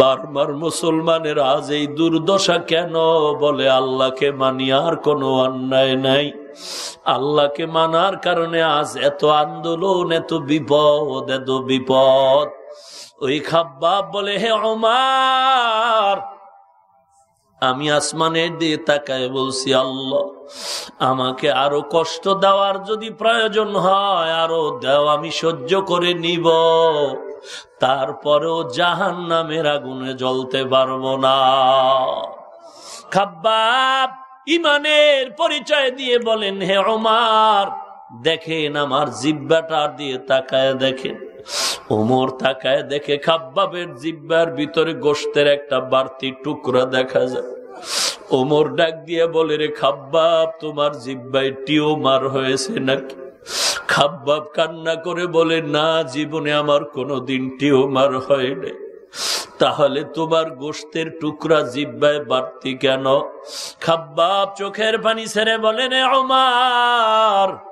বারবার মুসলমানের আজ এই দুর্দশা কেন বলে আল্লাহকে মানি আর কোনো অন্যায় নাই। আল্লাহকে মানার কারণে আজ এত আন্দোলন, এত বিপদ এত বিপদ। ওই খাব্বা বলে, হে অমার আমি আসমানের দিয়ে তাকায় বলছি, আল্লাহ, আমাকে আরও কষ্ট দেওয়ার যদি প্রয়োজন হয়, আরও দেও, আমি সহ্য করে নিব। তারপরেও জাহান নামের আগুনে জ্বলতে পারব না। খাব্বাব, ইমানের পরিচয় দিয়ে বলেন, হে ওমার, দেখেন আমার জিব্বাটার দিয়ে তাকায় দেখেন। ওমর তাকায় দেখে খাব্বাবের জিব্বার ভিতরে গোস্তের একটা বাড়তি টুকরা দেখা যায়। ওমর ডাক দিয়ে বলে, রে খাব্বাব, তোমার জিব্বায় টিউমার হয়েছে নাকি? খাব্বাব কান্না করে বলে, না, জীবনে আমার কোনোদিন টিউমার হয় নাই। তাহলে তোমার গোস্তের টুকরা জিব্বায় বাড়তি কেন? খাব্বাব চোখের পানি ছেড়ে বলেন আমার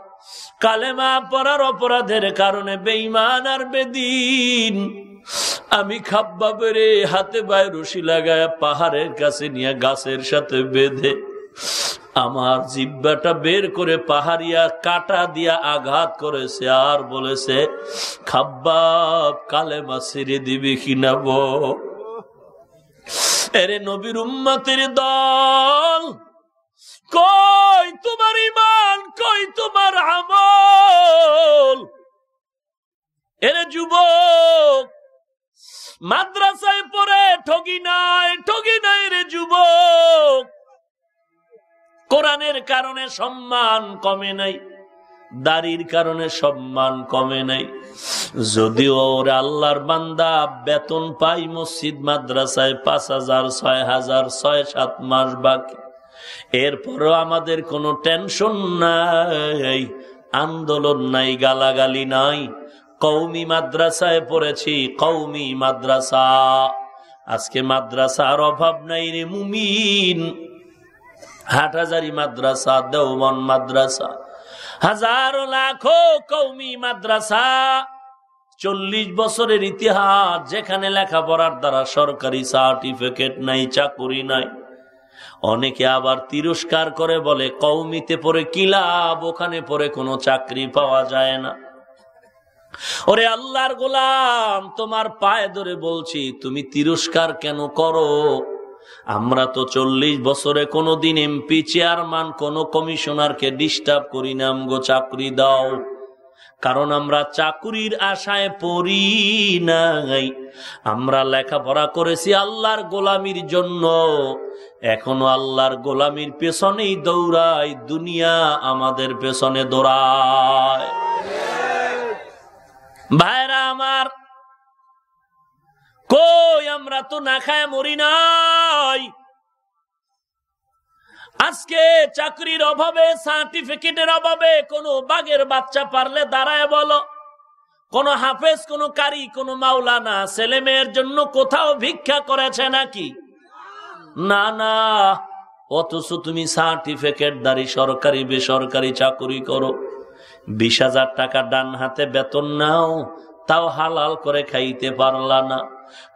কালেমা পড়ার অপরাধের কারণে বেইমান আর বেদিন। আমি খাব্বা খাব্বাবের হাতে বায় রশি লাগায় পাহাড়ের কাছে নিয়ে গাছের সাথে বেঁধে আমার জিব্বাটা বের করে পাহাড়িয়া কাটা দিয়া আঘাত করেছে আর বলেছে, খাব্বাব, কালেমা ছেড়ে দিবি কিনা এরে নবীর উম্মাতের দল কই তোমার ইমান কই তোমার আমল? এরে যুবক, মাদ্রাসায় পড়ে ঠগি নাই ঠগি নাই রে যুবক। কোরআনের কারণে সম্মান কমে নাই, দাড়ির কারণে সম্মান কমে নাই। যদিও ওর আল্লাহর বান্দা বেতন পাই মসজিদ, মাদ্রাসায় পাঁচ হাজার, ছয় হাজার, ছয় সাত মাস বাকি। এরপরও আমাদের কোনো টেনশন নাই, আন্দোলন নাই, গালাগালি নাই। কৌমি মাদ্রাসায় পড়েছি কৌমি মাদ্রাসা। আজকে মাদ্রাসার অভাব নাই রে মুমিন। হাটহাজারি মাদ্রাসা দেওবন মাদ্রাসা। হাজারো লাখো কৌমি মাদ্রাসা। চল্লিশ বছরের ইতিহাস, যেখানে লেখাপড়ার দ্বারা সরকারি সার্টিফিকেট নাই, চাকুরি নাই। অনেকে আবার তিরস্কার করে বলে কৌমিতে পরে কি লাভ? ওখানে পরে কোনো চাকরি পাওয়া যায় না। ওরে আল্লাহর গোলাম, তোমার পায়ে ধরে বলছি, তুমি তিরস্কার কেন করো? আমরা তো চল্লিশ বছরে কোনো দিন এমপি চেয়ারম্যান, কোন কমিশনারকে ডিস্টার্ব করি না। আমগো চাকরি দাও। কারণ আমরা চাকুরির আশায় পড়ি নাই। আমরা লেখাপড়া করেছি আল্লাহর গোলামির জন্য। এখনও আল্লাহর গোলামির পেছনেই দৌড়াই, দুনিয়া আমাদের পেছনে দৌড়ায়। ভাইরা আমার, কই আমরা তো না খায় মরি নাই? আজকে চাকরির অভাবে, সার্টিফিকেটের অভাবে কোন বাঘের বাচ্চা পারলে দাঁড়ায় বলো। কোন হাফেজ, কোন কারি, কোন মাওলানা ছেলে মেয়ের জন্য কোথাও ভিক্ষা করেছে নাকি? না না। অথচ তুমি সার্টিফিকেট দাঁড়ি সরকারি, বেসরকারি চাকরি করো। বিশ হাজার টাকা ডান হাতে বেতন নাও তাও হালাল করে খাইতে পারলা না।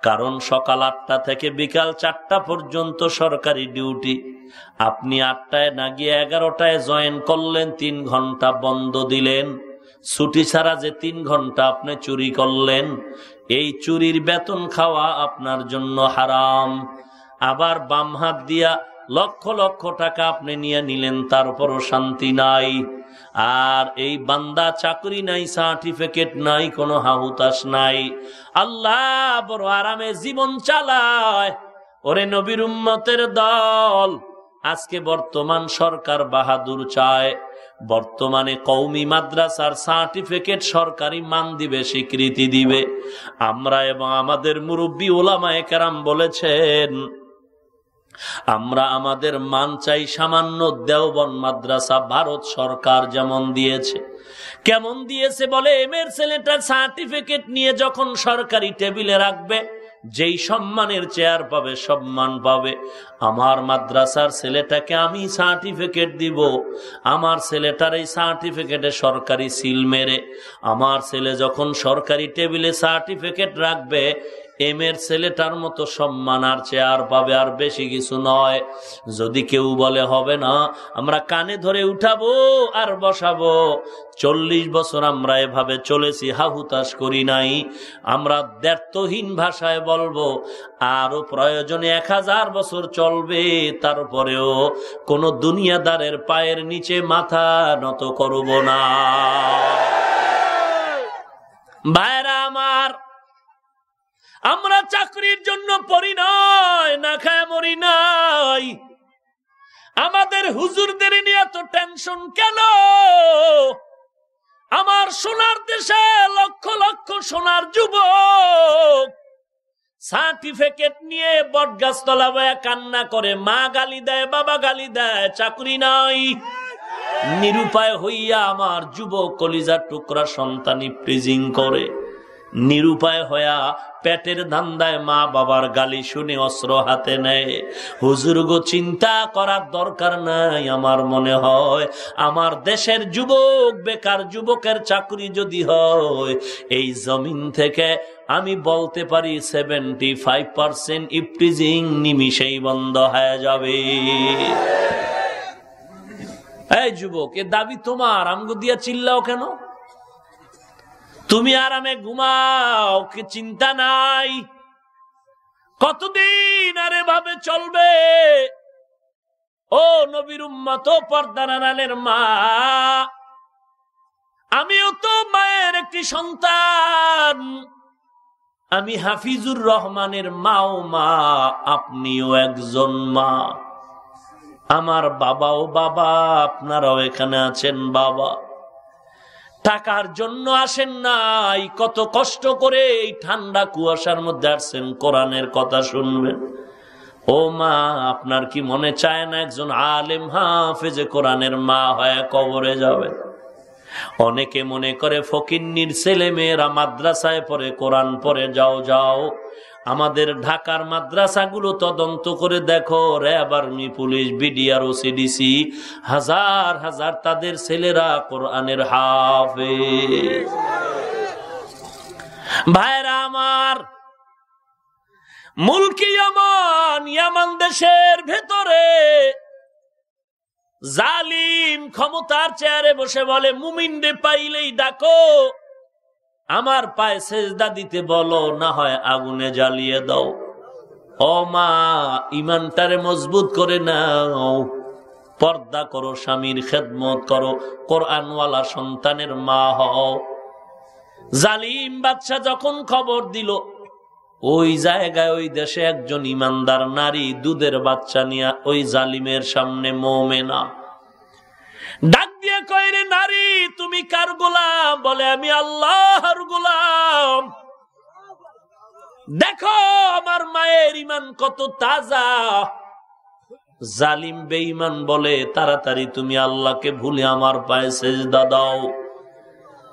কারণ সকাল আটটা থেকে বিকাল চারটা পর্যন্ত সরকারি ডিউটি। আপনি আটটায় না গিয়ে এগারোটায় জয়েন করলেন, তিন ঘণ্টা বন্ধ দিলেন। ছুটি ছাড়া যে তিন ঘণ্টা আপনি চুরি করলেন, এই চুরির বেতন খাওয়া আপনার জন্য হারাম। আবার বাম হাত দিয়া লক্ষ লক্ষ টাকা আপনি নিয়ে নিলেন তারপরও শান্তি নাই। আর এই বান্দা চাকরি নাই সার্টিফিকেট নাই, কোনো হাহুতাস নাই। আল্লাহ বড় আরামে জীবন চালায়। ওরে নবীর উম্মতের দল, আজকে বর্তমান সরকার বাহাদুর চায়। বর্তমানে কৌমি মাদ্রাসার সার্টিফিকেট সরকারি মান দিবে, স্বীকৃতি দিবে। আমরা এবং আমাদের মুরব্বী ওলামায় কেরাম বলেছেন আমরা আমাদের মান চাই সামান্য দেওবন মাদ্রাসা ভারত সরকার যেমন দিয়েছে। কেমন দিয়েছে বলে এম এর ছেলেটার সার্টিফিকেট নিয়ে যখন সরকারি টেবিলে রাখবে, যেই সম্মানের চেয়ার পাবে, সম্মান পাবে। আমার মাদ্রাসার ছেলেটাকে আমি সার্টিফিকেট দিব। আমার ছেলেটার এই সার্টিফিকেটে সরকারি সিল মেরে। আমার ছেলে যখন সরকারি টেবিলে সার্টিফিকেট রাখবে এম এর ছেলেটার মতো সম্মান আর চেয়ার পাবে আর বেশি কিছু নয়। যদি কেউ বলে, হবে না, আমরা কানে ধরে উঠাবো আর বসাবো। চল্লিশ বছর আমরা এভাবে চলেছি হাহুতাস করি নাই। আমরা দ্ব্যর্থহীন ভাষায় বলব, আরও প্রয়োজনে এক হাজার বছর চলবে, তারপরেও কোন দুনিয়াদারের পায়ের নিচে মাথা নত করব না। ভাইরা আমার আমরা চাকরির জন্য পড়ি নাই, না খায় মরি নাই। আমাদের হুজুরদের নিয়ে এত টেনশন কেন? আমার সোনার দেশে লক্ষ লক্ষ সোনার যুবক সার্টিফিকেট নিয়ে বটগাছ তলা বয়া কান্না করে, মা গালি দেয়, বাবা গালি দেয়, চাকরি নাই। নিরুপায় হইয়া আমার যুবক কলিজার টুকরা সন্তানি প্রিজিং করে। নিরুপায় হইয়া পেটের ধান্দায় মা বাবার গালি শুনে অস্ত্র হাতে নেয়। হুজুর গো, চিন্তা করার দরকার নাই আমার মনে হয়। আমার দেশের যুবক, বেকার যুবকের চাকরি যদি হয়, এই জমিন থেকে আমি বলতে পারি seventy five percent eve teasing নিমিশেই বন্ধ হয়ে যাবে। এই যুবক, এ দাবি তোমার? আমগো দিয়া চিল্লাও কেন? তুমি আরামে ঘুমাও, কি চিন্তা নাই? কতদিন আর এভাবে চলবে? ও নবীর উম্মত পর্দানালের মা, আমিও তো মায়ের একটি সন্তান। আমি হাফিজুর রহমানের মাও মা, আপনিও একজন মা। আমার বাবাও বাবা, আপনারাও এখানে আছেন বাবা। টাকার জন্য আসেন নাই। কত কষ্ট করে এই ঠান্ডা কুয়াশার মধ্যে আসছেন, কোরআনের কথা শুনবেন। ও মা, আপনার কি মনে চায় না একজন আলেম হাফেজে কোরআনের মা হয়ে কবরে যাবে? অনেকে মনে করে ফকিন্নির ছেলে মেয়েরা মাদ্রাসায় পরে কোরআন পরে যাও যাও। আমাদের ঢাকার মাদ্রাসাগুলো তদন্ত করে দেখো র্যাব আর্মি পুলিশ, বিডিআর ও সিডিসি হাজার হাজার তাদের ছেলেরা কোরআনের হাফে ভাইরা আমার, মুলকি ইয়ামান দেশের ভেতরে জালিম ক্ষমতার চেয়ারে বসে বলে মুমিন পাইলেই ডাকো। আমার পায়ে সেজদা দিতে বলো, না হয় আগুনে জ্বালিয়ে দাও। ও মা, ইমানটারে মজবুত করে নাও। পর্দা করো, স্বামীর খেদমত করো, কোরআনওয়ালা সন্তানের মা হও। জালিম বাচ্চা যখন খবর দিল, ওই জায়গায়, ওই দেশে একজন ইমানদার নারী দুধের বাচ্চা নিয়ে ওই জালিমের সামনে মোমেনা। ডাক দিয়ে কয়রে নারী, তুমি কার গোলাম? বলে, আমি আল্লাহর গোলাম। দেখো, আমার মায়ের ইমান কত তাজা। জালিম, বেঈমান বলে, তাড়াতাড়ি তুমি আল্লাহকে ভুলে আমার পায়ে সেজদা দাও।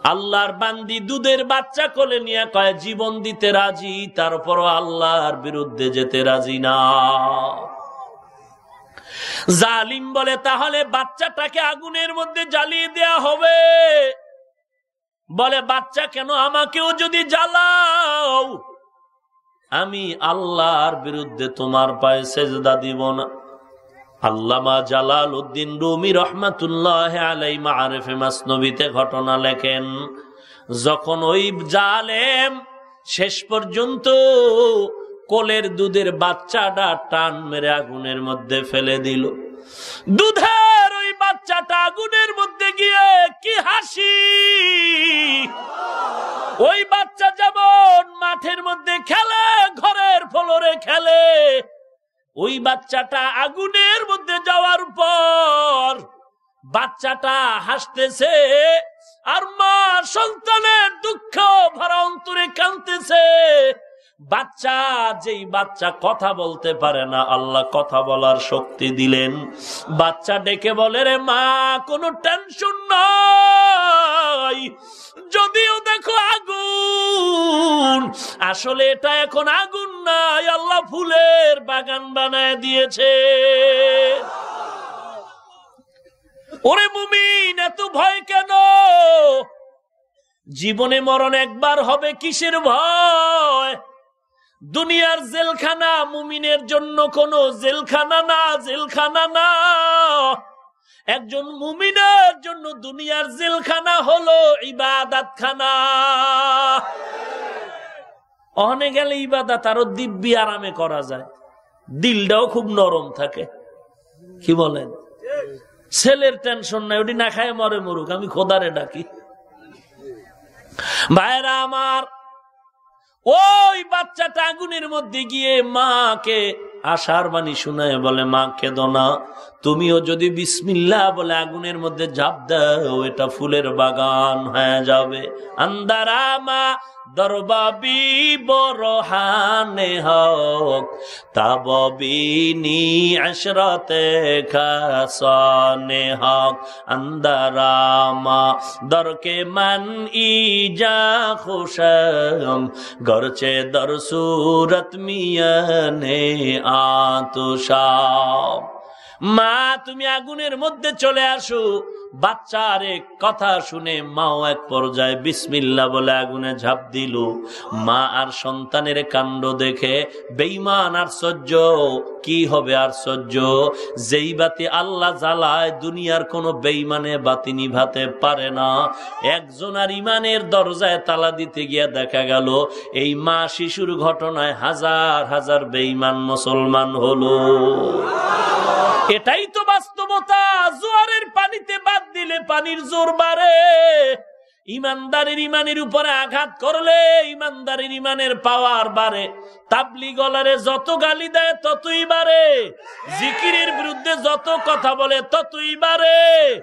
আল্লাহর বান্দি দুধের বাচ্চা কোলে নিয়ে কয়, জীবন দিতে রাজি তারপর আল্লাহর বিরুদ্ধে যেতে রাজি না। জালিম বলে, তাহলে বাচ্চাটাকে আগুনের মধ্যে জ্বালিয়ে দেয়া হবে। বলে, বাচ্চা, কেন আমাকেও যদি জ্বালাও? আমি আল্লাহর বিরুদ্ধে তোমার পায়ে সেজদা দিব না। আল্লামা জালাল উদ্দিন রুমি রহমাতুল্লাহ আলাই মারেফে মাসনবিতে ঘটনা লেখেন, যখন ওই জালেম শেষ পর্যন্ত কোলের দুধের বাচ্চাটা টান মেরে আগুনের মধ্যে ফেলে দিল। দুধের ওই বাচ্চাটা আগুনের মধ্যে গিয়ে কি হাসি! ওই বাচ্চা যেমন মাঠের মধ্যে খেলে, ঘরের ফলরে খেলে, ওই বাচ্চাটা আগুনের মধ্যে যাওয়ার পর বাচ্চাটা হাসতেছে আর মা সন্তানের দুঃখ ভরা অন্তরে কানতেছে বাচ্চা, যেই বাচ্চা কথা বলতে পারে না, আল্লাহ কথা বলার শক্তি দিলেন। বাচ্চা ডেকে বলে, রে মা, কোনো টেনশন নাই। যদিও দেখো আগুন, আসলে এটা এখন আগুন নাই, আল্লাহ ফুলের বাগান বানায় দিয়েছে। ওরে মুমিন, এত ভয় কেন? জীবনে মরণ একবার হবে কিসের ভয়? দুনিয়ার জেলখানা মুমিনের জন্য কোন জেলখানা না জেলখানা না। একজন মুমিনের জন্য দুনিয়ার জেলখানা হলো ইবাদাত খানা অনে গেলে ইবাদাত আরও দিব্যি আরামে করা যায়। দিলটাও খুব নরম থাকে। কি বলেন? ছেলের টেনশন নাই, ওটি না খায় মরে মরুক, আমি খোদারে ডাকি। ভাইরা আমার ওই বাচ্চাটা আগুনের মধ্যে গিয়ে মাকে আশার বাণী শুনে বলে, মা, কেদো না। তুমিও যদি বিসমিল্লা বলে আগুনের মধ্যে ঝাঁপ দাও, এটা ফুলের বাগান হয়ে যাবে। আন্দারা, মা দরবাবি বরহানে হক তাববিনি আশরাতে খাসানে হক। আন্দারামা দরকে মান ইজা খুশম, গরচে দর সুরত মিয়ানে আতুষাম মা, তুমি আগুনের মধ্যে চলে আসো। বাচ্চার এক কথা শুনে মাও এক পর্যায়ে বিসমিল্লা বলে আগুনে ঝাঁপ দিল। মা আর সন্তানের কাণ্ড দেখে বেইমান আর সহ্য কি হবে আর সহ্য যেই বাতি আল্লাহ জ্বালায় দুনিয়ার কোনো বেইমানে বাতি নিভাতে পারে না। একজন আর ইমানের দরজায় তালা দিতে গিয়া দেখা গেল, এই মা শিশুর ঘটনায় হাজার হাজার বেইমান মুসলমান হলো। এটাই তো বাস্তবতা। জোয়ারের পানিতে বাদ দিলে পানির জোর বাড়ে। ইমানদারের ইমানের উপরে আঘাত করলে ইমানদারের ইমানের পাওয়ার বাড়ে। তাবলি গলারে যত গালি দেয়, ততই বাড়ে। জিকিরের বিরুদ্ধে যত কথা বলে, ততই বাড়ে।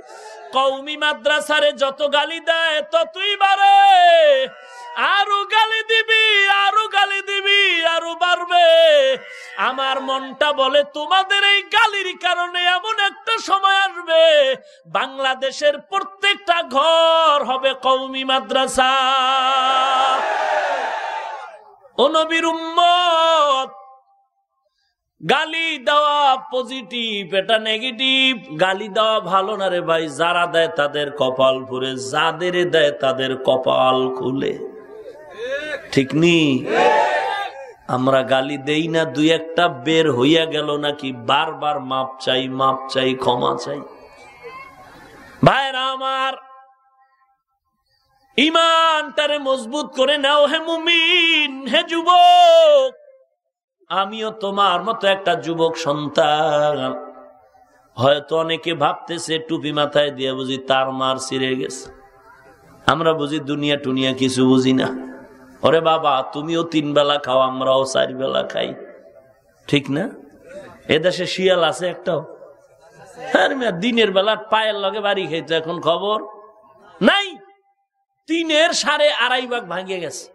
কৌমি মাদ্রাসারে যত গালি দেয়, ততই বাড়ে। আরও গালি দিবি, আরও গালি দিবি, আরও বাড়বে। আমার মনটা বলে, তোমাদের এই গালির কারণে এমন একটা সময় আসবে। বাংলাদেশের প্রত্যেকটা ঘর হবে কৌমি মাদ্রাসা। ও নবীর উম্মত, গালি দেওয়া পজিটিভ এটা নেগেটিভ গালি দেওয়া ভালো না রে ভাই। যারা দেয় তাদের কপাল ভরে যাদের দেয় তাদের কপাল খুলে। ঠিক নি? আমরা গালি দেই না, দুই একটা বের হইয়া গেল নাকি, বারবার মাপ চাই মাপ চাই, ক্ষমা চাই। ভাইরা আমার ইমানটারে মজবুত করে নাও, হে মুমিন, হে যুবক। আমিও তোমার মতো একটা যুবক সন্তান। হয়তো অনেকে ভাবতেছে, টুপি মাথায় দিয়ে বুঝি তার মার ছিঁড়ে গেছে। আমরা বুঝি দুনিয়া টুনিয়া কিছু বুঝি না। ওরে বাবা, তুমিও তিন বেলা খাও, আমরাও চার বেলা খাই। ঠিক না? এদেশে শিয়াল আছে একটাও? দিনের বেলা পায়ের লগে বাড়ি খেয়েছে এখন খবর? নাই! তিনের সাড়ে আড়াই ভাগ ভাঙিয়ে গেছে।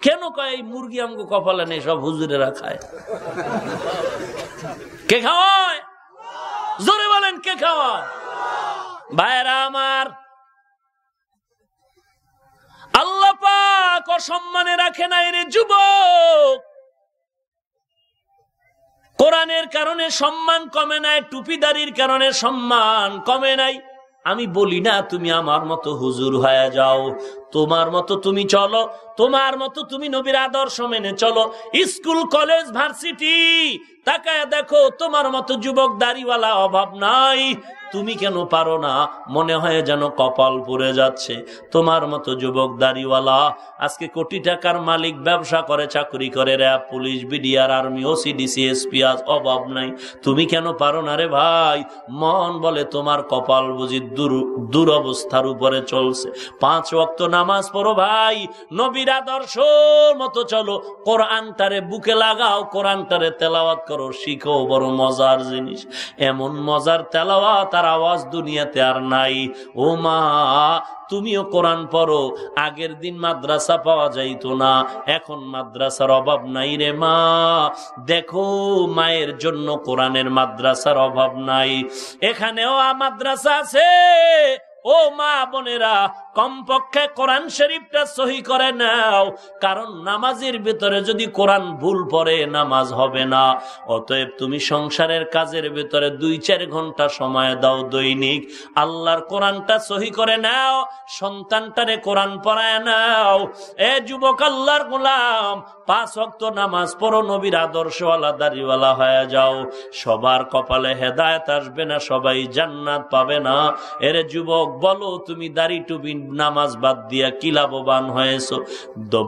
কেন কয় এই মুরগি আমগো কপালে নেই, সব হুজুরেরা খায়। কে খাওয়ায়? জোরে বলেন, কে খাওয়ায়? ভাইরা আমার আল্লাহ পাক অসম্মানে রাখে নাই রে যুবক। কোরআনের কারণে সম্মান কমে নাই, টুপিদারির কারণে সম্মান কমে নাই। আমি বলি না, তুমি আমার মতো হুজুর হয়ে যাও। তোমার মতো তুমি চলো, তোমার মতো তুমি নবীর আদর্শ মেনে চলো। স্কুল, কলেজ, ভার্সিটি, তাকায় দেখো, তোমার মতো যুবক দাড়িওয়ালা অভাব নাই। তুমি কেন পারো না? মনে হয় যেন কপাল পড়ে যাচ্ছে। তোমার মতো যুবক দাড়িওয়ালা, আজকে কোটি টাকার মালিক, ব্যবসা করে, চাকরি করে, RAB, police, BDR, army, OC DC SPs অভাব নাই। তুমি কেন পারো না রে ভাই? মন বলে তোমার কপাল বুঝি দুরবস্থার উপরে চলছে। পাঁচ ওয়াক্ত নামাজ পড়ো ভাই, নবীর আদর্শ মতো চলো। কোরআনটারে বুকে লাগাও, কোরআনটারে তেলাওয়াত করো, শিখো, বড় মজার জিনিস। এমন মজার তেলাওয়াত তার আওয়াজ দুনিয়াতে আর নাই। ও মা, তুমিও কোরআন পড়ো, আগের দিন মাদ্রাসা পাওয়া যাইত না, এখন মাদ্রাসার অভাব নাই রে মা। দেখো, মায়ের জন্য কোরআনের মাদ্রাসার অভাব নাই। এখানেও মাদ্রাসা আছে। ও মা বোনেরা কমপক্ষে কোরআন শরীফটা সহি করে নাও। কারণ নামাজের ভিতরে যদি কোরআন ভুল পড়ে, নামাজ হবে না। অতএব তুমি সংসারের কাজের ভিতরে দুই চার ঘণ্টা সময় দাও দৈনিক। আল্লাহর কোরআনটা সহি করে নাও, সন্তানটারে কোরআন পড়ায় নাও। এ যুবক আল্লাহর গোলাম, পাঁচ অক্ত নামাজ পড়ো, নবীর আদর্শওয়ালা, দাড়িওয়ালা হয়ে যাও। সবার কপালে হেদায়ত আসবে না, সবাই জান্নাত পাবে না। এর যুবক, বলো তুমি দাড়ি টুপি নামাজ বাদ দিয়া কি লাভবান হয়েছ?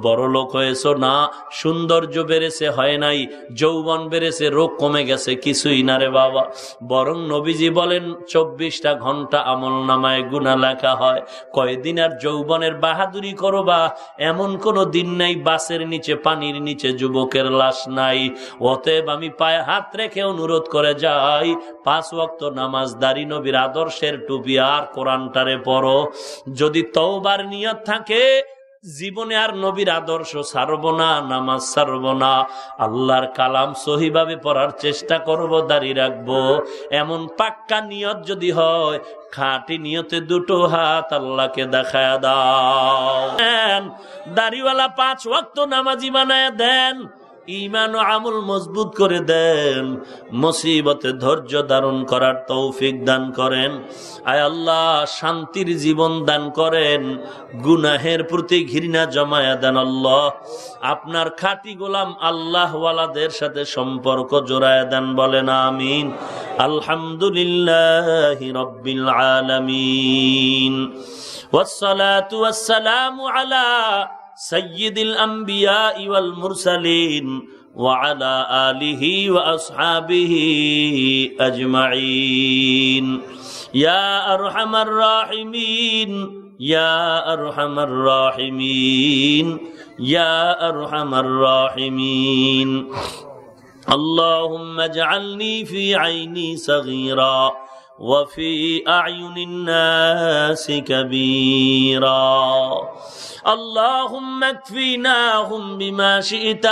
বড় লোক হয়েছ না? সৌন্দর্য বেড়েছে, হয় নাই? যৌবন বেড়েছে, রোগ কমে গেছে, কিছুই না রে বাবা। বরং নবীজি বলেন, চব্বিশটা ঘণ্টা আমল নামায় গুণা লেখা হয়। কয়দিন আর যৌবনের বাহাদুরি করো বা এমন কোনো দিন নাই বাসের নিচে, পানির নিচে, যুবকের লাশ নাই। অতএব আমি পায়ে হাত রেখে অনুরোধ করে যাই, পাঁচ ওয়াক্ত নামাজ দাঁড়ি নবীর আদর্শের টুপি আর কোরআনটারে পড়ো। যদি তওবার নিয়ত থাকে, জীবনে আর নবীর আদর্শ সারব না, নামাজ সারব না। আল্লাহর কালাম সহিভাবে পড়ার চেষ্টা করব, দাঁড়িয়ে রাখব। এমন পাক্কা নিয়ত যদি হয়, খাটি নিয়তে দুটো হাত আল্লাহকে দেখায় দাও। দাড়িওয়ালা পাঁচ ওয়াক্ত নামাজি বানায় দেন। ইমান ও আমল মজবুত করে দেন মুসিবতে ধৈর্য ধারণ করার তৌফিক দান করেন আয় আল্লাহ শান্তির জীবন দান করেন গুনাহের প্রতি ঘৃণা জমায়া দেন আল্লাহ আপনার খাটি গোলাম আল্লাহওয়ালাদের সাথে সম্পর্ক জোড়ায় দেন বলেন আমিন আলহামদুলিল্লাহ রব্বিল আলমিন والصلاة والسلام على سيد الأنبياء والمرسلين وعلى آله وأصحابه أجمعين. يا أرحم الراحمين يا أرحم الراحمين يا أرحم الراحمين. اللهم اجعلني في عيني صغيرا وفي أعين الناس كبيرا. اللهم اكفيناهم بما شئت.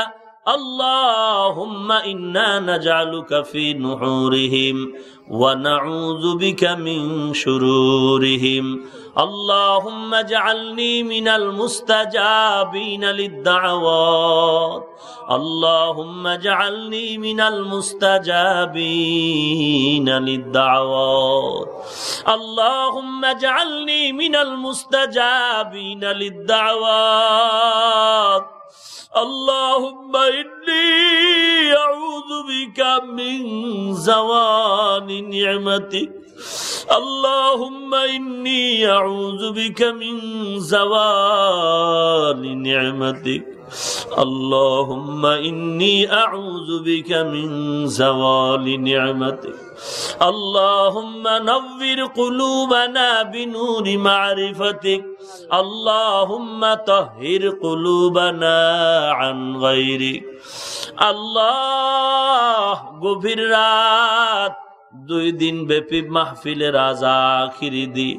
اللهم إنا نجعلك في نحورهم ونعوذ بك من شرورهم. اللهم اجعلني من المستجابين للدعوات. اللهم اجعلني من المستجابين للدعوات. اللهم اجعلني من المستجابين للدعوات. اللهم إني أعوذ بك من زوال نعمتك. اللهم إني أعوذ بك من زوال نعمتك اللهم إني أعوذ بك من زوال نعمتك اللهم نور قلوبنا بنور معرفتك اللهم طهر قلوبنا عن غيرك الله গভীর রাত দুই দিন ব্যাপী মাহফিলের রাজা আখিরি দিন।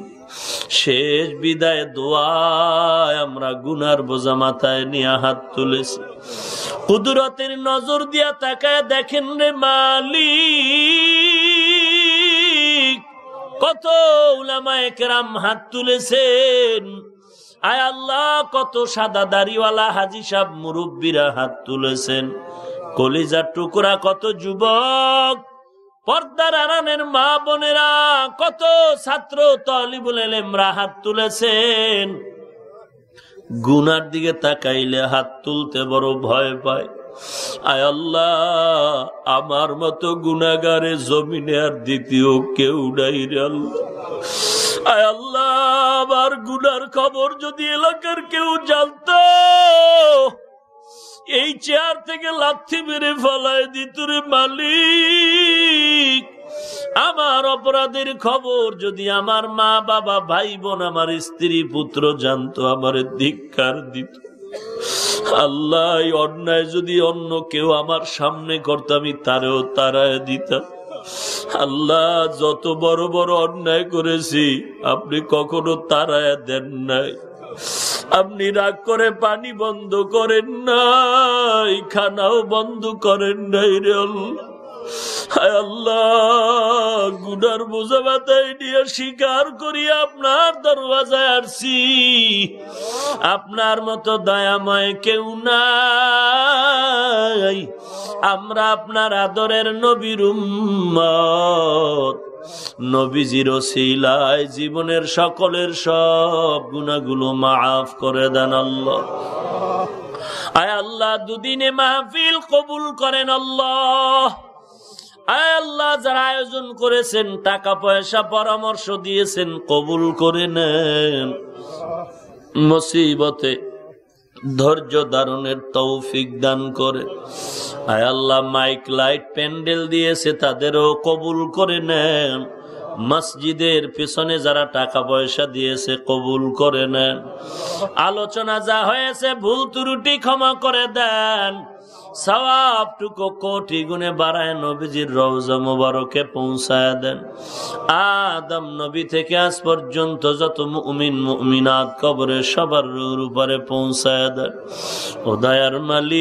শেষ বিদায় দোয়ায় আমরা গুনার বোঝা মাথায় নিয়ে হাত তুলেছি। কুদরতের নজর দিয়া তাকায় দেখেন রে মালি কত উলামায় কেরাম হাত তুলেছেন। আয় আল্লাহ, কত সাদা দাড়িওয়ালা হাজি সাহ মুরব্বীরা হাত তুলেছেন। কলিজার টুকরা কত যুবক পর্দার আরামের মা বোনেরা, কত ছাত্র তলিবুল এলেমরা হাত তুলেছেন। গুনার দিকে তাকাইলে হাত তুলতে বড় ভয় পায়। আয় আল্লাহ, আমার মতো গুনাগারে জমিনে আর দ্বিতীয় কেউ নাই আয় আল্লাহ, আমার গুনার খবর যদি এলাকার কেউ জানত এই চেয়ার থেকে লাথি মেরে ফলায় দিতুরে মালিক। আমার অপরাধের খবর যদি আমার মা বাবা ভাই বোন আমার স্ত্রী, পুত্র জানতো, আমার ধিক্ষার দিত। আল্লাহ অন্যায় যদি অন্য কেউ আমার সামনে করতো, আমি তারেও তারায় দিতাম। আল্লাহ, যত বড় বড় অন্যায় করেছি, আপনি কখনো তারায় দেন নাই। আপনি রাগ করে পানি বন্ধ করেন নাই, খানাও বন্ধ করেন নাই রে গুনার বোঝা স্বীকার করি আপনার দরওয়াজায় আসছি আপনার মতো দয়াময় কেউ নাই। আমরা আপনার আদরের নবীর উম্মত। নবীজির শিলায় জীবনের সকলের সব গুণাগুলো মাফ করে দেন আল্লাহ। আয় আল্লাহ, দুদিনে মাহফিল কবুল করেন আল্লাহ। আয় আল্লাহ, যারা আয়োজন করেছেন, টাকা পয়সা পরামর্শ দিয়েছেন, কবুল করে নেন। মুসিবতে ধৈর্য ধারণের তৌফিক দান করে। আয় আল্লাহ, মাইক, লাইট, প্যান্ডেল দিয়েছে, তাদেরও কবুল করে নেন। মসজিদের পিছনে যারা টাকা পয়সা দিয়েছে, কবুল করে নেন। আলোচনা যা হয়েছে, ভুল ত্রুটি ক্ষমা করে দেন। সবাবটুকু কোটি গুণে বাড়ায় নবীজির রওজা মুবারকে পৌঁছায় দেন। আদম নবী থেকে আজ পর্যন্ত যত মুমিন, মুমিনাত কবরে সবার রুর উপরে পৌঁছায় দেন। ও দয়ার মালিক,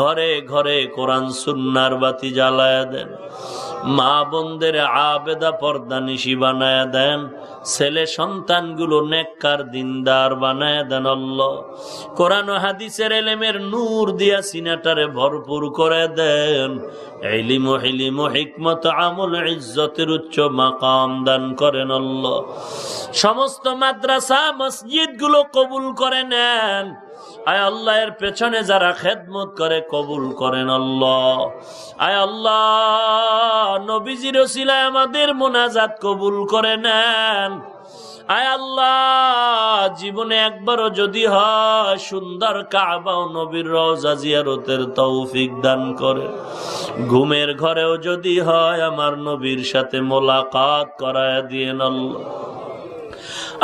ঘরে ঘরে কোরআন, সুন্নার বাতি জ্বালায় দেন। মা বোনদের আবেদা পর্দা নিশি বানায় দেন। ছেলে সন্তানগুলো নেককার দিনদার বানায় দেন কোরআন হাদিসের এলেমের নূর দিয়া সিনাটারে ভরপুর করে দেন। এলিম হিলিম হিকমত আমল ইজ্জতের উচ্চ মাকাম দান করেন সমস্ত মাদ্রাসা মসজিদগুলো কবুল করে নেন। আয় আল্লাহ, এর পেছনে যারা খেদমত করে, কবুল করেন আল্লাহ। আয় আল্লাহ, নবীজির ওসিলায় আমাদের মোনাজাত কবুল করে নেন। আয় আল্লাহ, জীবনে একবারও যদি হয়, সুন্দর কাবা ও নবীর রওজা জিয়ারতের তৌফিক দান করে। ঘুমের ঘরেও যদি হয়, আমার নবীর সাথে মোলাকাত করায় দিয়ে আল্লাহ।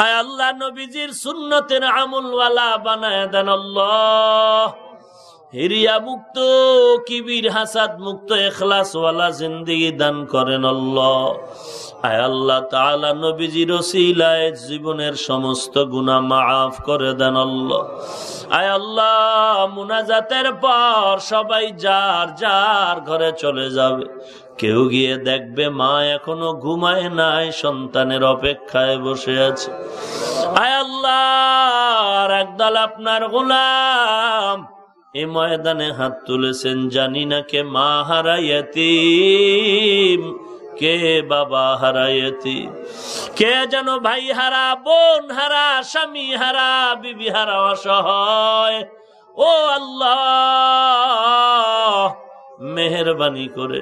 আয় আল্লাহ নবীজির সুন্নতের আমলওয়ালা বানায় দেন হিরিয়া মুক্ত, কিবির হাসাদ মুক্ত এখলাস ওয়ালা জিন্দিগি দান করেন আল্লাহ। আয় আল্লাহ জীবনের সমস্ত গুনাহ মাফ করে দেন আল্লাহ। আয় আল্লাহ, মুনাজাতের পর সবাই যার যার ঘরে চলে যাবে। কেউ গিয়ে দেখবে মা এখনও ঘুমায় নাই, সন্তানের অপেক্ষায় বসে আছে। আয় আল্লাহ একদল আপনার গোলাম এ ময়দানে হাত তুলেছেন, জানি না কে মা হারাইয়াতি কে বাবা হারাইয়াতি কে যেন ভাই হারা, বোন হারা, স্বামী হারা, বিবি হারা অসহায়। ও আল্লাহ, মেহরবানি করে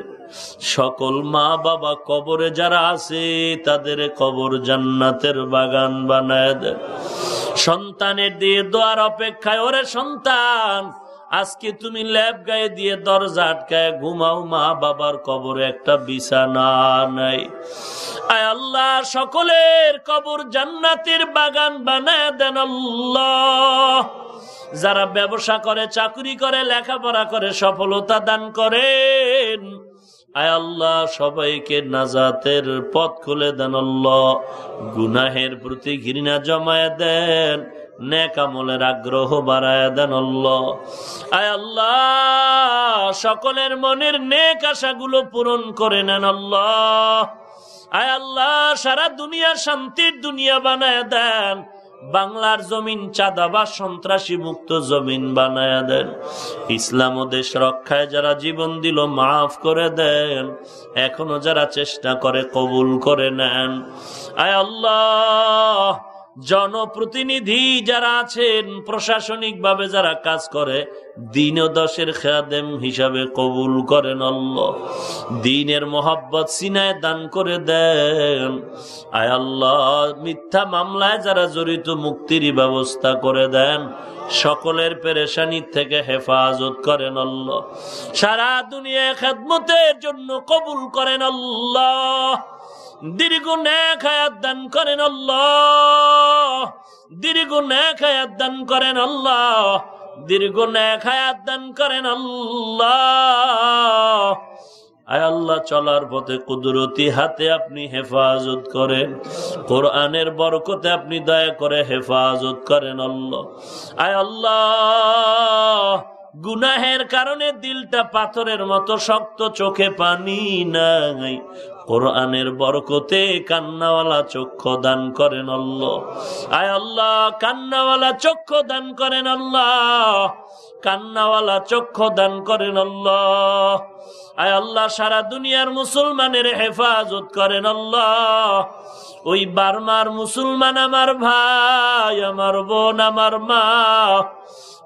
সকল মা বাবা কবরে যারা আছে, তাদের কবর জান্নাতের বাগান বানায় দেন সন্তানের দিয়ে দোয়ার অপেক্ষায়, ওরে সন্তান আজকে তুমি ল্যাব গায়ে দিয়ে দরজা আটকায় ঘুমাও, মা বাবার কবরে একটা বিছানা নাই। আয় আল্লাহ, সকলের কবর জান্নাতের বাগান বানায় দেন যারা ব্যবসা করে, চাকরি করে, লেখাপড়া করে, সফলতা দান করেন। আয় আল্লাহ, সবাইকে নাজাতের পথ খুলে দেন গুনাহের প্রতি ঘৃণা জমায় দেন। নেক আমলের আগ্রহ বাড়ায় দেন আয় আল্লাহ, সকলের মনের নেক আশাগুলো পূরণ করে নেন আল্লাহ। আয় আল্লাহ, সারা দুনিয়া শান্তির দুনিয়া বানায় দেন। বাংলার জমিন চাঁদা বা সন্ত্রাসী মুক্ত জমিন বানায় দেন। ইসলাম ও দেশ রক্ষায় যারা জীবন দিল, মাফ করে দেন। এখনও যারা চেষ্টা করে, কবুল করে নেন। আয় আল্লাহ জনপ্রতিনিধি যারা আছেন প্রশাসনিক ভাবে যারা কাজ করে দিন দশের খেয়াদেম হিসাবে কবুল করেন আল্লাহ। দিনের মোহাব্বত সিনায় দান করে দেন। আয় আল্লাহ, মিথ্যা মামলায় যারা জড়িত, মুক্তির ব্যবস্থা করে দেন। সকলের পেরেশানির থেকে হেফাজত করেন আল্লাহ। সারা দুনিয়া খেদমতের জন্য কবুল করেন আল্লাহ। দীর্ঘ ন্যাক হায়াত দান করেন আল্লাহ। দীর্ঘ ন্যাক হায়াত দান করেন আল্লাহ। দীর্ঘ ন্যাক হায়াত দান করেন আল্লাহ। আয় আল্লাহ, চলার পথে কুদরতি হাতে আপনি হেফাজত করেন। কোরআনের বরকতে আপনি দয়া করে হেফাজত করেন আল্লাহ। আয় আল্লাহ গুনাহের কারণে দিলটা পাথরের মতো শক্ত, চোখে পানি নাই। কোরআনের বরকতে কান্নাওয়ালা চক্ষু দান করেন আল্লাহ। আয় আল্লাহ, কান্নাওয়ালা চক্ষু দান করেন আল্লাহ। কান্নাওয়ালা চক্ষু দান করেন আল্লাহ। আয় আল্লাহ, সারা দুনিয়ার মুসলমানের হেফাজত করেন আল্লাহ। ওই বারমার মুসলমান আমার ভাই, আমার বোন, আমার মা।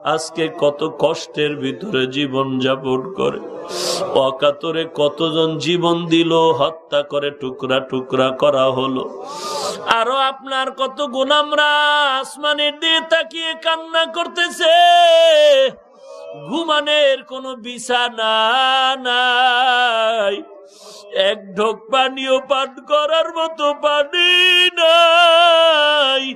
আজকে কত কষ্টের ভিতরে জীবন যাপন করে। অকাতরে কতজন জীবন দিল, হত্যা করে টুকরা টুকরা করা হলো। আরও আপনার কত গোলামরা আসমানের দিয়ে তাকিয়ে কান্না করতেছে। ঘুমানের কোনো বিছানা নাই। এক ঢোক পানিও পান করার মতো পানি নাই।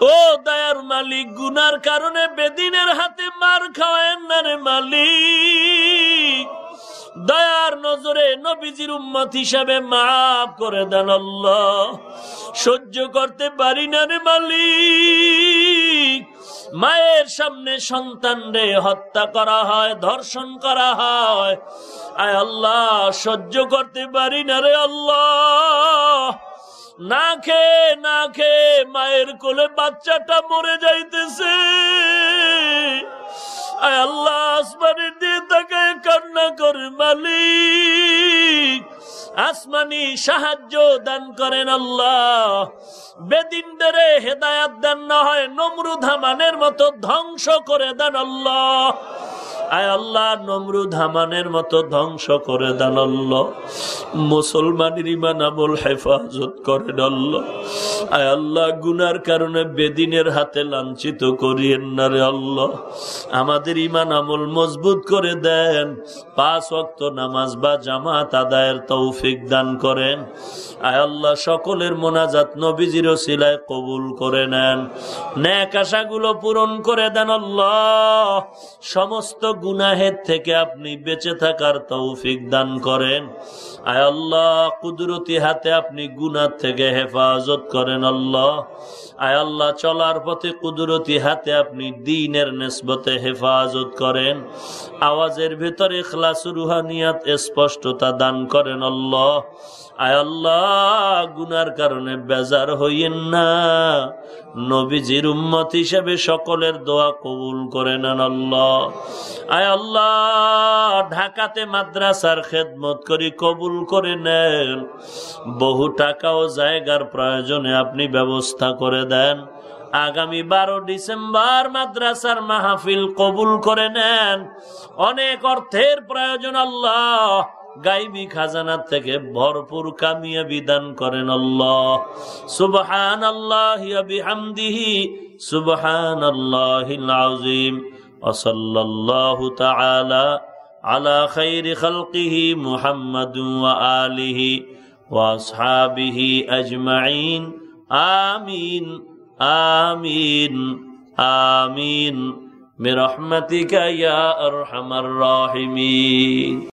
ও দয়ার মালিক, গুনার কারণে বেদিনের হাতে মার খাওয়েন না রে মালিক। দয়ার নজরে নবীজির উম্মত হিসাবে মাফ করে দেন আল্লাহ। সহ্য করতে পারি না রে মালিক। মায়ের সামনে সন্তান রে হত্যা করা হয়, ধর্ষণ করা হয়। আয় আল্লাহ, সহ্য করতে পারি না রে আল্লাহ। না খেয়ে না খেয়ে মায়ের কোলে বাচ্চাটা মরে যাইতেছে। আল্লাহ, আসমানের দিয়ে তাকে কান্না করে মালিক। আসমানি সাহায্য দান করেন আল্লাহ। বেদিন ধরে হেদায়াত দেন না হয়, নমরুদ হামানের মতো ধ্বংস করে দেন আল্লাহ। আয় আল্লাহ নমরুদ হামানের মতো ধ্বংস করে দেন মুসলমানের ইমান আমল হেফাজত করে আল্লাহ। আয় আল্লাহ, গুনার কারণে বেদিনের হাতে লাঞ্ছিত করিয়েন না রে আল্লাহ। আমাদের ইমান আমল মজবুত করে দেন। পাঁচ অক্ত নামাজ বা জামাত আদায়ের তৌফিক দান করেন। আয় আল্লাহ, সকলের মোনাজাত নবীজির সিলায় কবুল করে নেন। ন্যাক আশাগুলো পূরণ করে দেন আল্লাহ। সমস্ত গুনাহের থেকে আপনি বেঁচে থাকার তৌফিক দান করেন। আয় আল্লাহ, কুদরতি হাতে আপনি গুনার থেকে হেফাজত করেন আল্লাহ। আয় আল্লাহ, চলার পথে কুদরতি হাতে আপনি দিনের নেসবতে হেফাজত করেন। আওয়াজের ভেতরে খ্লাস রুহানিয়াত স্পষ্টতা দান করেন আল্লাহ। আয় আল্লাহ, গুনার কারণে বেজার হইয়েন না। নবীজির উম্মত হিসেবে সকলের দোয়া কবুল করে নেন আল্লাহ। আয় আল্লাহ, ঢাকাতে মাদ্রাসার খেদমত করি কবুল করে নেন বহু টাকা ও জায়গার প্রয়োজনে আপনি ব্যবস্থা করে দেন আগামী বারো ডিসেম্বর মাদ্রাসার মাহফিল কবুল করে নেন অনেক অর্থের প্রয়োজন আল্লাহ গাইবি খাজানা থেকে ভরপুর কামিয়া বিধান করেন আল্লাহ সুবহান আল্লাহ বিহামদিহি সুবহান আল্লাহিল আযীম وصلى الله تعالى على خير خلقه محمد وآله وأصحابه أجمعين. آمين. آمين. آمين. برحمتك يا أرحم الراحمين.